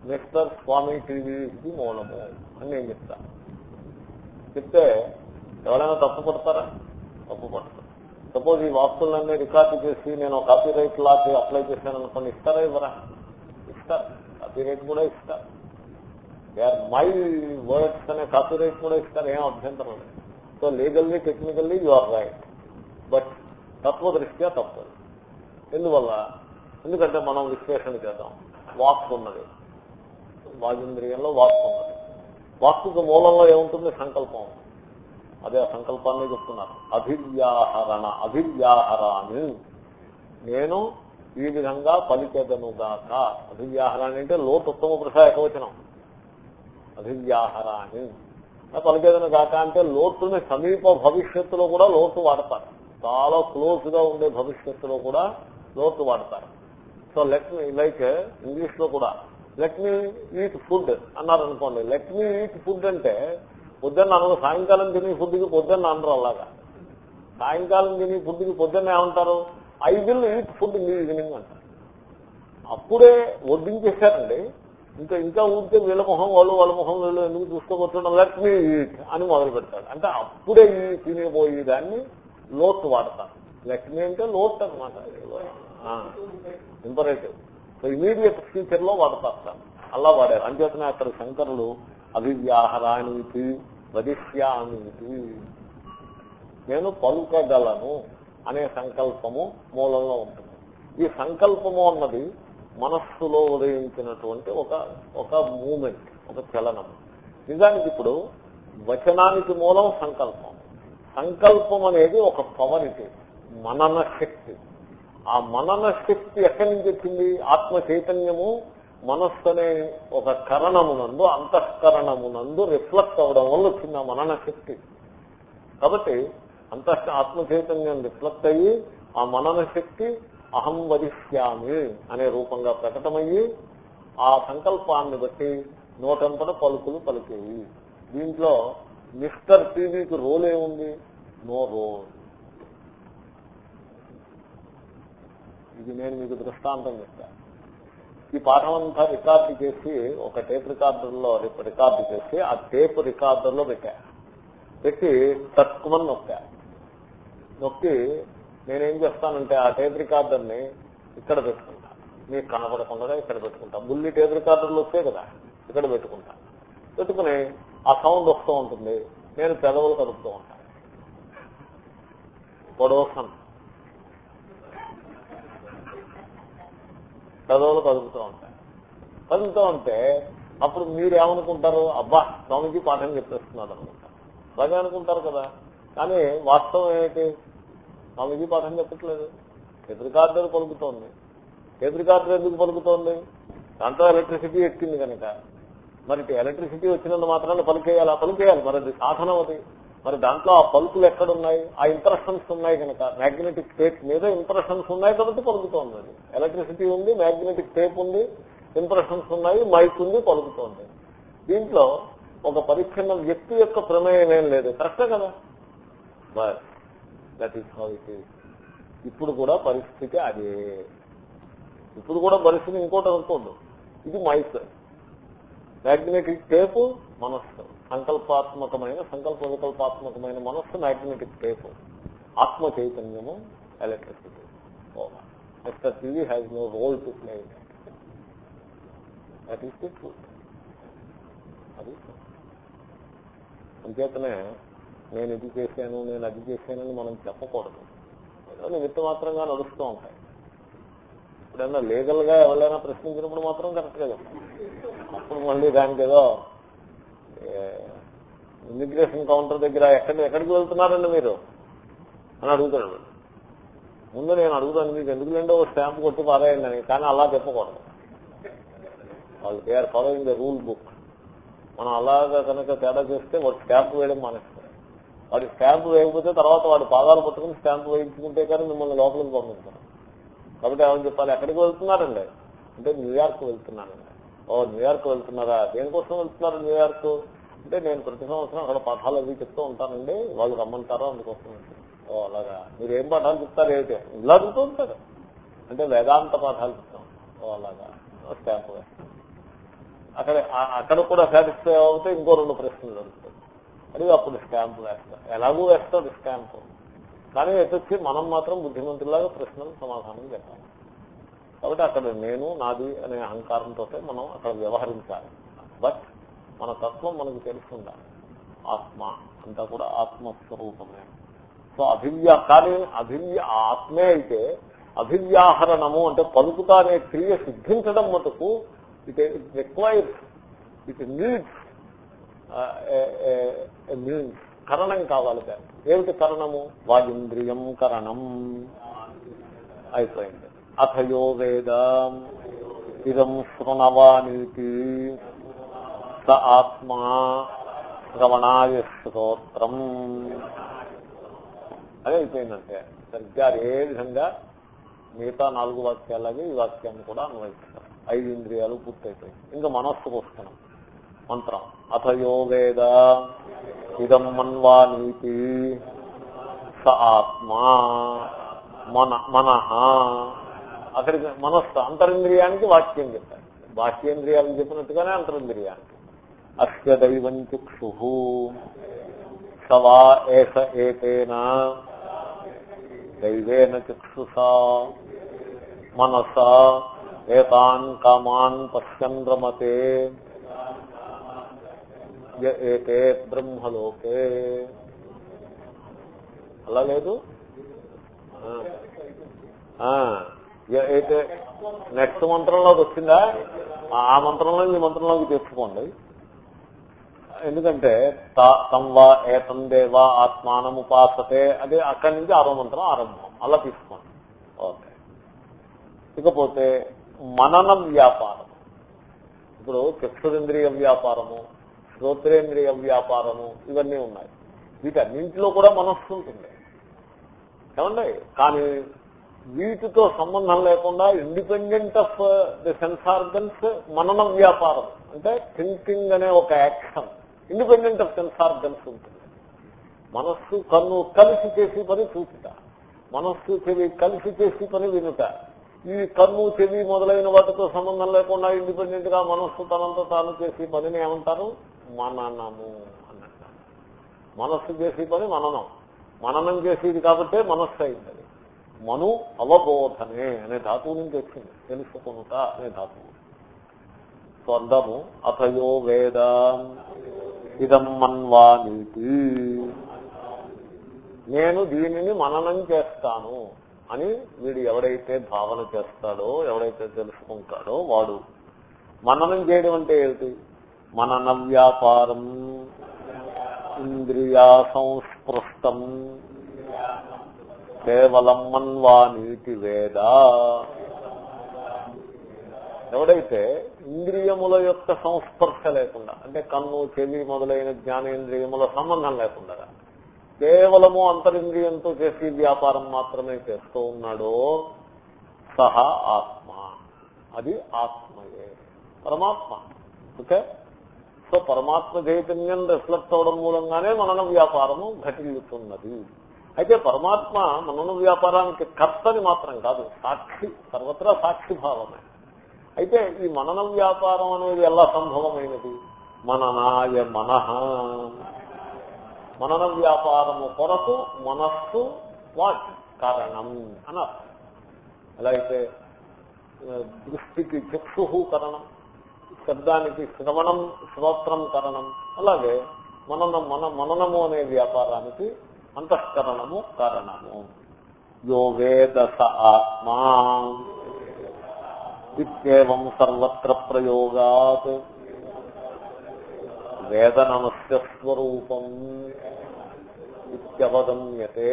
మిస్టర్ స్వామి టీవీకి మూలము అని నేను చెప్తాను చెప్తే ఎవరైనా తప్పు పడతారా తప్పు పడతారు సపోజ్ ఈ వాస్తులన్నీ రికార్డు చేసి నేను కాపీ రైట్ లాకి అప్లై చేశాను అనుకోండి ఇస్తారా ఇవ్వరా? ఇస్తారు. కాపీ రైట్ కూడా ఇస్తారు. దే ఆర్ మై వర్డ్స్ అనే కాపీరైట్ కూడా ఇస్తారు ఏం అభ్యంతరం లేదు. So legally technically you are right but తత్వదృష్ట్యా తప్పదు ఎందువల్ల? ఎందుకంటే మనం విశ్లేషణ చేద్దాం. వాక్ ఉన్నది. వాగింద్రియంలో వాక్ ఉన్నది. వాక్కు మూలంలో ఏముంటుంది? సంకల్పం. అదే ఆ సంకల్పాన్ని చెప్తున్నారు. అభివ్యాహరణ అభివ్యాహరాన్ని నేను ఈ విధంగా పలికెదనుగాక అభివ్యాహరాన్ని అంటే లోతు ఉత్తమ పురుష ఏకవచనం అభివ్యాహరాన్ని పలికేదను కాక అంటే లోటుని సమీప భవిష్యత్తులో కూడా లోటు వాడతారు. చాలా క్లోజ్గా ఉండే భవిష్యత్తులో కూడా లోటు వాడతారు. సో లెట్ మీ లైక్ ఇంగ్లీష్లో కూడా లెట్ మీ ఈట్ ఫుడ్ అన్నారు అనుకోండి లెట్ మీ ఈట్ ఫుడ్ అంటే పొద్దున్న అనగా సాయంకాలం తినే ఫుడ్కి పొద్దున్న అనరు అలాగా. సాయంకాలం తినే ఫుడ్కి పొద్దున్న ఏమంటారు? I will eat food in evening అంటారు. అప్పుడే వడ్డించేశారండి. ఇంకా ఇంకా ఊరికే వీళ్ళ మొహం వాళ్ళు వాళ్ళ మొహం వీళ్ళు ఎందుకు చూసుకోబోతున్నాం లెట్ మీ ఈట్ అని మొదలు పెడతాడు. అంటే అప్పుడే ఈ దాన్ని లోత్ వాడతాను లెట్ మీ అంటే లోత్ అనమాట ఇంపరేటివ్ సో ఇమీడియట్ ఫ్యూచర్లో వాడతారు అలా వాడారు. అంచేతనే అక్కడ శంకరులు అవివ్యాహరానికి వదిష్యానికి నేను పలుకగలను అనే సంకల్పము మూలంలో ఉంటుంది. ఈ సంకల్పము అన్నది మనస్సులో ఉదయించినటువంటి ఒక ఒక మూమెంట్ ఒక చలనం. నిజానికి ఇప్పుడు వచనానికి మూలం సంకల్పం. సంకల్పం అనేది ఒక పవర్ ఇది మనన శక్తి. ఆ మనన శక్తి ఎక్కడి నుంచి వచ్చింది? ఆత్మ చైతన్యము మనస్సు అనే ఒక కరణమునందు అంతఃకరణమునందు రిఫ్లెక్ట్ అవడం వల్ల వచ్చింది ఆ మనన శక్తి. కాబట్టి అంతః ఆత్మ చైతన్యం రిఫ్లెక్ట్ అయ్యి ఆ మనన శక్తి అహం వదిష్యామి అనే రూపంగా ప్రకటమయ్యి ఆ సంకల్పాన్ని బట్టి నోటంతట పలుకులు పలికేవి దీంట్లో మిస్టర్ టీవీకి రోల్ ఏముంది? No role. ఇది నేను మీకు దృష్టాంతం చెప్తాను ఈ పాఠం అంతా రికార్డు చేసి ఒక టేప్ రికార్డర్లో రికార్డు చేసి ఆ టేప్ రికార్డర్లో పెట్టా. పెట్టి తక్కువని నొక్కా. నొక్కి నేనేం చేస్తానంటే ఆ టేప్ రికార్డర్ని ఇక్కడ పెట్టుకుంటా. మీకు కనపడకుండా ఇక్కడ పెట్టుకుంటా. బుల్లి టేప్ రికార్డర్లు వస్తే కదా ఇక్కడ పెట్టుకుంటా. పెట్టుకుని ఆ సౌండ్ వస్తూ ఉంటుంది. నేను పెదవులు కదుపుతూ ఉంటాను పొడవసం పెదవులు కదుపుతూ ఉంటాను కదుపుతూ ఉంటే అప్పుడు మీరేమనుకుంటారు? అబ్బా స్వామికి పాఠం చెప్పేస్తున్నారు అనుకుంటారు అలాగే అనుకుంటారు కదా. కానీ వాస్తవం ఏంటి స్వామిజీ పాఠం చెప్పట్లేదు. ఎదురుకార్డర్ పలుకుతోంది. ఎదురుకార్డర్ ఎందుకు పలుకుతోంది? దాంట్లో ఎలక్ట్రిసిటీ ఎక్కింది కనుక. మరి ఎలక్ట్రిసిటీ వచ్చినందు మాత్రాన్ని పలికేయాలి? పలికేయాలి. మరి అది సాధనం అది. మరి దాంట్లో ఆ పలుకులు ఎక్కడున్నాయి? ఆ ఇంప్రెషన్స్ ఉన్నాయి కనుక. మ్యాగ్నెటిక్ టేప్ మీద ఇంప్రెషన్స్ ఉన్నాయి కాబట్టి పలుకుతోంది అది. ఎలక్ట్రిసిటీ ఉంది మ్యాగ్నెటిక్ టేప్ ఉంది ఇంప్రెషన్స్ ఉన్నాయి మైక్ ఉంది పలుకుతోంది. దీంట్లో ఒక పరిచ్ఛిన్న వ్యక్తి యొక్క ప్రమేయం ఏం లేదు. కరెక్టే కదా? Boy that is how it is ఇప్పుడు కూడా పరిస్థితి అదే. ఇప్పుడు కూడా పరిస్థితి ఇంకోటి అనుకోండు. ఇది మైస్ మ్యాగ్నెటిక్ టేపు మనస్సు. సంకల్పాత్మకమైన సంకల్ప వికల్పాత్మకమైన మనస్సు మ్యాగ్నెటిక్ టేపు ఆత్మ చైతన్యము electricity mister TV has no role to play that is the truth అది. అంచేతనే నేను ఇది చేశాను నేను అది చేశానని మనం చెప్పకూడదు. ఏదో నిమిత్త మాత్రంగా నడుస్తూ ఉంటాయి. ఎప్పుడైనా లీగల్గా ఎవరైనా ప్రశ్నించినప్పుడు మాత్రం కరెక్ట్ కదా అప్పుడు మళ్ళీ దానికి ఏదో ఇమిగ్రేషన్ కౌంటర్ దగ్గర ఎక్కడ ఎక్కడికి వెళ్తున్నారండి మీరు? అని అడుగుతున్నాడు ముందు నేను అడుగుతాను మీకు ఎందుకు లేండి ఒక స్టాంప్ కొట్టి పారాయండి అని. కానీ అలా చెప్పకూడదు. వాళ్ళు they are following the rule book. మనం అలాగా కనుక తేడా చేస్తే ఒక స్టాంప్ వేయడం మనకి వాడి స్టాంప్ వేయకపోతే తర్వాత వాడు పాదాలు పట్టుకుని స్టాంప్ వేయించుకుంటే కానీ మిమ్మల్ని లోపలికి పంపిస్తారు. కాబట్టి ఏమని చెప్పాలి? ఎక్కడికి వెళ్తున్నారండి? అంటే న్యూయార్క్ వెళ్తున్నానండి ఓ న్యూయార్క్ వెళ్తున్నారా? దేనికోసం వెళ్తున్నారు న్యూయార్క్ అంటే నేను ప్రతి సంవత్సరం అక్కడ పాఠాలు అవి చెప్తూ ఉంటానండి. వాళ్ళు రమ్మంటారో అందుకోసం ఓ అలాగా. మీరు ఏం పాఠాలు చెప్తారు ఏమిటి? ఇలా అడుగుతూ ఉంటారు. అంటే వేదాంత పాఠాలు చెప్తాం ఓ అలాగా. స్టాంప్ వేస్తాం అక్కడ అక్కడ కూడా సాటిస్ఫై అవుతే ఇంకో రెండు ప్రశ్నలు అది అప్పుడు స్టాంప్ వేస్తారు ఎలాగూ వేస్తారు స్కాంపు కానీ ఎట్టొచ్చి మనం మాత్రం బుద్ధిమంతులాగా ప్రశ్నలు సమాధానం చెప్పాలి. కాబట్టి అక్కడ నేను నాది అనే అహంకారంతో మనం అక్కడ వ్యవహరించాలి. బట్ మన తత్వం మనకు తెలుసుండాలి. ఆత్మ అంతా కూడా ఆత్మస్వరూపమే. సో అభివ్యా కానీ అభివ్య ఆత్మే అయితే అభివ్యాహరణము అంటే పలుకుతా అనే క్రియ సిద్ధించడం మటుకు it it requires it needs. కరణం కావాలి దానికి ఏమిటి కరణము? వాయుంద్రియం కరణం. అయిపోయింది. అథయో వేద. ఇదం శృణవానీతి. స ఆత్మా శ్రవణాయ స్తోత్రం అని అయిపోయిందంటే. సరిగ్గా అదే విధంగా మిగతా నాలుగు వాక్యాలగే ఈ వాక్యాన్ని కూడా అన్వయిస్తారు ఐదు ఇంద్రియాలు పూర్తయిపోయింది ఇంకా మనస్సుకు వస్తున్నాం. మంత్రం. అథయో వేద ఇదం మన్వా నీతి స ఆత్మా మన మన అక్కడికి మనస్సు అంతరింద్రియానికి వాక్యం చెప్పారు బాహ్యేంద్రియాలను చెప్పినట్టుగానే అంతరింద్రియానికి. అస్య దైవం చక్షు। సవా ఏష ఏతేన। దైవేన చక్షుషా మనసా ఏతాన్ కామాన్ పశ్యన్ రమతే। య ఏతే బ్రహ్మలోకే. అలా లేదు? ఆ. నెక్స్ట్ మంత్రంలోకి వచ్చిందా? ఆ- మంత్రంలో ఈ మంత్రంలోకి తెచ్చుకోండి. ఎందుకంటే త- తం వా ఏతందేవా ఆత్మానం ఉపాసతే. అదే అక్కడి నుంచి ఆరో మంత్రం ఆరంభం. అలా తీసుకోండి. ఓకే. ఇకపోతే మనన వ్యాపారం. ఇప్పుడు చక్షురింద్రియ వ్యాపారము. శ్రోత్రేంద్రియ వ్యాపారము ఇవన్నీ ఉన్నాయి. వీటన్నింటిలో కూడా మనస్సు ఉంటుంది. ఏమండి? కానీ వీటితో సంబంధం లేకుండా independent of the sense organs మనన వ్యాపారం. అంటే థింకింగ్ అనే ఒక action independent of sense organs ఉంటుంది. మనస్సు కన్ను కలిసి చేసి పని చూపుట. మనస్సు చెవి కలిసి చేసి పని వినుట. ఈ కన్ను చెవి మొదలైన వాటితో సంబంధం లేకుండా ఇండిపెండెంట్గా మనస్సు తనంతా తాను చేసి పనిని ఏమంటారు? మననము అన్నట్టు. మనస్సు చేసే పని మననం. మననం చేసేది కాబట్టే మనస్సు అయింది. మను అవబోధనే అనే ధాతువు నుంచి వచ్చింది. తెలుసుకునుట అనే ధాతువు. స్వర్గము అథయో వేద. ఇదం మన్వానీతి నేను దీనిని మననం చేస్తాను అని వీడు ఎవడైతే భావన చేస్తాడో ఎవడైతే తెలుసుకుంటాడో వాడు. మననం చేయడం అంటే ఏమిటి? మనన వ్యాపారం ఇంద్రియా సంస్పృష్టం కేవలం మన్వానీతి వేద ఎవడైతే ఇంద్రియముల యొక్క సంస్పర్శ లేకుండా అంటే కన్ను చెవి మొదలైన జ్ఞానేంద్రియముల సంబంధం లేకుండా కేవలము అంతరింద్రియంతో చేసి వ్యాపారం మాత్రమే చేస్తూ ఉన్నాడో సహా ఆత్మ. అది ఆత్మయే. పరమాత్మ. ఓకే? సో పరమాత్మ చైతన్యం రిఫ్లెక్ట్ అవడం మూలంగానే మనన వ్యాపారము ఘటిల్లుతున్నది. అయితే పరమాత్మ మనన వ్యాపారానికి కర్తని మాత్రం కాదు సాక్షి సర్వత్రా సాక్షి భావమే. అయితే ఈ మనన వ్యాపారం అనేది ఎలా సంభవమైనది? మననాయ మనహ మనన వ్యాపారము కొరకు మనస్సు వాట్? కారణం అని అర్థం. ఎలా అయితే దృష్టికి చక్షు కరణం. శబ్దానికి శ్రవణం శ్రోత్రం కరణం. అలాగే మనన మన మననము అనే వ్యాపారానికి అంతఃకరణము కారణము. యో వేద స ఆత్మా ఇత్యేవం సర్వత్ర ప్రయోగాత్. వేదనమస్య స్వరూపం ఇత్యవగమ్యతే.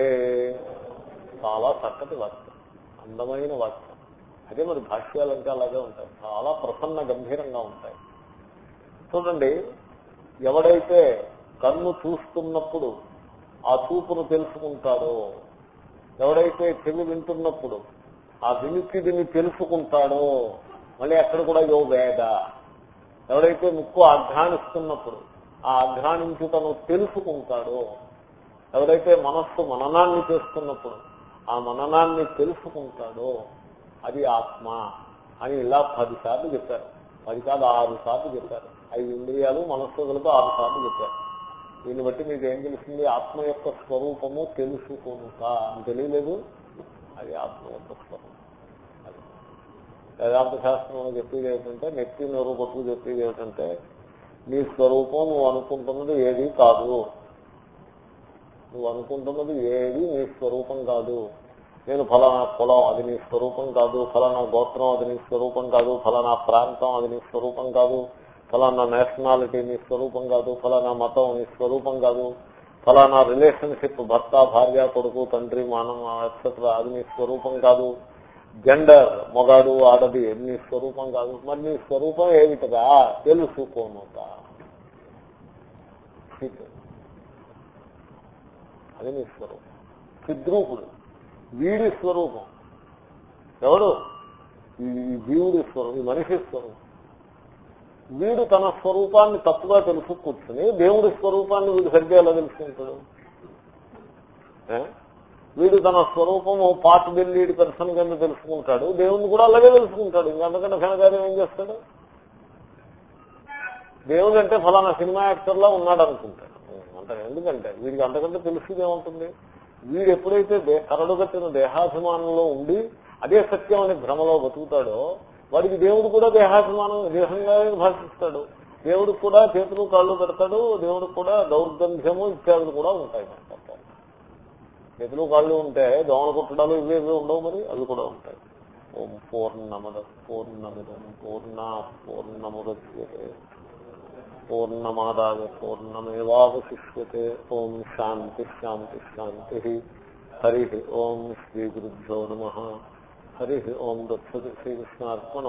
చాలా చక్కటి వాక్యం. అందమైన వాక్యం. అదే మరి భాష్యాలు ఇంకా అలాగే ఉంటాయి. చాలా ప్రసన్న గంభీరంగా ఉంటాయి. చూడండి ఎవడైతే కన్ను చూస్తున్నప్పుడు ఆ చూపును తెలుసుకుంటాడో ఎవడైతే చెవి వింటున్నప్పుడు ఆ వినికిడిని తెలుసుకుంటాడో మళ్ళీ అక్కడ కూడా యో వేద. ఎవడైతే ముక్కు ఆఘ్రానిస్తున్నప్పుడు ఆ ఆఘ్రానించుటను తెలుసుకుంటాడో ఎవడైతే మనస్సు మననాన్ని చేస్తున్నప్పుడు ఆ మననాన్ని తెలుసుకుంటాడో అది ఆత్మ అని ఇలా పది సార్లు చెప్పారు. పది కాదు ఆరు సార్లు చెప్పారు. ఐదు ఇంద్రియాలు మనస్సు కలిపి ఆరు సార్లు చెప్పారు. దీన్ని బట్టి మీకు ఏం తెలిసింది ఆత్మ యొక్క స్వరూపము తెలుసుకోనుక అని తెలియలేదు. అది ఆత్మ యొక్క స్వరూపం. అది. వేదాంత శాస్త్రంలో చెప్పేది ఏమిటంటే నెత్తి నోరు పట్టుకు చెప్పేది ఏమిటంటే నీ స్వరూపం నువ్వు అనుకుంటున్నది ఏది కాదు. నువ్వు అనుకుంటున్నది ఏది నీ స్వరూపం కాదు. నేను ఫలానా కులం అది నీ స్వరూపం కాదు ఫలానా గోత్రం అది నీ స్వరూపం కాదు ఫలానా ప్రాంతం అది నీ స్వరూపం కాదు ఫలానా నేషనాలిటీ నీ స్వరూపం కాదు ఫలానా మతం నీ స్వరూపం కాదు ఫలానా రిలేషన్షిప్ భర్త భార్య కొడుకు తండ్రి మానవ ఎక్సెట్రా అది నీ స్వరూపం కాదు. జెండర్ మొగాడు ఆడది నీ స్వరూపం కాదు. మరి నీ స్వరూపం ఏమిటదా? తెలుసుకోనుక అది నీ స్వరూపం. సిద్రూపుడు వీడి స్వరూపం. ఎవడు ఈ జీవుడి స్వరూపం ఈ మనిషి స్వరూపం. వీడు తన స్వరూపాన్ని తప్పుగా తెలుసు కూర్చుని దేవుడి స్వరూపాన్ని వీడు సరిగ్గా ఎలా తెలుసుకుంటాడు? వీడు తన స్వరూపము పాత బిల్లీడ్ పెర్సన్ కింద తెలుసుకుంటాడు. దేవుణ్ణి కూడా అలాగే తెలుసుకుంటాడు. ఇంకా అందుకంటే ఘనకార్యం ఏం చేస్తాడు? దేవుడు అంటే ఫలానా సినిమా యాక్టర్ లా ఉన్నాడు అనుకుంటాడు అంత ఎందుకంటే వీడికి అంతకంటే తెలిసింది వీడు ఎప్పుడైతే కరడుగట్టిన దేహాభిమానంలో ఉండి అదే సత్యం అనే భ్రమలో బతుకుతాడో వాడికి దేవుడు కూడా దేహాభిమానం దేహంగా భాషిస్తాడు. దేవుడికి కూడా చేతులు కాళ్ళు పెడతాడు దేవుడికి కూడా దౌర్గంధ్యము ఇత్యాదులు కూడా ఉంటాయి. చేతులు కాళ్ళు ఉంటే దోమల కుట్టడాలు ఇవే ఉండవు మరి అవి కూడా ఉంటాయి. ఓం పూర్ణమద పూర్ణమిదం పూర్ణ పూర్ణముద పూర్ణమాదాయ పూర్ణమేవాశిష్యతే ఓం శాంతి శాంతి శాంతి హరి ఓం శ్రీ గురుభ్యో నమ హరి ఓం దత్సతి శ్రీకృష్ణార్పణ